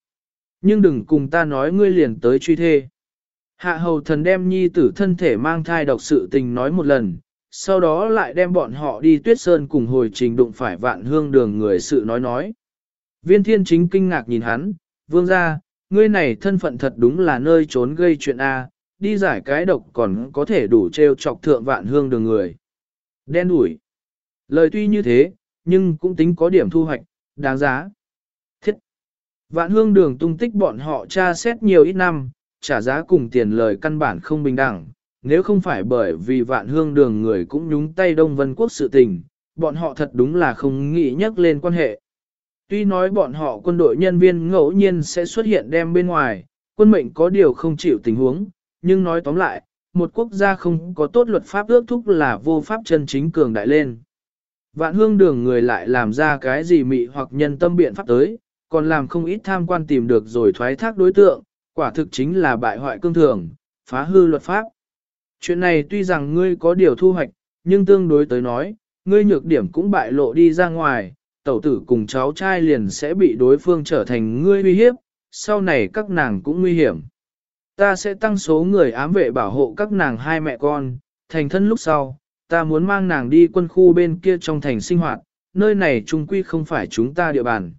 Nhưng đừng cùng ta nói ngươi liền tới truy thê. Hạ hầu thần đem nhi tử thân thể mang thai độc sự tình nói một lần, sau đó lại đem bọn họ đi tuyết sơn cùng hồi trình đụng phải vạn hương đường người sự nói nói. Viên thiên chính kinh ngạc nhìn hắn, vương ra, ngươi này thân phận thật đúng là nơi trốn gây chuyện A, đi giải cái độc còn có thể đủ treo chọc thượng vạn hương đường người. Đen đủi. Lời tuy như thế, nhưng cũng tính có điểm thu hoạch, đáng giá. Vạn hương đường tung tích bọn họ tra xét nhiều ít năm, trả giá cùng tiền lời căn bản không bình đẳng. Nếu không phải bởi vì vạn hương đường người cũng nhúng tay Đông Vân Quốc sự tình, bọn họ thật đúng là không nghĩ nhắc lên quan hệ. Tuy nói bọn họ quân đội nhân viên ngẫu nhiên sẽ xuất hiện đem bên ngoài, quân mệnh có điều không chịu tình huống, nhưng nói tóm lại, một quốc gia không có tốt luật pháp ước thúc là vô pháp chân chính cường đại lên. Vạn hương đường người lại làm ra cái gì mị hoặc nhân tâm biện pháp tới, còn làm không ít tham quan tìm được rồi thoái thác đối tượng, quả thực chính là bại hoại cương thường, phá hư luật pháp. Chuyện này tuy rằng ngươi có điều thu hoạch, nhưng tương đối tới nói, ngươi nhược điểm cũng bại lộ đi ra ngoài, tẩu tử cùng cháu trai liền sẽ bị đối phương trở thành ngươi uy hiếp, sau này các nàng cũng nguy hiểm. Ta sẽ tăng số người ám vệ bảo hộ các nàng hai mẹ con, thành thân lúc sau, ta muốn mang nàng đi quân khu bên kia trong thành sinh hoạt, nơi này trung quy không phải chúng ta địa bàn.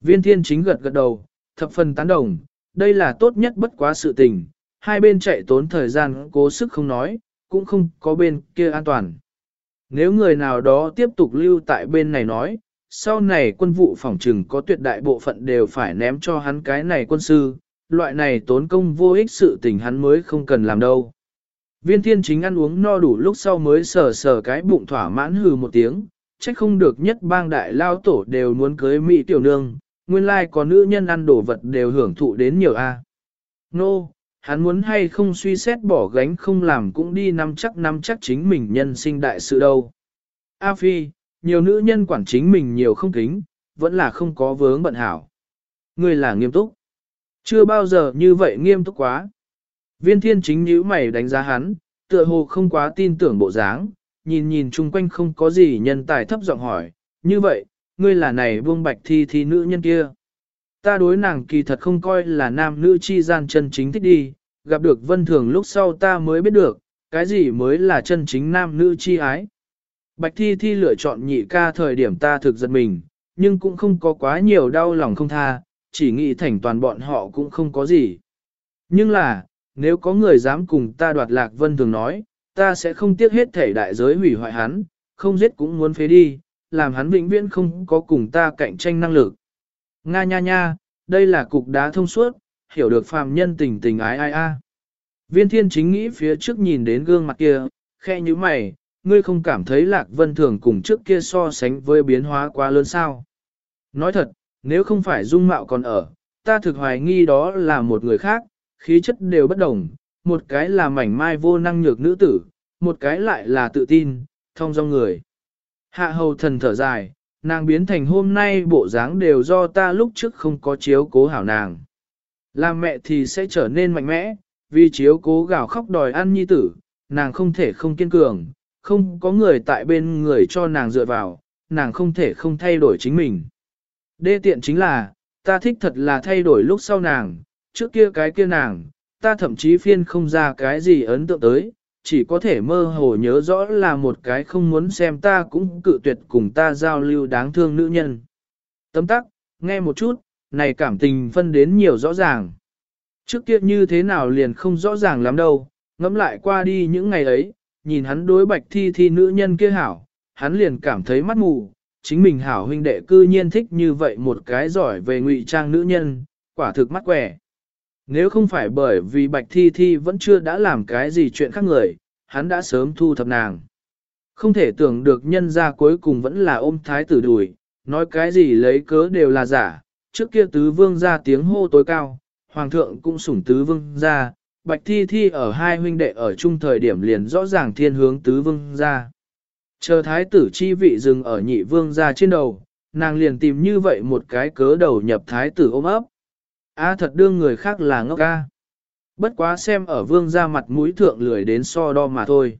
Viên thiên chính gật gật đầu, thập phần tán đồng, đây là tốt nhất bất quá sự tình, hai bên chạy tốn thời gian cố sức không nói, cũng không có bên kia an toàn. Nếu người nào đó tiếp tục lưu tại bên này nói, sau này quân vụ phòng trừng có tuyệt đại bộ phận đều phải ném cho hắn cái này quân sư, loại này tốn công vô ích sự tình hắn mới không cần làm đâu. Viên thiên chính ăn uống no đủ lúc sau mới sờ sờ cái bụng thỏa mãn hừ một tiếng, trách không được nhất bang đại lao tổ đều muốn cưới mỹ tiểu nương, nguyên lai like có nữ nhân ăn đồ vật đều hưởng thụ đến nhiều a. Nô, no, hắn muốn hay không suy xét bỏ gánh không làm cũng đi nắm chắc nắm chắc chính mình nhân sinh đại sự đâu. A Phi, nhiều nữ nhân quản chính mình nhiều không kính, vẫn là không có vướng bận hảo. Ngươi là nghiêm túc. Chưa bao giờ như vậy nghiêm túc quá. Viên thiên chính nhíu mày đánh giá hắn, tựa hồ không quá tin tưởng bộ dáng, nhìn nhìn chung quanh không có gì nhân tài thấp giọng hỏi, như vậy, ngươi là này vương bạch thi thi nữ nhân kia. Ta đối nàng kỳ thật không coi là nam nữ chi gian chân chính thích đi, gặp được vân thường lúc sau ta mới biết được, cái gì mới là chân chính nam nữ chi ái. Bạch thi thi lựa chọn nhị ca thời điểm ta thực giật mình, nhưng cũng không có quá nhiều đau lòng không tha, chỉ nghĩ thành toàn bọn họ cũng không có gì. Nhưng là, nếu có người dám cùng ta đoạt lạc vân thường nói, ta sẽ không tiếc hết thể đại giới hủy hoại hắn, không giết cũng muốn phế đi, làm hắn vĩnh viễn không có cùng ta cạnh tranh năng lực. Nga nha nha, đây là cục đá thông suốt, hiểu được phàm nhân tình tình ái ai a. Viên thiên chính nghĩ phía trước nhìn đến gương mặt kia, khe như mày, ngươi không cảm thấy lạc vân thường cùng trước kia so sánh với biến hóa quá lớn sao. Nói thật, nếu không phải dung mạo còn ở, ta thực hoài nghi đó là một người khác, khí chất đều bất đồng, một cái là mảnh mai vô năng nhược nữ tử, một cái lại là tự tin, thông do người. Hạ hầu thần thở dài, nàng biến thành hôm nay bộ dáng đều do ta lúc trước không có chiếu cố hảo nàng. Làm mẹ thì sẽ trở nên mạnh mẽ, vì chiếu cố gào khóc đòi ăn nhi tử, nàng không thể không kiên cường, không có người tại bên người cho nàng dựa vào, nàng không thể không thay đổi chính mình. Đê tiện chính là, ta thích thật là thay đổi lúc sau nàng, trước kia cái kia nàng, ta thậm chí phiên không ra cái gì ấn tượng tới, chỉ có thể mơ hồ nhớ rõ là một cái không muốn xem ta cũng cự tuyệt cùng ta giao lưu đáng thương nữ nhân. Tấm tắc, nghe một chút, này cảm tình phân đến nhiều rõ ràng. Trước kia như thế nào liền không rõ ràng lắm đâu, ngẫm lại qua đi những ngày ấy, nhìn hắn đối bạch thi thi nữ nhân kia hảo, hắn liền cảm thấy mắt mù, chính mình hảo huynh đệ cư nhiên thích như vậy một cái giỏi về ngụy trang nữ nhân, quả thực mắt quẻ. Nếu không phải bởi vì Bạch Thi Thi vẫn chưa đã làm cái gì chuyện khác người, hắn đã sớm thu thập nàng. Không thể tưởng được nhân ra cuối cùng vẫn là ôm thái tử đùi, nói cái gì lấy cớ đều là giả, trước kia tứ vương ra tiếng hô tối cao, hoàng thượng cũng sủng tứ vương ra, bạch thi thi ở hai huynh đệ ở chung thời điểm liền rõ ràng thiên hướng tứ vương ra. Chờ thái tử chi vị dừng ở nhị vương ra trên đầu, nàng liền tìm như vậy một cái cớ đầu nhập thái tử ôm ấp. A thật đương người khác là ngốc ca. Bất quá xem ở vương ra mặt mũi thượng lười đến so đo mà thôi.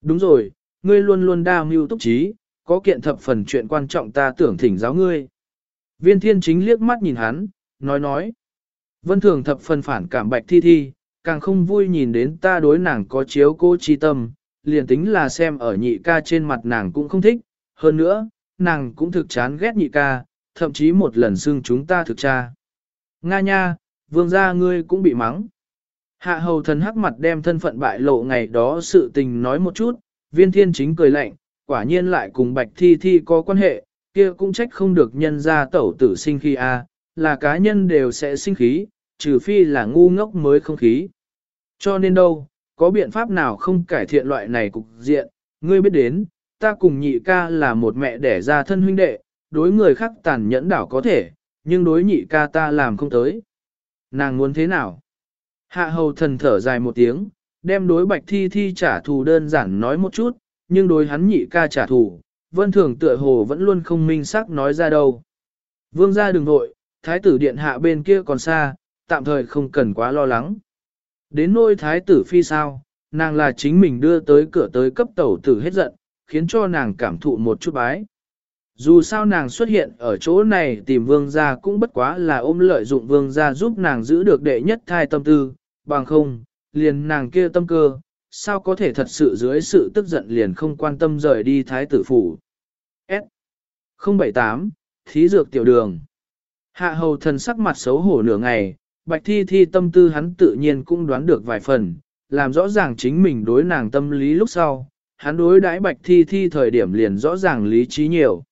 Đúng rồi, ngươi luôn luôn đa mưu túc trí, có kiện thập phần chuyện quan trọng ta tưởng thỉnh giáo ngươi. Viên thiên chính liếc mắt nhìn hắn, nói nói. Vân thường thập phần phản cảm bạch thi thi, càng không vui nhìn đến ta đối nàng có chiếu cô chi tâm, liền tính là xem ở nhị ca trên mặt nàng cũng không thích, hơn nữa, nàng cũng thực chán ghét nhị ca, thậm chí một lần xưng chúng ta thực cha. Nga nha, vương gia ngươi cũng bị mắng. Hạ hầu thần hắc mặt đem thân phận bại lộ ngày đó sự tình nói một chút, viên thiên chính cười lạnh, quả nhiên lại cùng bạch thi thi có quan hệ, kia cũng trách không được nhân ra tẩu tử sinh khi a à, là cá nhân đều sẽ sinh khí, trừ phi là ngu ngốc mới không khí. Cho nên đâu, có biện pháp nào không cải thiện loại này cục diện, ngươi biết đến, ta cùng nhị ca là một mẹ đẻ ra thân huynh đệ, đối người khác tàn nhẫn đảo có thể, nhưng đối nhị ca ta làm không tới. Nàng muốn thế nào? Hạ hầu thần thở dài một tiếng, đem đối bạch thi thi trả thù đơn giản nói một chút, nhưng đối hắn nhị ca trả thù, vân thường tựa hồ vẫn luôn không minh xác nói ra đâu. Vương gia đừng vội thái tử điện hạ bên kia còn xa, tạm thời không cần quá lo lắng. Đến nôi thái tử phi sao, nàng là chính mình đưa tới cửa tới cấp tẩu tử hết giận, khiến cho nàng cảm thụ một chút bái. Dù sao nàng xuất hiện ở chỗ này tìm vương gia cũng bất quá là ôm lợi dụng vương gia giúp nàng giữ được đệ nhất thai tâm tư, bằng không, liền nàng kia tâm cơ, sao có thể thật sự dưới sự tức giận liền không quan tâm rời đi thái tử phủ. S. 078, Thí Dược Tiểu Đường Hạ hầu thần sắc mặt xấu hổ nửa ngày, bạch thi thi tâm tư hắn tự nhiên cũng đoán được vài phần, làm rõ ràng chính mình đối nàng tâm lý lúc sau, hắn đối đãi bạch thi thi thời điểm liền rõ ràng lý trí nhiều.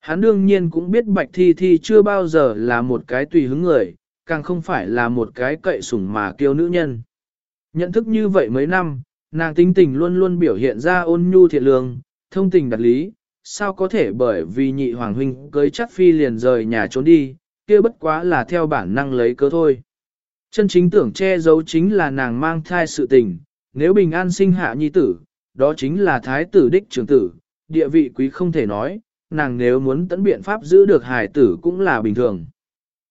Hắn đương nhiên cũng biết bạch thi thi chưa bao giờ là một cái tùy hứng người, càng không phải là một cái cậy sủng mà kiêu nữ nhân. Nhận thức như vậy mấy năm, nàng tính tình luôn luôn biểu hiện ra ôn nhu thiện lương, thông tình đặt lý, sao có thể bởi vì nhị hoàng huynh cưới chắc phi liền rời nhà trốn đi, kia bất quá là theo bản năng lấy cớ thôi. Chân chính tưởng che giấu chính là nàng mang thai sự tình, nếu bình an sinh hạ nhi tử, đó chính là thái tử đích trưởng tử, địa vị quý không thể nói, nàng nếu muốn tận biện pháp giữ được hài tử cũng là bình thường.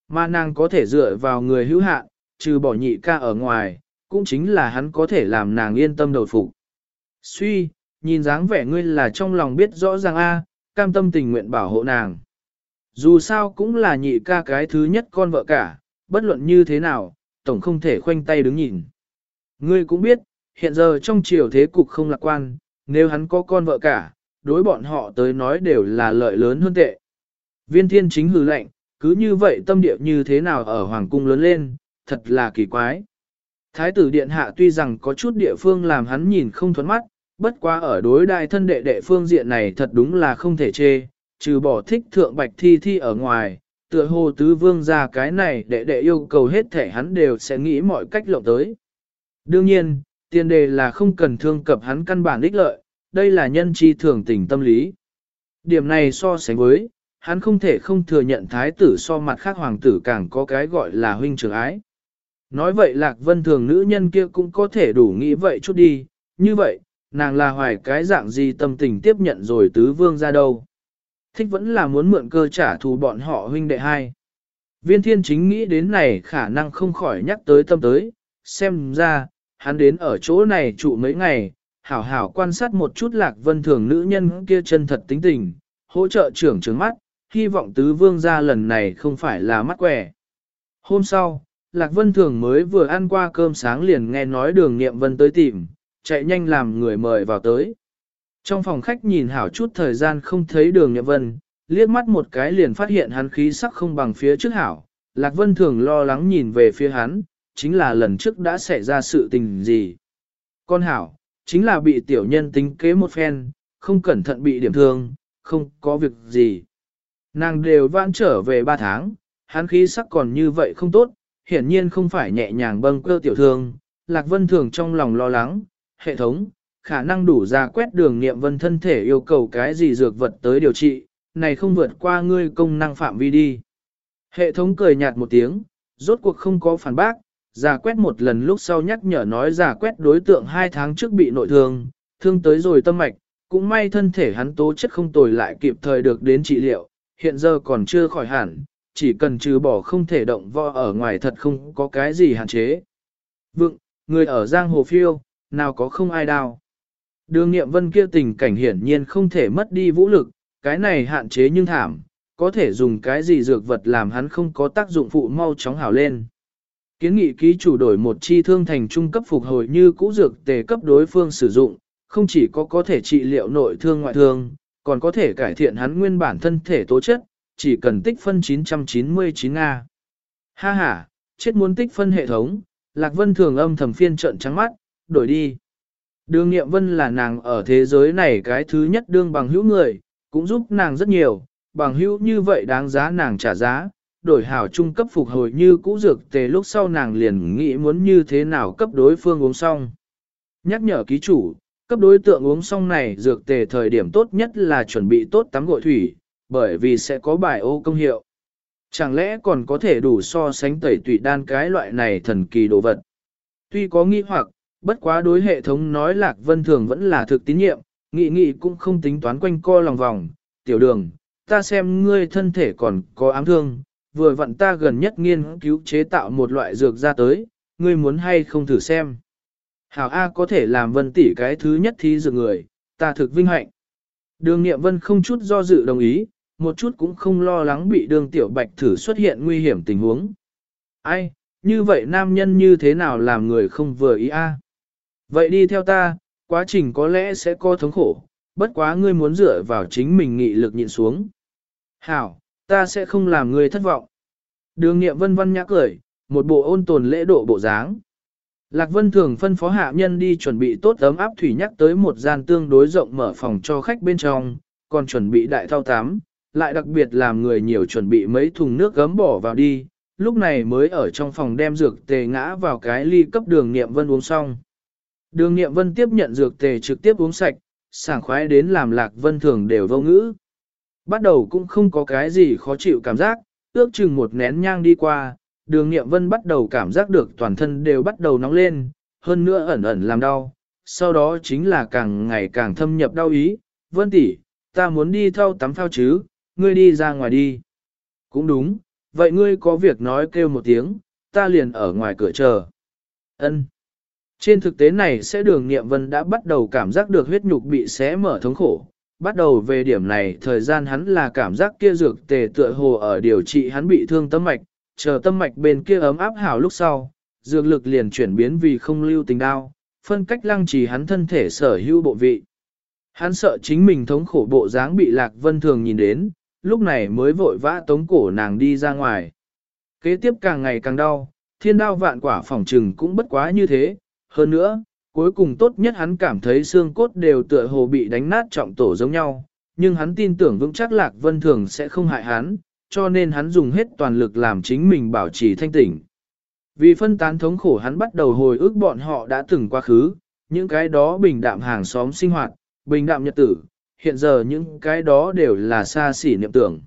Mà nàng có thể dựa vào người hữu hạn, trừ bỏ nhị ca ở ngoài, cũng chính là hắn có thể làm nàng yên tâm đầu phục. Suy, nhìn dáng vẻ ngươi là trong lòng biết rõ ràng a, cam tâm tình nguyện bảo hộ nàng. Dù sao cũng là nhị ca cái thứ nhất con vợ cả, bất luận như thế nào, tổng không thể khoanh tay đứng nhìn. Ngươi cũng biết, hiện giờ trong triều thế cục không lạc quan, nếu hắn có con vợ cả, đối bọn họ tới nói đều là lợi lớn hơn tệ. Viên thiên chính hừ lạnh, cứ như vậy tâm địa như thế nào ở hoàng cung lớn lên, thật là kỳ quái. Thái tử điện hạ tuy rằng có chút địa phương làm hắn nhìn không thuẫn mắt, bất quá ở đối đại thân đệ đệ phương diện này thật đúng là không thể chê, trừ bỏ thích thượng bạch thi thi ở ngoài, tựa hồ tứ vương ra cái này đệ đệ yêu cầu hết thể hắn đều sẽ nghĩ mọi cách lộng tới. Đương nhiên, tiền đề là không cần thương cập hắn căn bản ích lợi, đây là nhân chi thường tình tâm lý. Điểm này so sánh với, hắn không thể không thừa nhận thái tử so mặt khác hoàng tử càng có cái gọi là huynh trưởng ái. Nói vậy lạc vân thường nữ nhân kia cũng có thể đủ nghĩ vậy chút đi, như vậy, nàng là hoài cái dạng gì tâm tình tiếp nhận rồi tứ vương ra đâu. Thích vẫn là muốn mượn cơ trả thù bọn họ huynh đệ hai. Viên thiên chính nghĩ đến này khả năng không khỏi nhắc tới tâm tới, xem ra, hắn đến ở chỗ này trụ mấy ngày, hảo hảo quan sát một chút lạc vân thường nữ nhân kia chân thật tính tình, hỗ trợ trưởng trứng mắt, hy vọng tứ vương ra lần này không phải là mắt quẻ. Hôm sau, Lạc Vân Thường mới vừa ăn qua cơm sáng liền nghe nói đường nghiệm vân tới tìm, chạy nhanh làm người mời vào tới. Trong phòng khách nhìn hảo chút thời gian không thấy đường nghiệm vân, liếc mắt một cái liền phát hiện hắn khí sắc không bằng phía trước hảo. Lạc Vân Thường lo lắng nhìn về phía hắn, chính là lần trước đã xảy ra sự tình gì. Con hảo, chính là bị tiểu nhân tính kế một phen, không cẩn thận bị điểm thương, không có việc gì. Nàng đều vãn trở về 3 tháng, hắn khí sắc còn như vậy không tốt, hiển nhiên không phải nhẹ nhàng bâng cơ tiểu thương. Lạc Vân Thường trong lòng lo lắng, hệ thống, khả năng đủ ra quét đường nghiệm vân thân thể yêu cầu cái gì dược vật tới điều trị, này không vượt qua ngươi công năng phạm vi đi. Hệ thống cười nhạt một tiếng, rốt cuộc không có phản bác, giả quét một lần lúc sau nhắc nhở nói giả quét đối tượng hai tháng trước bị nội thương, thương tới rồi tâm mạch, cũng may thân thể hắn tố chất không tồi lại kịp thời được đến trị liệu, hiện giờ còn chưa khỏi hẳn, chỉ cần trừ bỏ không thể động vo ở ngoài thật không có cái gì hạn chế. Vựng, người ở giang hồ phiêu, nào có không ai đào. Đường nghiệm vân kia tình cảnh hiển nhiên không thể mất đi vũ lực, cái này hạn chế nhưng thảm, có thể dùng cái gì dược vật làm hắn không có tác dụng phụ mau chóng hảo lên. Kiến nghị ký chủ đổi một chi thương thành trung cấp phục hồi như cũ dược tề cấp đối phương sử dụng, không chỉ có có thể trị liệu nội thương ngoại thương, còn có thể cải thiện hắn nguyên bản thân thể tố chất, chỉ cần tích phân 999 nga Ha ha, chết muốn tích phân hệ thống, Lạc Vân thường âm thầm phiên trận trắng mắt, đổi đi. Đường Nghiệm Vân là nàng ở thế giới này cái thứ nhất đương bằng hữu người, cũng giúp nàng rất nhiều, bằng hữu như vậy đáng giá nàng trả giá, đổi hảo trung cấp phục hồi như cũ dược tề lúc sau nàng liền nghĩ muốn như thế nào cấp đối phương uống xong. Nhắc nhở ký chủ, cấp đối tượng uống xong này dược tề thời điểm tốt nhất là chuẩn bị tốt tắm gội thủy, bởi vì sẽ có bài ô công hiệu. Chẳng lẽ còn có thể đủ so sánh tẩy tủy đan cái loại này thần kỳ đồ vật. Tuy có nghi hoặc, bất quá đối hệ thống nói lạc vân thường vẫn là thực tín nhiệm, nghị nghị cũng không tính toán quanh co lòng vòng, tiểu đường, ta xem ngươi thân thể còn có ám thương, vừa vặn ta gần nhất nghiên cứu chế tạo một loại dược ra tới, ngươi muốn hay không thử xem. Hảo A có thể làm vân tỷ cái thứ nhất thí dược người, ta thực vinh hạnh. Đường nghiệm vân không chút do dự đồng ý, một chút cũng không lo lắng bị đường tiểu bạch thử xuất hiện nguy hiểm tình huống. Ai, như vậy nam nhân như thế nào làm người không vừa ý a? Vậy đi theo ta, quá trình có lẽ sẽ có thống khổ, bất quá ngươi muốn dựa vào chính mình nghị lực nhịn xuống. Hảo, ta sẽ không làm ngươi thất vọng. Đường nghiệm vân vân nhã cười, một bộ ôn tồn lễ độ bộ dáng. Lạc Vân thường phân phó hạ nhân đi chuẩn bị tốt ấm áp thủy nhắc tới một gian tương đối rộng mở phòng cho khách bên trong, còn chuẩn bị đại thao tám, lại đặc biệt làm người nhiều chuẩn bị mấy thùng nước gấm bỏ vào đi, lúc này mới ở trong phòng đem dược tề ngã vào cái ly cấp đường nghiệm vân uống xong. Đường nghiệm vân tiếp nhận dược tề trực tiếp uống sạch, sảng khoái đến làm lạc vân thường đều vô ngữ. Bắt đầu cũng không có cái gì khó chịu cảm giác, ước chừng một nén nhang đi qua, đường nghiệm vân bắt đầu cảm giác được toàn thân đều bắt đầu nóng lên, hơn nữa ẩn ẩn làm đau. Sau đó chính là càng ngày càng thâm nhập đau ý, vân tỷ, ta muốn đi thao tắm thao chứ, ngươi đi ra ngoài đi. Cũng đúng, vậy ngươi có việc nói kêu một tiếng, ta liền ở ngoài cửa chờ. Ân. Trên thực tế này sẽ đường nghiệm vân đã bắt đầu cảm giác được huyết nhục bị xé mở thống khổ. Bắt đầu về điểm này thời gian hắn là cảm giác kia dược tề tựa hồ ở điều trị hắn bị thương tâm mạch, chờ tâm mạch bên kia ấm áp hảo lúc sau, dược lực liền chuyển biến vì không lưu tình đao, phân cách lăng trì hắn thân thể sở hữu bộ vị. Hắn sợ chính mình thống khổ bộ dáng bị lạc vân thường nhìn đến, lúc này mới vội vã tống cổ nàng đi ra ngoài. Kế tiếp càng ngày càng đau, thiên đao vạn quả phòng trừng cũng bất quá như thế, hơn nữa, cuối cùng tốt nhất hắn cảm thấy xương cốt đều tựa hồ bị đánh nát trọng tổ giống nhau, nhưng hắn tin tưởng vững chắc Lạc Vân Thường sẽ không hại hắn, cho nên hắn dùng hết toàn lực làm chính mình bảo trì thanh tỉnh. Vì phân tán thống khổ hắn bắt đầu hồi ức bọn họ đã từng quá khứ, những cái đó bình đạm hàng xóm sinh hoạt, bình đạm nhật tử, hiện giờ những cái đó đều là xa xỉ niệm tưởng.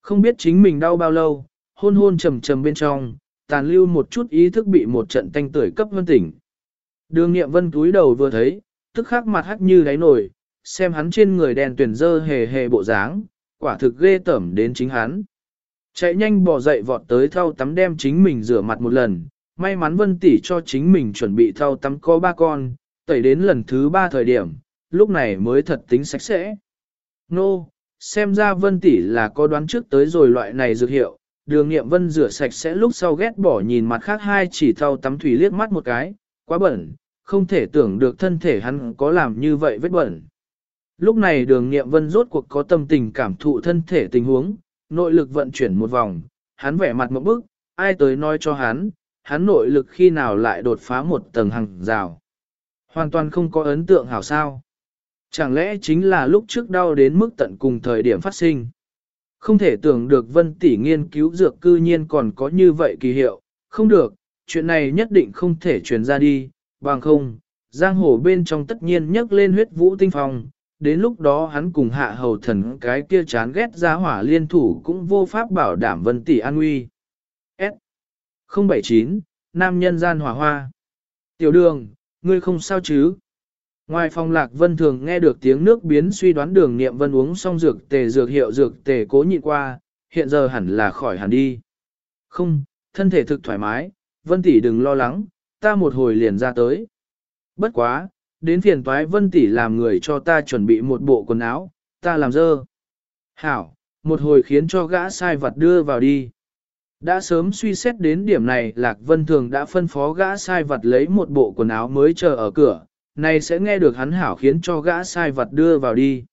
Không biết chính mình đau bao lâu, hôn hôn trầm trầm bên trong, tàn lưu một chút ý thức bị một trận tanh tưởi cấp vân tỉnh. Đường nghiệm vân túi đầu vừa thấy, tức khắc mặt hắc như đáy nổi, xem hắn trên người đèn tuyển dơ hề hề bộ dáng, quả thực ghê tẩm đến chính hắn. Chạy nhanh bỏ dậy vọt tới thau tắm đem chính mình rửa mặt một lần, may mắn vân tỷ cho chính mình chuẩn bị thau tắm có ba con, tẩy đến lần thứ ba thời điểm, lúc này mới thật tính sạch sẽ. Nô, no, xem ra vân tỷ là có đoán trước tới rồi loại này dược hiệu, đường nghiệm vân rửa sạch sẽ lúc sau ghét bỏ nhìn mặt khác hai chỉ thau tắm thủy liếc mắt một cái, quá bẩn, không thể tưởng được thân thể hắn có làm như vậy vết bẩn. Lúc này đường nghiệm vân rốt cuộc có tâm tình cảm thụ thân thể tình huống, nội lực vận chuyển một vòng, hắn vẻ mặt một bức, ai tới nói cho hắn, hắn nội lực khi nào lại đột phá một tầng hàng rào. Hoàn toàn không có ấn tượng hảo sao. Chẳng lẽ chính là lúc trước đau đến mức tận cùng thời điểm phát sinh? Không thể tưởng được vân tỷ nghiên cứu dược cư nhiên còn có như vậy kỳ hiệu, không được, chuyện này nhất định không thể truyền ra đi, bằng không, giang hồ bên trong tất nhiên nhấc lên huyết vũ tinh phong, đến lúc đó hắn cùng hạ hầu thần cái kia chán ghét ra hỏa liên thủ cũng vô pháp bảo đảm vân tỷ an nguy. S. 079, Nam nhân gian hỏa hoa. Tiểu đường, ngươi không sao chứ? Ngoài phòng lạc vân thường nghe được tiếng nước biến suy đoán đường nghiệm vân uống xong dược tề dược hiệu dược tề cố nhịn qua, hiện giờ hẳn là khỏi hẳn đi. Không, thân thể thực thoải mái, vân tỷ đừng lo lắng, ta một hồi liền ra tới. Bất quá, đến phiền toái vân tỷ làm người cho ta chuẩn bị một bộ quần áo, ta làm dơ. Hảo, một hồi khiến cho gã sai vật đưa vào đi. Đã sớm suy xét đến điểm này Lạc Vân Thường đã phân phó gã sai vật lấy một bộ quần áo mới chờ ở cửa, này sẽ nghe được hắn hảo khiến cho gã sai vật đưa vào đi.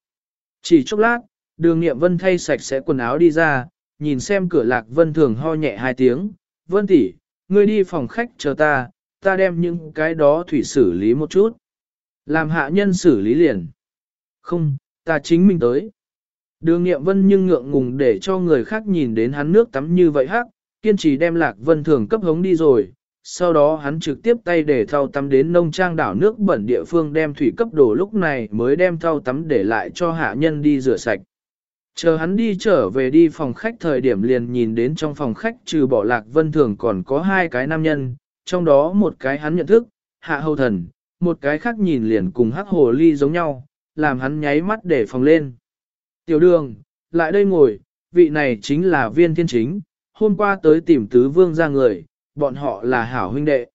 Chỉ chốc lát, đường nghiệm Vân thay sạch sẽ quần áo đi ra, nhìn xem cửa Lạc Vân Thường ho nhẹ hai tiếng, Vân tỷ, ngươi đi phòng khách chờ ta, ta đem những cái đó thủy xử lý một chút. Làm hạ nhân xử lý liền. Không, ta chính mình tới. Đường nghiệm vân nhưng ngượng ngùng để cho người khác nhìn đến hắn nước tắm như vậy hắc, kiên trì đem lạc vân thường cấp hống đi rồi. Sau đó hắn trực tiếp tay để thau tắm đến nông trang đảo nước bẩn địa phương đem thủy cấp đổ lúc này mới đem thau tắm để lại cho hạ nhân đi rửa sạch. Chờ hắn đi trở về đi phòng khách thời điểm liền nhìn đến trong phòng khách trừ bỏ lạc vân thường còn có hai cái nam nhân, trong đó một cái hắn nhận thức, hạ hầu thần, một cái khác nhìn liền cùng hắc hồ ly giống nhau, làm hắn nháy mắt để phòng lên. Tiểu đường, lại đây ngồi, vị này chính là viên thiên chính, hôm qua tới tìm tứ vương ra người, bọn họ là hảo huynh đệ.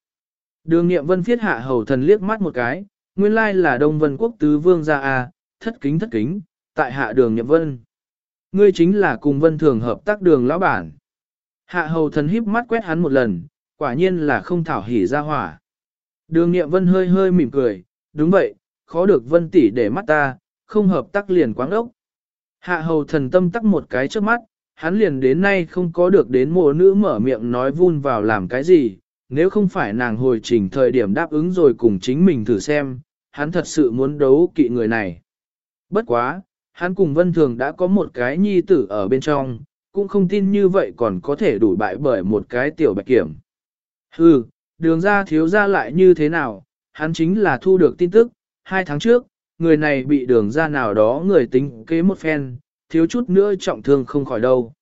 Đường nghiệm vân phiết hạ hầu thần liếc mắt một cái, nguyên lai là Đông Vân Quốc tứ vương gia a, à, thất kính thất kính, tại hạ đường nghiệm vân. Ngươi chính là cùng vân thường hợp tác đường lão bản. Hạ hầu thần híp mắt quét hắn một lần, quả nhiên là không thảo hỉ ra hỏa. Đường nghiệm vân hơi hơi mỉm cười, đúng vậy, khó được vân tỷ để mắt ta, không hợp tác liền quáng ốc. Hạ hầu thần tâm tắc một cái trước mắt, hắn liền đến nay không có được đến mùa nữ mở miệng nói vun vào làm cái gì, nếu không phải nàng hồi trình thời điểm đáp ứng rồi cùng chính mình thử xem, hắn thật sự muốn đấu kỵ người này. Bất quá, hắn cùng vân thường đã có một cái nhi tử ở bên trong, cũng không tin như vậy còn có thể đủ bại bởi một cái tiểu bạch kiểm. Hừ, đường ra thiếu ra lại như thế nào, hắn chính là thu được tin tức, hai tháng trước, người này bị đường ra nào đó người tính kế một phen, thiếu chút nữa trọng thương không khỏi đâu.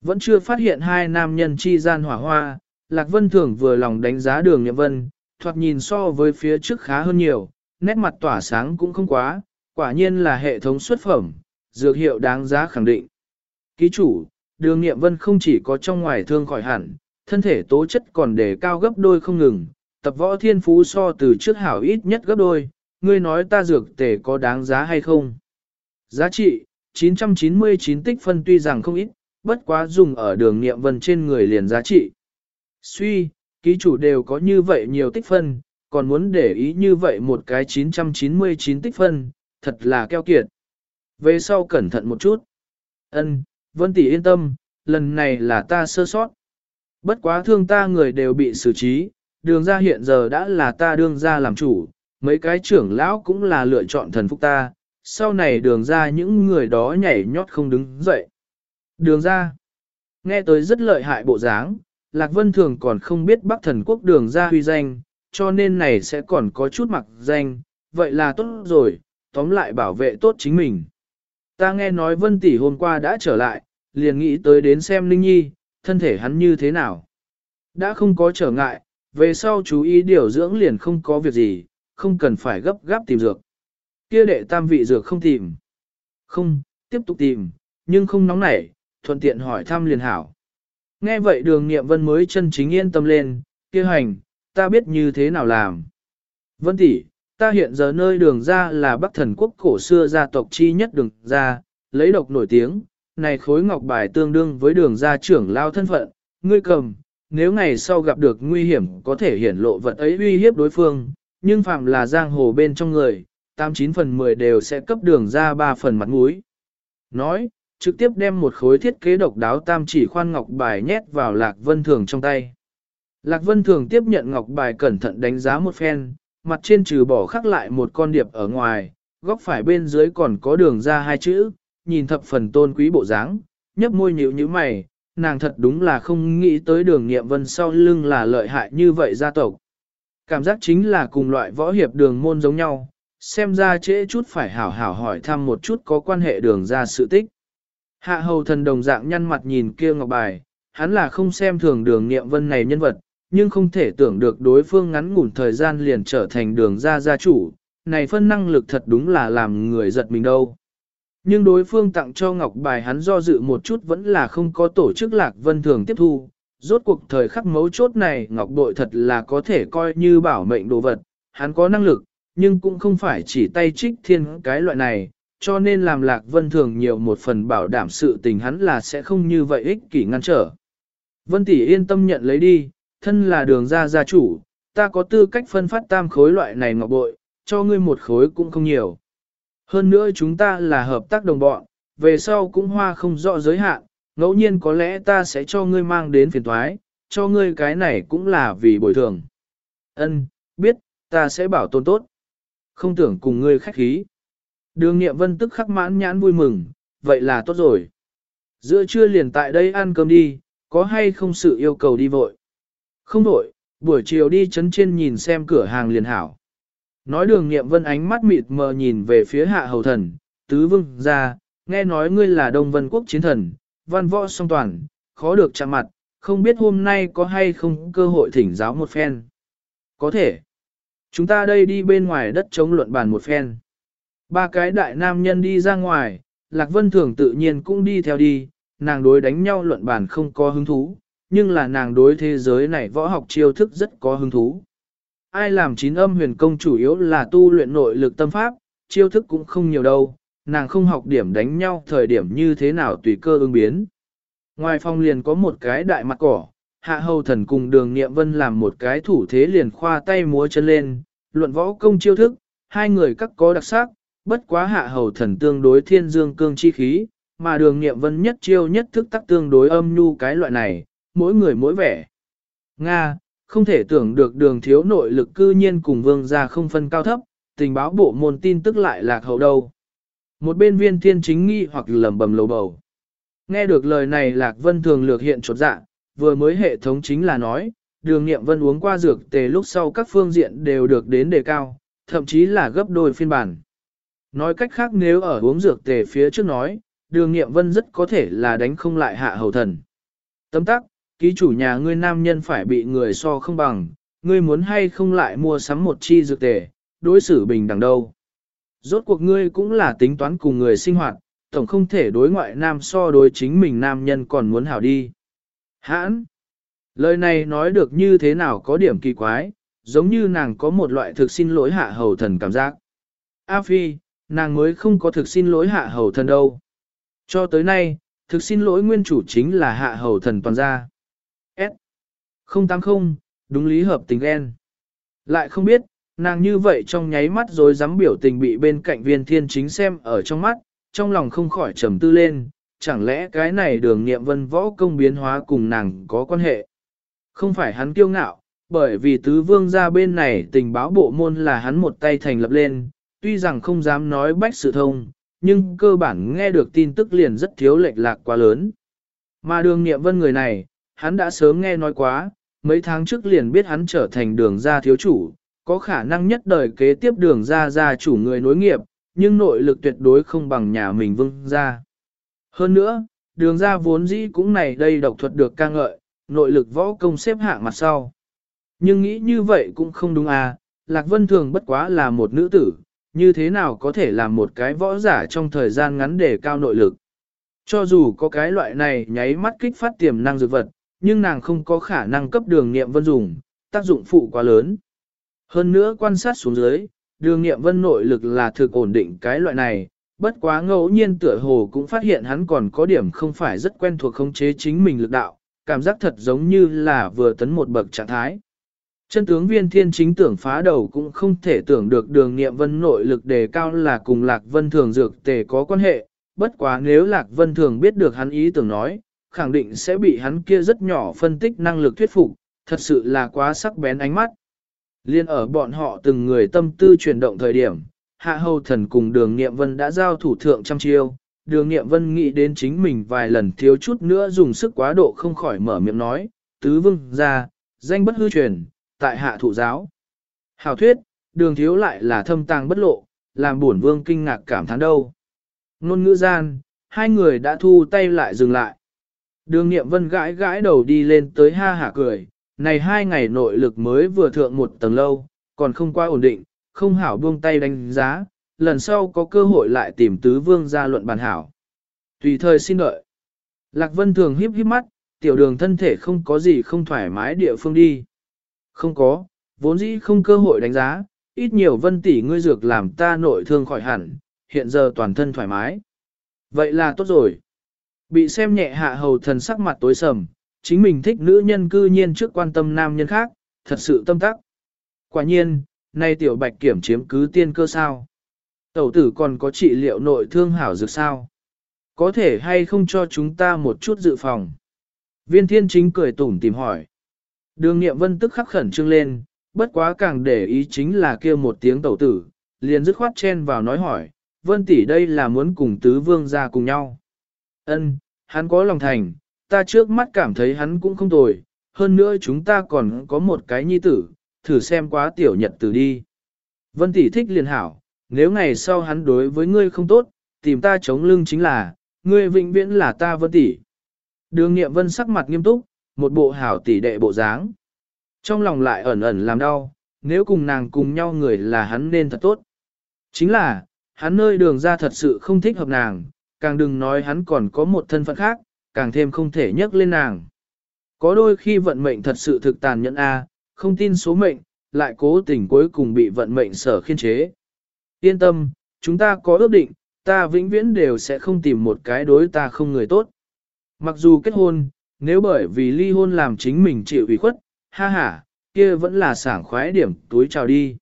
Vẫn chưa phát hiện hai nam nhân chi gian hỏa hoa, Lạc Vân Thường vừa lòng đánh giá đường nhậm vân, thoạt nhìn so với phía trước khá hơn nhiều, nét mặt tỏa sáng cũng không quá, quả nhiên là hệ thống xuất phẩm, dược hiệu đáng giá khẳng định. Ký chủ, đường Nhậm vân không chỉ có trong ngoài thương khỏi hẳn, thân thể tố chất còn đề cao gấp đôi không ngừng, tập võ thiên phú so từ trước hảo ít nhất gấp đôi, ngươi nói ta dược tề có đáng giá hay không? Giá trị, 999 tích phân tuy rằng không ít, bất quá dùng ở đường nghiệm vân trên người liền giá trị. Suy, ký chủ đều có như vậy nhiều tích phân, còn muốn để ý như vậy một cái 999 tích phân, thật là keo kiệt. Về sau cẩn thận một chút. Ân, Vân tỷ yên tâm, lần này là ta sơ sót. Bất quá thương ta người đều bị xử trí, đường ra hiện giờ đã là ta đương ra làm chủ, mấy cái trưởng lão cũng là lựa chọn thần phúc ta, sau này đường ra những người đó nhảy nhót không đứng dậy. Đường ra, nghe tới rất lợi hại bộ dáng, Lạc Vân Thường còn không biết Bắc thần quốc đường ra huy danh, cho nên này sẽ còn có chút mặc danh, vậy là tốt rồi, tóm lại bảo vệ tốt chính mình. Ta nghe nói Vân Tỷ hôm qua đã trở lại, liền nghĩ tới đến xem Linh Nhi, thân thể hắn như thế nào. Đã không có trở ngại, về sau chú ý điều dưỡng liền không có việc gì, không cần phải gấp gáp tìm dược. Kia đệ tam vị dược không tìm. Không, tiếp tục tìm, nhưng không nóng nảy, thuận tiện hỏi thăm liền hảo. Nghe vậy đường nghiệm vân mới chân chính yên tâm lên, kia hành, ta biết như thế nào làm. Vân tỷ, ta hiện giờ nơi đường ra là bắc thần quốc cổ xưa gia tộc chi nhất đường ra, lấy độc nổi tiếng, này khối ngọc bài tương đương với đường gia trưởng lao thân phận, ngươi cầm, nếu ngày sau gặp được nguy hiểm có thể hiển lộ vật ấy uy hiếp đối phương, nhưng phạm là giang hồ bên trong người, 89 phần 10 đều sẽ cấp đường ra 3 phần mặt mũi. Nói, trực tiếp đem một khối thiết kế độc đáo tam chỉ khoan ngọc bài nhét vào Lạc Vân Thường trong tay. Lạc Vân Thường tiếp nhận ngọc bài cẩn thận đánh giá một phen, mặt trên trừ bỏ khắc lại một con điệp ở ngoài, góc phải bên dưới còn có đường ra hai chữ, nhìn thập phần tôn quý bộ dáng, nhấp môi nhíu như mày, nàng thật đúng là không nghĩ tới đường nghiệm vân sau lưng là lợi hại như vậy gia tộc. Cảm giác chính là cùng loại võ hiệp đường môn giống nhau, xem ra trễ chút phải hảo hảo hỏi thăm một chút có quan hệ đường ra sự tích. Hạ hầu thần đồng dạng nhăn mặt nhìn kia ngọc bài, hắn là không xem thường đường nghiệm vân này nhân vật, nhưng không thể tưởng được đối phương ngắn ngủn thời gian liền trở thành đường ra gia chủ, này phân năng lực thật đúng là làm người giật mình đâu. Nhưng đối phương tặng cho ngọc bài hắn do dự một chút vẫn là không có tổ chức lạc vân thường tiếp thu, rốt cuộc thời khắc mấu chốt này ngọc bội thật là có thể coi như bảo mệnh đồ vật, hắn có năng lực, nhưng cũng không phải chỉ tay trích thiên cái loại này, cho nên làm lạc vân thường nhiều một phần bảo đảm sự tình hắn là sẽ không như vậy ích kỷ ngăn trở. Vân tỷ yên tâm nhận lấy đi, thân là đường gia gia chủ, ta có tư cách phân phát tam khối loại này ngọc bội, cho ngươi một khối cũng không nhiều. Hơn nữa chúng ta là hợp tác đồng bọn, về sau cũng hoa không rõ giới hạn, ngẫu nhiên có lẽ ta sẽ cho ngươi mang đến phiền thoái, cho ngươi cái này cũng là vì bồi thường. Ân, biết, ta sẽ bảo tồn tốt. Không tưởng cùng ngươi khách khí. Đường nghiệm vân tức khắc mãn nhãn vui mừng, vậy là tốt rồi. Giữa trưa liền tại đây ăn cơm đi, có hay không sự yêu cầu đi vội? Không vội, buổi chiều đi chấn trên nhìn xem cửa hàng liền hảo. Nói đường nghiệm vân ánh mắt mịt mờ nhìn về phía hạ hầu thần, tứ vương ra, nghe nói ngươi là đông vân quốc chiến thần, văn võ song toàn, khó được chạm mặt, không biết hôm nay có hay không cơ hội thỉnh giáo một phen. Có thể. Chúng ta đây đi bên ngoài đất chống luận bàn một phen. Ba cái đại nam nhân đi ra ngoài, Lạc Vân Thường tự nhiên cũng đi theo đi, nàng đối đánh nhau luận bàn không có hứng thú, nhưng là nàng đối thế giới này võ học chiêu thức rất có hứng thú. Ai làm chín âm huyền công chủ yếu là tu luyện nội lực tâm pháp, chiêu thức cũng không nhiều đâu, nàng không học điểm đánh nhau thời điểm như thế nào tùy cơ ứng biến. Ngoài phòng liền có một cái đại mặt cỏ, hạ hầu thần cùng đường nghiệm vân làm một cái thủ thế liền khoa tay múa chân lên, luận võ công chiêu thức, hai người các có đặc sắc, bất quá hạ hầu thần tương đối thiên dương cương chi khí, mà đường nghiệm vân nhất chiêu nhất thức tắc tương đối âm nhu cái loại này, mỗi người mỗi vẻ. Nga, không thể tưởng được đường thiếu nội lực cư nhiên cùng vương gia không phân cao thấp, tình báo bộ môn tin tức lại lạc hậu đâu. Một bên viên thiên chính nghi hoặc lầm bầm lầu bầu. Nghe được lời này lạc vân thường lược hiện chột dạ, vừa mới hệ thống chính là nói, đường nghiệm vân uống qua dược tề lúc sau các phương diện đều được đến đề cao, thậm chí là gấp đôi phiên bản. Nói cách khác nếu ở uống dược tề phía trước nói, đường nghiệm vân rất có thể là đánh không lại hạ hầu thần. Tấm tắc, ký chủ nhà ngươi nam nhân phải bị người so không bằng, ngươi muốn hay không lại mua sắm một chi dược tề, đối xử bình đẳng đâu. Rốt cuộc ngươi cũng là tính toán cùng người sinh hoạt, tổng không thể đối ngoại nam so đối chính mình nam nhân còn muốn hảo đi. Hãn! Lời này nói được như thế nào có điểm kỳ quái, giống như nàng có một loại thực xin lỗi hạ hầu thần cảm giác. A Phi, nàng mới không có thực xin lỗi hạ hầu thần đâu. Cho tới nay, thực xin lỗi nguyên chủ chính là hạ hầu thần toàn gia. S. 080, đúng lý hợp tình ghen. Lại không biết, nàng như vậy trong nháy mắt rồi dám biểu tình bị bên cạnh viên thiên chính xem ở trong mắt, trong lòng không khỏi trầm tư lên, chẳng lẽ cái này đường nghiệm vân võ công biến hóa cùng nàng có quan hệ. Không phải hắn kiêu ngạo, bởi vì tứ vương ra bên này tình báo bộ môn là hắn một tay thành lập lên, tuy rằng không dám nói bách sự thông, nhưng cơ bản nghe được tin tức liền rất thiếu lệch lạc quá lớn. Mà đường nghiệm vân người này, hắn đã sớm nghe nói quá, mấy tháng trước liền biết hắn trở thành đường gia thiếu chủ, có khả năng nhất đời kế tiếp đường gia gia chủ người nối nghiệp, nhưng nội lực tuyệt đối không bằng nhà mình vương gia. Hơn nữa, đường gia vốn dĩ cũng này đây độc thuật được ca ngợi, nội lực võ công xếp hạng mặt sau. Nhưng nghĩ như vậy cũng không đúng à, Lạc Vân Thường bất quá là một nữ tử, như thế nào có thể làm một cái võ giả trong thời gian ngắn để cao nội lực. Cho dù có cái loại này nháy mắt kích phát tiềm năng dược vật, nhưng nàng không có khả năng cấp đường nghiệm vân dùng, tác dụng phụ quá lớn. Hơn nữa quan sát xuống dưới, đường nghiệm vân nội lực là thực ổn định cái loại này, bất quá ngẫu nhiên tựa hồ cũng phát hiện hắn còn có điểm không phải rất quen thuộc khống chế chính mình lực đạo, cảm giác thật giống như là vừa tấn một bậc trạng thái. Chân tướng viên thiên chính tưởng phá đầu cũng không thể tưởng được đường nghiệm vân nội lực đề cao là cùng Lạc Vân Thường dược tề có quan hệ, bất quá nếu Lạc Vân Thường biết được hắn ý tưởng nói, khẳng định sẽ bị hắn kia rất nhỏ phân tích năng lực thuyết phục, thật sự là quá sắc bén ánh mắt. Liên ở bọn họ từng người tâm tư chuyển động thời điểm, hạ hầu thần cùng đường nghiệm vân đã giao thủ thượng trăm chiêu. Đường nghiệm vân nghĩ đến chính mình vài lần thiếu chút nữa dùng sức quá độ không khỏi mở miệng nói, tứ vương ra, danh bất hư truyền, tại hạ thụ giáo. Hào thuyết, đường thiếu lại là thâm tàng bất lộ, làm buồn vương kinh ngạc cảm thán đâu. Nôn ngữ gian, hai người đã thu tay lại dừng lại. Đường nghiệm vân gãi gãi đầu đi lên tới ha hả cười, này hai ngày nội lực mới vừa thượng một tầng lâu, còn không qua ổn định, không hảo buông tay đánh giá, lần sau có cơ hội lại tìm tứ vương ra luận bàn hảo. Tùy thời xin đợi. Lạc Vân thường híp híp mắt, tiểu đường thân thể không có gì không thoải mái địa phương đi. Không có, vốn dĩ không cơ hội đánh giá, ít nhiều vân tỷ ngươi dược làm ta nội thương khỏi hẳn, hiện giờ toàn thân thoải mái. Vậy là tốt rồi. Bị xem nhẹ hạ hầu thần sắc mặt tối sầm, chính mình thích nữ nhân cư nhiên trước quan tâm nam nhân khác, thật sự tâm tắc. Quả nhiên, nay tiểu bạch kiểm chiếm cứ tiên cơ sao. Tẩu tử còn có trị liệu nội thương hảo dược sao. Có thể hay không cho chúng ta một chút dự phòng. Viên thiên chính cười tủm tìm hỏi. Đường nghiệm vân tức khắc khẩn trương lên, bất quá càng để ý chính là kia một tiếng tẩu tử, liền dứt khoát chen vào nói hỏi, vân tỷ đây là muốn cùng tứ vương ra cùng nhau. Ân, hắn có lòng thành, ta trước mắt cảm thấy hắn cũng không tồi, hơn nữa chúng ta còn có một cái nhi tử, thử xem quá tiểu nhật tử đi. Vân tỷ thích liền hảo, nếu ngày sau hắn đối với ngươi không tốt, tìm ta chống lưng chính là, ngươi vĩnh viễn là ta vân tỷ. Đường nghiệm vân sắc mặt nghiêm túc, một bộ hảo tỷ đệ bộ dáng. Trong lòng lại ẩn ẩn làm đau, nếu cùng nàng cùng nhau người là hắn nên thật tốt. Chính là, hắn nơi đường ra thật sự không thích hợp nàng, càng đừng nói hắn còn có một thân phận khác, càng thêm không thể nhắc lên nàng. Có đôi khi vận mệnh thật sự thực tàn nhẫn a, không tin số mệnh, lại cố tình cuối cùng bị vận mệnh sở khiên chế. Yên tâm, chúng ta có ước định, ta vĩnh viễn đều sẽ không tìm một cái đối ta không người tốt. Mặc dù kết hôn, nếu bởi vì ly hôn làm chính mình chịu ủy khuất, ha ha, kia vẫn là sảng khoái điểm túi chào đi.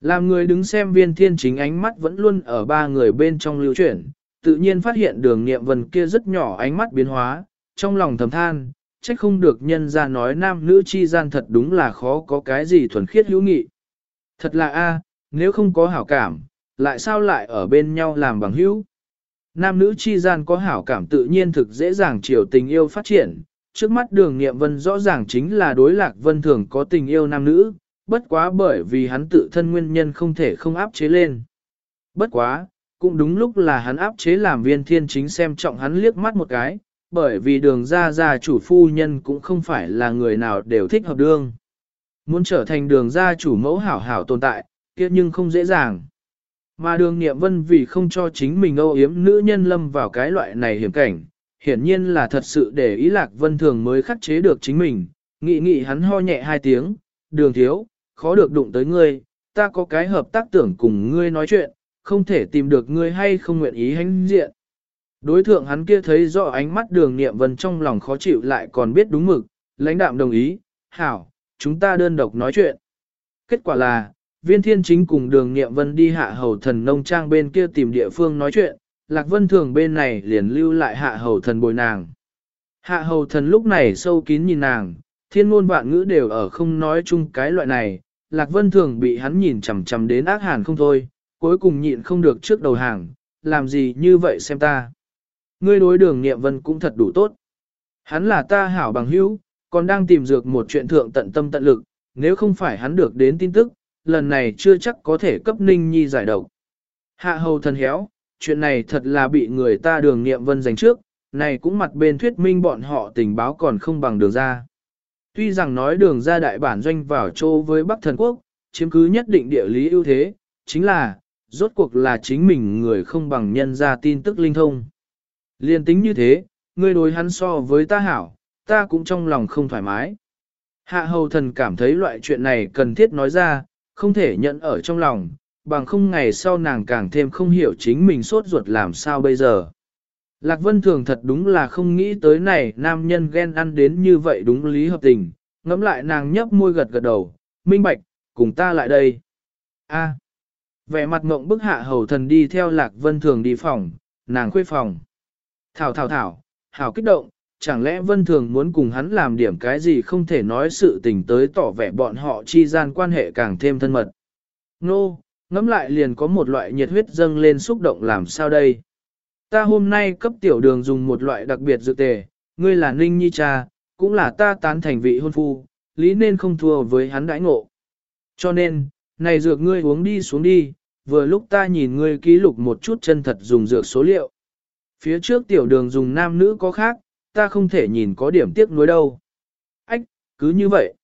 Làm người đứng xem viên thiên chính ánh mắt vẫn luôn ở ba người bên trong lưu chuyển, tự nhiên phát hiện đường nghiệm vần kia rất nhỏ ánh mắt biến hóa, trong lòng thầm than, trách không được nhân ra nói nam nữ chi gian thật đúng là khó có cái gì thuần khiết hữu nghị. Thật là a, nếu không có hảo cảm, lại sao lại ở bên nhau làm bằng hữu? Nam nữ chi gian có hảo cảm tự nhiên thực dễ dàng chiều tình yêu phát triển, trước mắt đường nghiệm vân rõ ràng chính là đối lạc vân thường có tình yêu nam nữ, bất quá bởi vì hắn tự thân nguyên nhân không thể không áp chế lên. Bất quá, cũng đúng lúc là hắn áp chế làm viên thiên chính xem trọng hắn liếc mắt một cái, bởi vì đường ra ra chủ phu nhân cũng không phải là người nào đều thích hợp đương. Muốn trở thành đường ra chủ mẫu hảo hảo tồn tại, kia nhưng không dễ dàng. Mà đường nghiệm vân vì không cho chính mình âu yếm nữ nhân lâm vào cái loại này hiểm cảnh, hiển nhiên là thật sự để ý lạc vân thường mới khắc chế được chính mình, nghị nghị hắn ho nhẹ hai tiếng, đường thiếu, khó được đụng tới ngươi, ta có cái hợp tác tưởng cùng ngươi nói chuyện, không thể tìm được ngươi hay không nguyện ý hãnh diện. Đối thượng hắn kia thấy rõ ánh mắt đường nghiệm vân trong lòng khó chịu lại còn biết đúng mực, lãnh đạm đồng ý, hảo, chúng ta đơn độc nói chuyện. Kết quả là, viên thiên chính cùng đường nghiệm vân đi hạ hầu thần nông trang bên kia tìm địa phương nói chuyện, lạc vân thường bên này liền lưu lại hạ hầu thần bồi nàng. Hạ hầu thần lúc này sâu kín nhìn nàng, thiên ngôn vạn ngữ đều ở không nói chung cái loại này, lạc vân thường bị hắn nhìn chằm chằm đến ác hàn không thôi, cuối cùng nhịn không được trước đầu hàng, làm gì như vậy xem ta. Ngươi đối đường nghiệm vân cũng thật đủ tốt. Hắn là ta hảo bằng hữu, còn đang tìm dược một chuyện thượng tận tâm tận lực, nếu không phải hắn được đến tin tức, lần này chưa chắc có thể cấp ninh nhi giải độc. Hạ hầu thần héo, chuyện này thật là bị người ta đường nghiệm vân giành trước, này cũng mặt bên thuyết minh bọn họ tình báo còn không bằng đường ra. Tuy rằng nói đường ra đại bản doanh vào châu với Bắc Thần Quốc, chiếm cứ nhất định địa lý ưu thế, chính là, rốt cuộc là chính mình người không bằng nhân ra tin tức linh thông. Liên tính như thế, ngươi đối hắn so với ta hảo, ta cũng trong lòng không thoải mái. Hạ hầu thần cảm thấy loại chuyện này cần thiết nói ra, không thể nhận ở trong lòng, bằng không ngày sau nàng càng thêm không hiểu chính mình sốt ruột làm sao bây giờ. Lạc Vân Thường thật đúng là không nghĩ tới này nam nhân ghen ăn đến như vậy đúng lý hợp tình, ngẫm lại nàng nhấp môi gật gật đầu, minh bạch, cùng ta lại đây. A. Vẻ mặt ngộng bức hạ hầu thần đi theo Lạc Vân Thường đi phòng, nàng khuê phòng. Thảo thảo thảo, hảo kích động, chẳng lẽ Vân Thường muốn cùng hắn làm điểm cái gì không thể nói sự tình tới tỏ vẻ bọn họ chi gian quan hệ càng thêm thân mật. Nô, ngẫm lại liền có một loại nhiệt huyết dâng lên xúc động làm sao đây. Ta hôm nay cấp tiểu đường dùng một loại đặc biệt dự tề, ngươi là Ninh Nhi cha, cũng là ta tán thành vị hôn phu, lý nên không thua với hắn đãi ngộ. Cho nên, này dược ngươi uống đi xuống đi, vừa lúc ta nhìn ngươi ký lục một chút chân thật dùng dược số liệu. Phía trước tiểu đường dùng nam nữ có khác, ta không thể nhìn có điểm tiếc nuối đâu. Ách, cứ như vậy.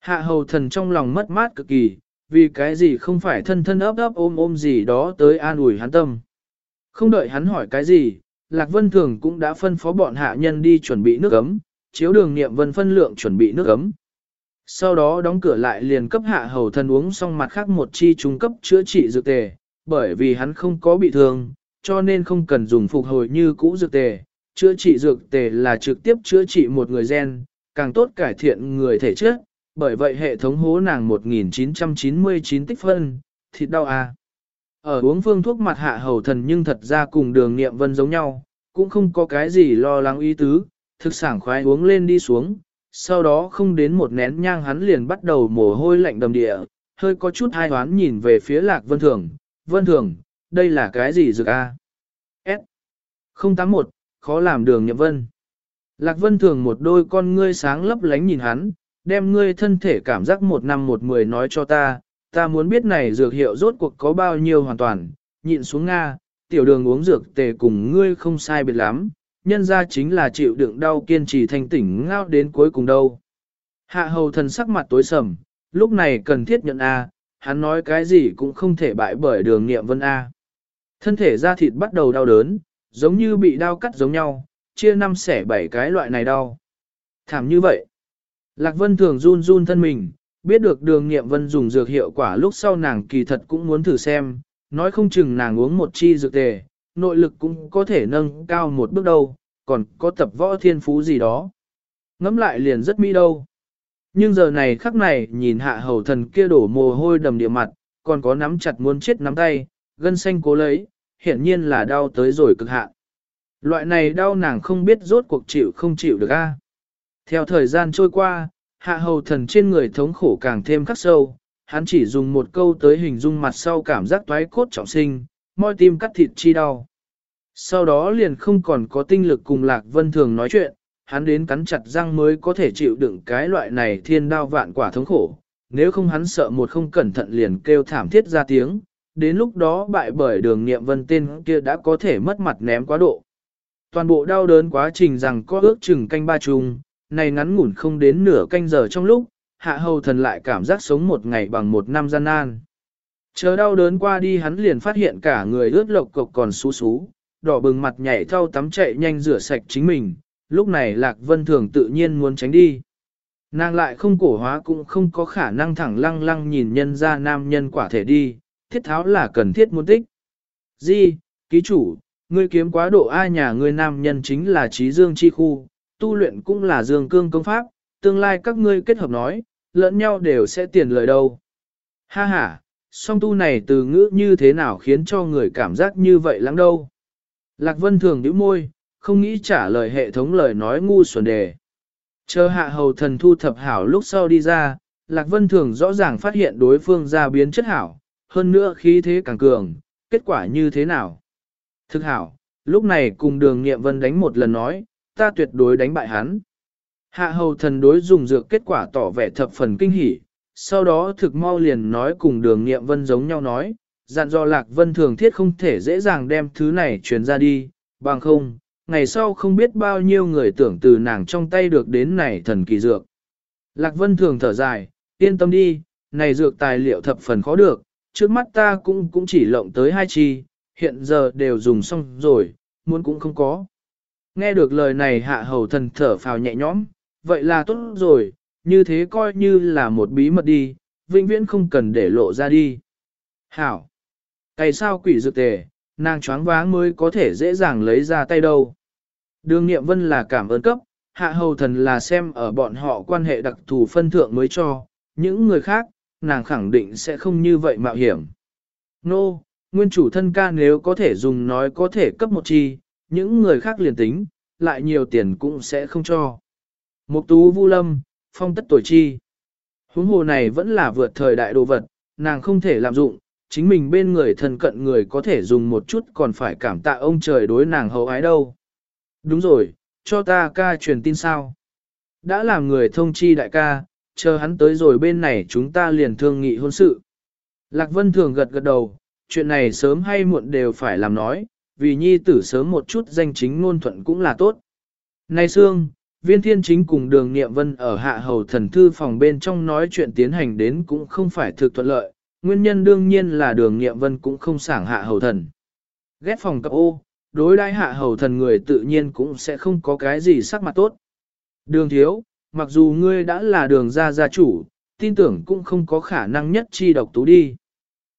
Hạ hầu thần trong lòng mất mát cực kỳ, vì cái gì không phải thân thân ấp ấp ôm ôm gì đó tới an ủi hắn tâm. Không đợi hắn hỏi cái gì, Lạc Vân Thường cũng đã phân phó bọn hạ nhân đi chuẩn bị nước ấm, chiếu đường niệm vân phân lượng chuẩn bị nước ấm. Sau đó đóng cửa lại liền cấp hạ hầu thần uống xong mặt khác một chi trung cấp chữa trị dược tề, bởi vì hắn không có bị thương, cho nên không cần dùng phục hồi như cũ dược tề. Chữa trị dược tề là trực tiếp chữa trị một người gen, càng tốt cải thiện người thể chất, bởi vậy hệ thống hố nàng 1999 tích phân, thịt đau à. Ở uống phương thuốc mặt hạ hầu thần nhưng thật ra cùng đường nghiệm vân giống nhau, cũng không có cái gì lo lắng ý tứ, thực sản khoái uống lên đi xuống, sau đó không đến một nén nhang hắn liền bắt đầu mồ hôi lạnh đầm địa, hơi có chút hai hoán nhìn về phía lạc vân thường, vân thường, đây là cái gì dược a? S. 081, khó làm đường nhậm vân. Lạc vân thường một đôi con ngươi sáng lấp lánh nhìn hắn, đem ngươi thân thể cảm giác một năm một mười nói cho ta, ta muốn biết này dược hiệu rốt cuộc có bao nhiêu hoàn toàn, nhịn xuống Nga, tiểu đường uống dược tề cùng ngươi không sai biệt lắm, nhân ra chính là chịu đựng đau kiên trì thanh tỉnh ngao đến cuối cùng đâu. Hạ hầu thần sắc mặt tối sầm, lúc này cần thiết nhận A, hắn nói cái gì cũng không thể bại bởi đường nghiệm vân A. Thân thể da thịt bắt đầu đau đớn, giống như bị đau cắt giống nhau, chia năm xẻ bảy cái loại này đau. Thảm như vậy. Lạc Vân thường run run thân mình, biết được đường nghiệm vân dùng dược hiệu quả lúc sau nàng kỳ thật cũng muốn thử xem, nói không chừng nàng uống một chi dược tề, nội lực cũng có thể nâng cao một bước đâu, còn có tập võ thiên phú gì đó. Ngắm lại liền rất mỹ đâu. Nhưng giờ này khắc này nhìn hạ hầu thần kia đổ mồ hôi đầm địa mặt, còn có nắm chặt muốn chết nắm tay, gân xanh cố lấy, hiển nhiên là đau tới rồi cực hạn. Loại này đau nàng không biết rốt cuộc chịu không chịu được a. Theo thời gian trôi qua, hạ hầu thần trên người thống khổ càng thêm khắc sâu, hắn chỉ dùng một câu tới hình dung mặt sau cảm giác toái cốt trọng sinh, môi tim cắt thịt chi đau. Sau đó liền không còn có tinh lực cùng Lạc Vân Thường nói chuyện, hắn đến cắn chặt răng mới có thể chịu đựng cái loại này thiên đao vạn quả thống khổ, nếu không hắn sợ một không cẩn thận liền kêu thảm thiết ra tiếng, đến lúc đó bại bởi đường nghiệm vân tên kia đã có thể mất mặt ném quá độ. Toàn bộ đau đớn quá trình rằng có ước chừng canh ba chung, này ngắn ngủn không đến nửa canh giờ trong lúc, hạ hầu thần lại cảm giác sống một ngày bằng một năm gian nan. Chờ đau đớn qua đi hắn liền phát hiện cả người ướt lộc cộc còn xú xú, đỏ bừng mặt nhảy thao tắm chạy nhanh rửa sạch chính mình, lúc này Lạc Vân Thường tự nhiên muốn tránh đi. Nàng lại không cổ hóa cũng không có khả năng thẳng lăng lăng nhìn nhân ra nam nhân quả thể đi, thiết tháo là cần thiết muốn tích. Di, ký chủ, ngươi kiếm quá độ ai nhà ngươi nam nhân chính là trí dương chi khu, tu luyện cũng là dương cương công pháp, tương lai các ngươi kết hợp nói, lẫn nhau đều sẽ tiền lời đâu. Ha ha, song tu này từ ngữ như thế nào khiến cho người cảm giác như vậy lắm đâu. Lạc Vân thường nhíu môi, không nghĩ trả lời hệ thống lời nói ngu xuẩn đề. Chờ hạ hầu thần thu thập hảo lúc sau đi ra, Lạc Vân thường rõ ràng phát hiện đối phương ra biến chất hảo, hơn nữa khí thế càng cường, kết quả như thế nào. Thực hảo, lúc này cùng đường nghiệm vân đánh một lần nói, ta tuyệt đối đánh bại hắn. Hạ hầu thần đối dùng dược kết quả tỏ vẻ thập phần kinh hỉ, sau đó thực mau liền nói cùng đường nghiệm vân giống nhau nói, dặn dò lạc vân thường thiết không thể dễ dàng đem thứ này truyền ra đi, bằng không, ngày sau không biết bao nhiêu người tưởng từ nàng trong tay được đến này thần kỳ dược. Lạc vân thường thở dài, yên tâm đi, này dược tài liệu thập phần khó được, trước mắt ta cũng cũng chỉ lộng tới hai chi, hiện giờ đều dùng xong rồi, muốn cũng không có. Nghe được lời này hạ hầu thần thở phào nhẹ nhõm, vậy là tốt rồi, như thế coi như là một bí mật đi, vĩnh viễn không cần để lộ ra đi. Hảo! tại sao quỷ dược tề, nàng choáng váng mới có thể dễ dàng lấy ra tay đâu. Đường nghiệm vân là cảm ơn cấp, hạ hầu thần là xem ở bọn họ quan hệ đặc thù phân thượng mới cho, những người khác, nàng khẳng định sẽ không như vậy mạo hiểm. Nô, no, nguyên chủ thân ca nếu có thể dùng nói có thể cấp một chi, những người khác liền tính, lại nhiều tiền cũng sẽ không cho. Mục tú vu lâm, phong tất tuổi chi. Huống hồ này vẫn là vượt thời đại đồ vật, nàng không thể làm dụng, chính mình bên người thân cận người có thể dùng một chút còn phải cảm tạ ông trời đối nàng hậu ái đâu. Đúng rồi, cho ta ca truyền tin sao. Đã làm người thông chi đại ca, chờ hắn tới rồi bên này chúng ta liền thương nghị hôn sự. Lạc Vân thường gật gật đầu, chuyện này sớm hay muộn đều phải làm nói, vì nhi tử sớm một chút danh chính ngôn thuận cũng là tốt. Này Sương, viên thiên chính cùng đường nghiệm vân ở hạ hầu thần thư phòng bên trong nói chuyện tiến hành đến cũng không phải thực thuận lợi, nguyên nhân đương nhiên là đường nghiệm vân cũng không sảng hạ hầu thần. Ghét phòng cặp ô, đối đãi hạ hầu thần người tự nhiên cũng sẽ không có cái gì sắc mặt tốt. Đường thiếu, mặc dù ngươi đã là đường gia gia chủ, tin tưởng cũng không có khả năng nhất chi độc tú đi.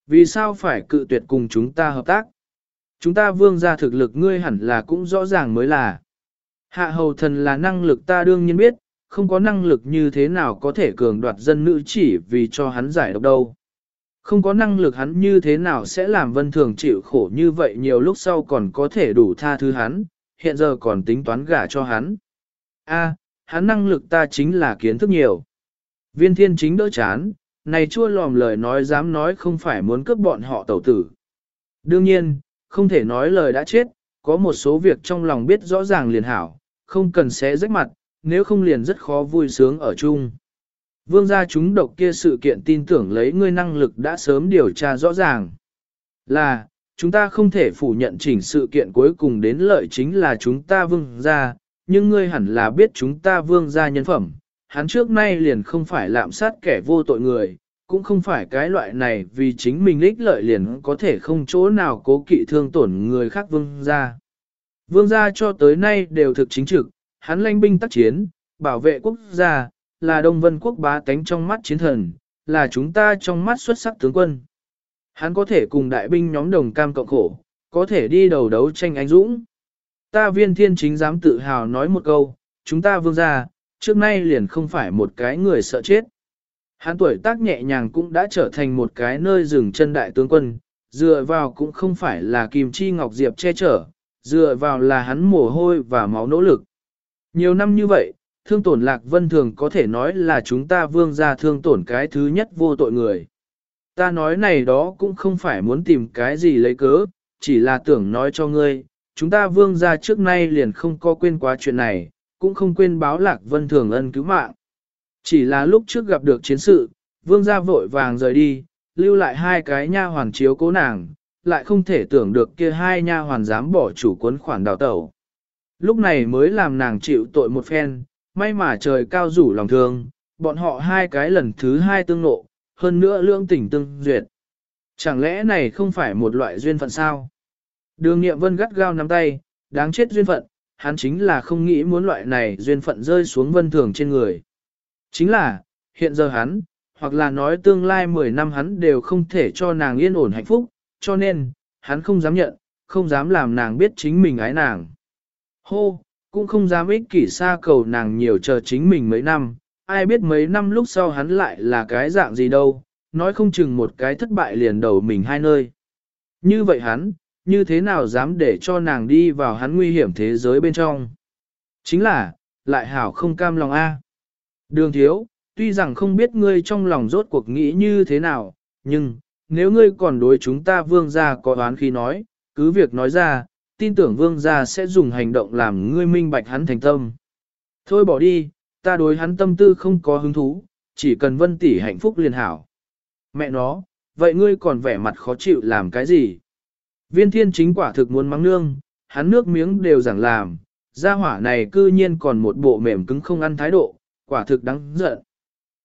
Vì sao phải cự tuyệt cùng chúng ta hợp tác? Chúng ta vương gia thực lực ngươi hẳn là cũng rõ ràng mới là. Hạ hầu thần là năng lực ta đương nhiên biết, không có năng lực như thế nào có thể cường đoạt dân nữ chỉ vì cho hắn giải độc đâu. Không có năng lực hắn như thế nào sẽ làm vân thường chịu khổ như vậy nhiều lúc sau còn có thể đủ tha thứ hắn, hiện giờ còn tính toán gả cho hắn. A, hắn năng lực ta chính là kiến thức nhiều. Viên thiên chính đỡ chán, này chua lòm lời nói dám nói không phải muốn cướp bọn họ tẩu tử. Đương nhiên, không thể nói lời đã chết, có một số việc trong lòng biết rõ ràng liền hảo, không cần xé rách mặt, nếu không liền rất khó vui sướng ở chung. Vương gia chúng độc kia sự kiện tin tưởng lấy ngươi năng lực đã sớm điều tra rõ ràng. Là, chúng ta không thể phủ nhận chỉnh sự kiện cuối cùng đến lợi chính là chúng ta vương gia, nhưng ngươi hẳn là biết chúng ta vương gia nhân phẩm. Hắn trước nay liền không phải lạm sát kẻ vô tội người, cũng không phải cái loại này vì chính mình lích lợi liền có thể không chỗ nào cố kỵ thương tổn người khác vương gia. Vương gia cho tới nay đều thực chính trực, hắn lãnh binh tác chiến, bảo vệ quốc gia, là Đông Vân quốc bá tánh trong mắt chiến thần, là chúng ta trong mắt xuất sắc tướng quân. Hắn có thể cùng đại binh nhóm đồng cam cộng khổ, có thể đi đầu đấu tranh anh dũng. Ta viên thiên chính dám tự hào nói một câu, chúng ta vương gia, trước nay liền không phải một cái người sợ chết. Hắn tuổi tác nhẹ nhàng cũng đã trở thành một cái nơi dừng chân đại tướng quân, dựa vào cũng không phải là kim chi ngọc diệp che chở, dựa vào là hắn mồ hôi và máu nỗ lực. Nhiều năm như vậy, thương tổn lạc vân thường có thể nói là chúng ta vương gia thương tổn cái thứ nhất vô tội người. Ta nói này đó cũng không phải muốn tìm cái gì lấy cớ, chỉ là tưởng nói cho ngươi, chúng ta vương gia trước nay liền không có quên quá chuyện này, cũng không quên báo lạc vân thường ân cứu mạng. Chỉ là lúc trước gặp được chiến sự, vương gia vội vàng rời đi, lưu lại hai cái nha hoàn chiếu cố nàng, lại không thể tưởng được kia hai nha hoàn dám bỏ chủ cuốn khoản đào tẩu. Lúc này mới làm nàng chịu tội một phen, may mà trời cao rủ lòng thương, bọn họ hai cái lần thứ hai tương nộ, hơn nữa lương tình tương duyệt. Chẳng lẽ này không phải một loại duyên phận sao? Đường nghiệm vân gắt gao nắm tay, đáng chết duyên phận, hắn chính là không nghĩ muốn loại này duyên phận rơi xuống vân thường trên người. Chính là, hiện giờ hắn, hoặc là nói tương lai 10 năm hắn đều không thể cho nàng yên ổn hạnh phúc, cho nên, hắn không dám nhận, không dám làm nàng biết chính mình ái nàng. Hô, cũng không dám ích kỷ xa cầu nàng nhiều chờ chính mình mấy năm, ai biết mấy năm lúc sau hắn lại là cái dạng gì đâu, nói không chừng một cái thất bại liền đầu mình hai nơi. Như vậy hắn, như thế nào dám để cho nàng đi vào hắn nguy hiểm thế giới bên trong? Chính là, lại hảo không cam lòng a. Đường thiếu, tuy rằng không biết ngươi trong lòng rốt cuộc nghĩ như thế nào, nhưng, nếu ngươi còn đối chúng ta vương gia có oán khi nói, cứ việc nói ra, tin tưởng vương gia sẽ dùng hành động làm ngươi minh bạch hắn thành tâm. Thôi bỏ đi, ta đối hắn tâm tư không có hứng thú, chỉ cần vân tỷ hạnh phúc liền hảo. Mẹ nó, vậy ngươi còn vẻ mặt khó chịu làm cái gì? Viên thiên chính quả thực muốn mắng nương, hắn nước miếng đều giảng làm, gia hỏa này cư nhiên còn một bộ mềm cứng không ăn thái độ, quả thực đáng giận.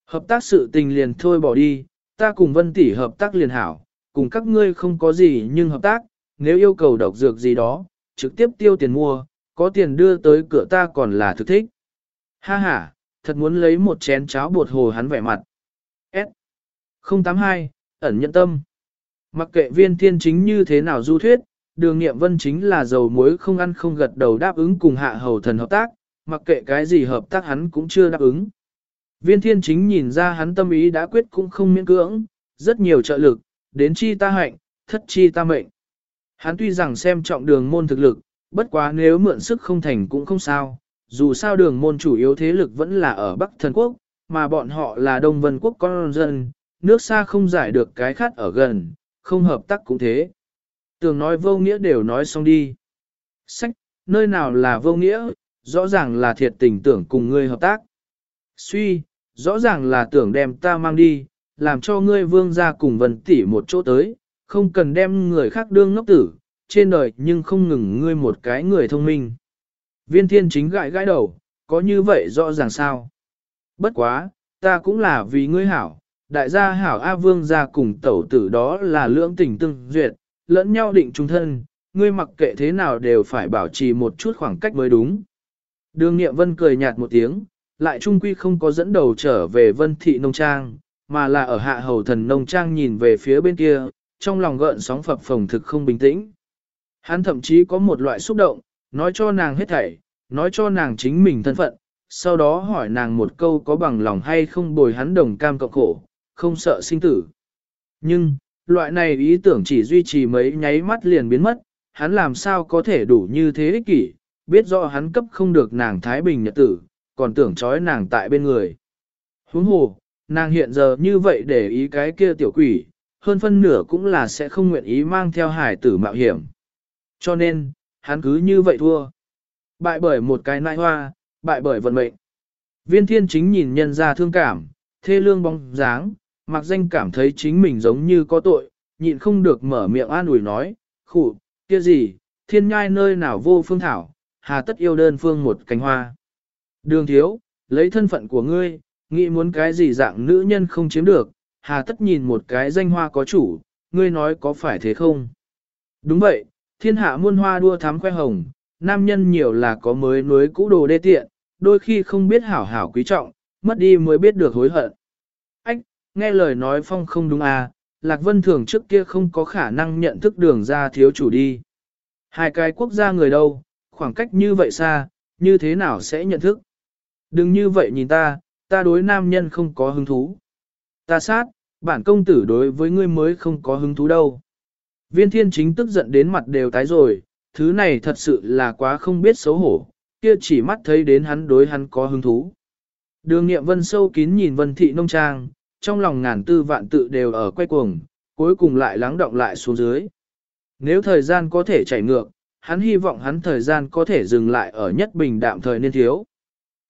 Hợp tác sự tình liền thôi bỏ đi, ta cùng vân tỷ hợp tác liền hảo, cùng các ngươi không có gì nhưng hợp tác, nếu yêu cầu độc dược gì đó, trực tiếp tiêu tiền mua, có tiền đưa tới cửa ta còn là thực thích. Ha ha, thật muốn lấy một chén cháo bột hồ hắn vẻ mặt. S. 082, ẩn nhận tâm. Mặc kệ viên thiên chính như thế nào du thuyết, đường nghiệm vân chính là dầu muối không ăn không gật đầu đáp ứng cùng hạ hầu thần hợp tác, mặc kệ cái gì hợp tác hắn cũng chưa đáp ứng. Viên thiên chính nhìn ra hắn tâm ý đã quyết cũng không miễn cưỡng, rất nhiều trợ lực, đến chi ta hạnh, thất chi ta mệnh. Hắn tuy rằng xem trọng đường môn thực lực, bất quá nếu mượn sức không thành cũng không sao, dù sao đường môn chủ yếu thế lực vẫn là ở Bắc Thần Quốc, mà bọn họ là Đông Vân Quốc con dân, nước xa không giải được cái khát ở gần, không hợp tác cũng thế. Tưởng nói vô nghĩa đều nói xong đi. Sách, nơi nào là vô nghĩa, rõ ràng là thiệt tình tưởng cùng ngươi hợp tác. Suy, rõ ràng là tưởng đem ta mang đi, làm cho ngươi vương ra cùng vân tỷ một chỗ tới, không cần đem người khác đương ngốc tử, trên đời nhưng không ngừng ngươi một cái người thông minh. Viên thiên chính gãi gãi đầu, có như vậy rõ ràng sao? Bất quá, ta cũng là vì ngươi hảo, đại gia hảo A vương ra cùng tẩu tử đó là lưỡng tình tương duyệt, lẫn nhau định trung thân, ngươi mặc kệ thế nào đều phải bảo trì một chút khoảng cách mới đúng. Đường Nghiệm Vân cười nhạt một tiếng, lại trung quy không có dẫn đầu trở về Vân Thị Nông Trang, mà là ở hạ hầu thần Nông Trang nhìn về phía bên kia, trong lòng gợn sóng phập phồng thực không bình tĩnh. Hắn thậm chí có một loại xúc động, nói cho nàng hết thảy, nói cho nàng chính mình thân phận, sau đó hỏi nàng một câu có bằng lòng hay không bồi hắn đồng cam cộng khổ, không sợ sinh tử. Nhưng, loại này ý tưởng chỉ duy trì mấy nháy mắt liền biến mất, hắn làm sao có thể đủ như thế ích kỷ, biết rõ hắn cấp không được nàng Thái Bình nhật tử, còn tưởng trói nàng tại bên người. Huống hồ, nàng hiện giờ như vậy để ý cái kia tiểu quỷ, hơn phân nửa cũng là sẽ không nguyện ý mang theo hải tử mạo hiểm. Cho nên, hắn cứ như vậy thua. Bại bởi một cái nại hoa, bại bởi vận mệnh. Viên thiên chính nhìn nhân ra thương cảm, thê lương bóng dáng, mặc danh cảm thấy chính mình giống như có tội, nhịn không được mở miệng an ủi nói, khụ, kia gì, thiên nhai nơi nào vô phương thảo, hà tất yêu đơn phương một cánh hoa. Đường thiếu, lấy thân phận của ngươi, nghĩ muốn cái gì dạng nữ nhân không chiếm được, hà tất nhìn một cái danh hoa có chủ, ngươi nói có phải thế không? Đúng vậy, thiên hạ muôn hoa đua thắm khoe hồng, nam nhân nhiều là có mới nối cũ đồ đê tiện, đôi khi không biết hảo hảo quý trọng, mất đi mới biết được hối hận. Ách, nghe lời nói phong không đúng à, Lạc Vân Thường trước kia không có khả năng nhận thức đường ra thiếu chủ đi. Hai cái quốc gia người đâu, khoảng cách như vậy xa, như thế nào sẽ nhận thức? Đừng như vậy nhìn ta, ta đối nam nhân không có hứng thú. Ta sát, bản công tử đối với ngươi mới không có hứng thú đâu. Viên thiên chính tức giận đến mặt đều tái rồi, thứ này thật sự là quá không biết xấu hổ, kia chỉ mắt thấy đến hắn đối hắn có hứng thú. Đường nghiệm vân sâu kín nhìn vân thị nông trang, trong lòng ngàn tư vạn tự đều ở quay cuồng, cuối cùng lại lắng động lại xuống dưới. Nếu thời gian có thể chảy ngược, hắn hy vọng hắn thời gian có thể dừng lại ở nhất bình đạm thời niên thiếu.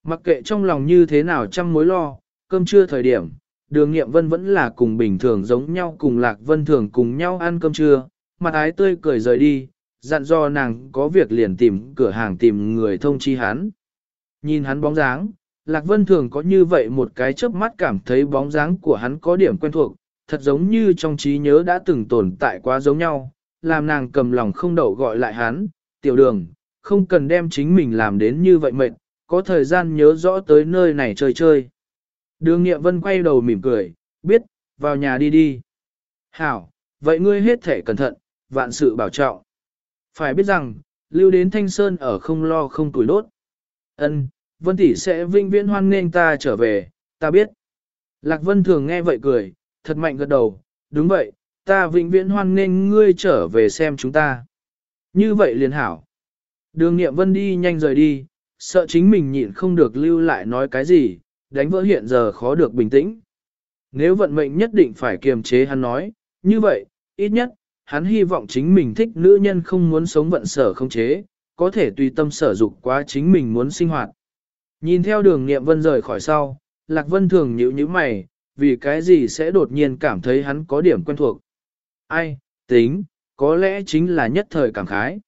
Mặc kệ trong lòng như thế nào trăm mối lo, cơm trưa thời điểm, đường nghiệm vân vẫn là cùng bình thường giống nhau cùng lạc vân thường cùng nhau ăn cơm trưa, mặt ái tươi cười rời đi, dặn do nàng có việc liền tìm cửa hàng tìm người thông chi hắn. Nhìn hắn bóng dáng, Lạc Vân thường có như vậy một cái chớp mắt cảm thấy bóng dáng của hắn có điểm quen thuộc, thật giống như trong trí nhớ đã từng tồn tại quá giống nhau, làm nàng cầm lòng không đậu gọi lại hắn, tiểu đường, không cần đem chính mình làm đến như vậy mệt, có thời gian nhớ rõ tới nơi này chơi chơi. Đường Nghiệm Vân quay đầu mỉm cười, biết, vào nhà đi đi. Hảo, vậy ngươi hết thể cẩn thận, vạn sự bảo trọng. Phải biết rằng, lưu đến Thanh Sơn ở không lo không tuổi đốt. Ân, Vân tỷ sẽ vinh viễn hoan nghênh ta trở về, ta biết. Lạc Vân thường nghe vậy cười, thật mạnh gật đầu, đúng vậy, ta vĩnh viễn hoan nghênh ngươi trở về xem chúng ta. Như vậy liền hảo. Đường nghiệm Vân đi nhanh rời đi, sợ chính mình nhịn không được lưu lại nói cái gì, đánh vỡ hiện giờ khó được bình tĩnh. Nếu vận mệnh nhất định phải kiềm chế hắn nói, như vậy, ít nhất, hắn hy vọng chính mình thích nữ nhân không muốn sống vận sở không chế, có thể tùy tâm sở dục quá chính mình muốn sinh hoạt. Nhìn theo đường nghiệm vân rời khỏi sau, Lạc Vân thường nhíu nhíu mày, vì cái gì sẽ đột nhiên cảm thấy hắn có điểm quen thuộc. Ai, tính, có lẽ chính là nhất thời cảm khái.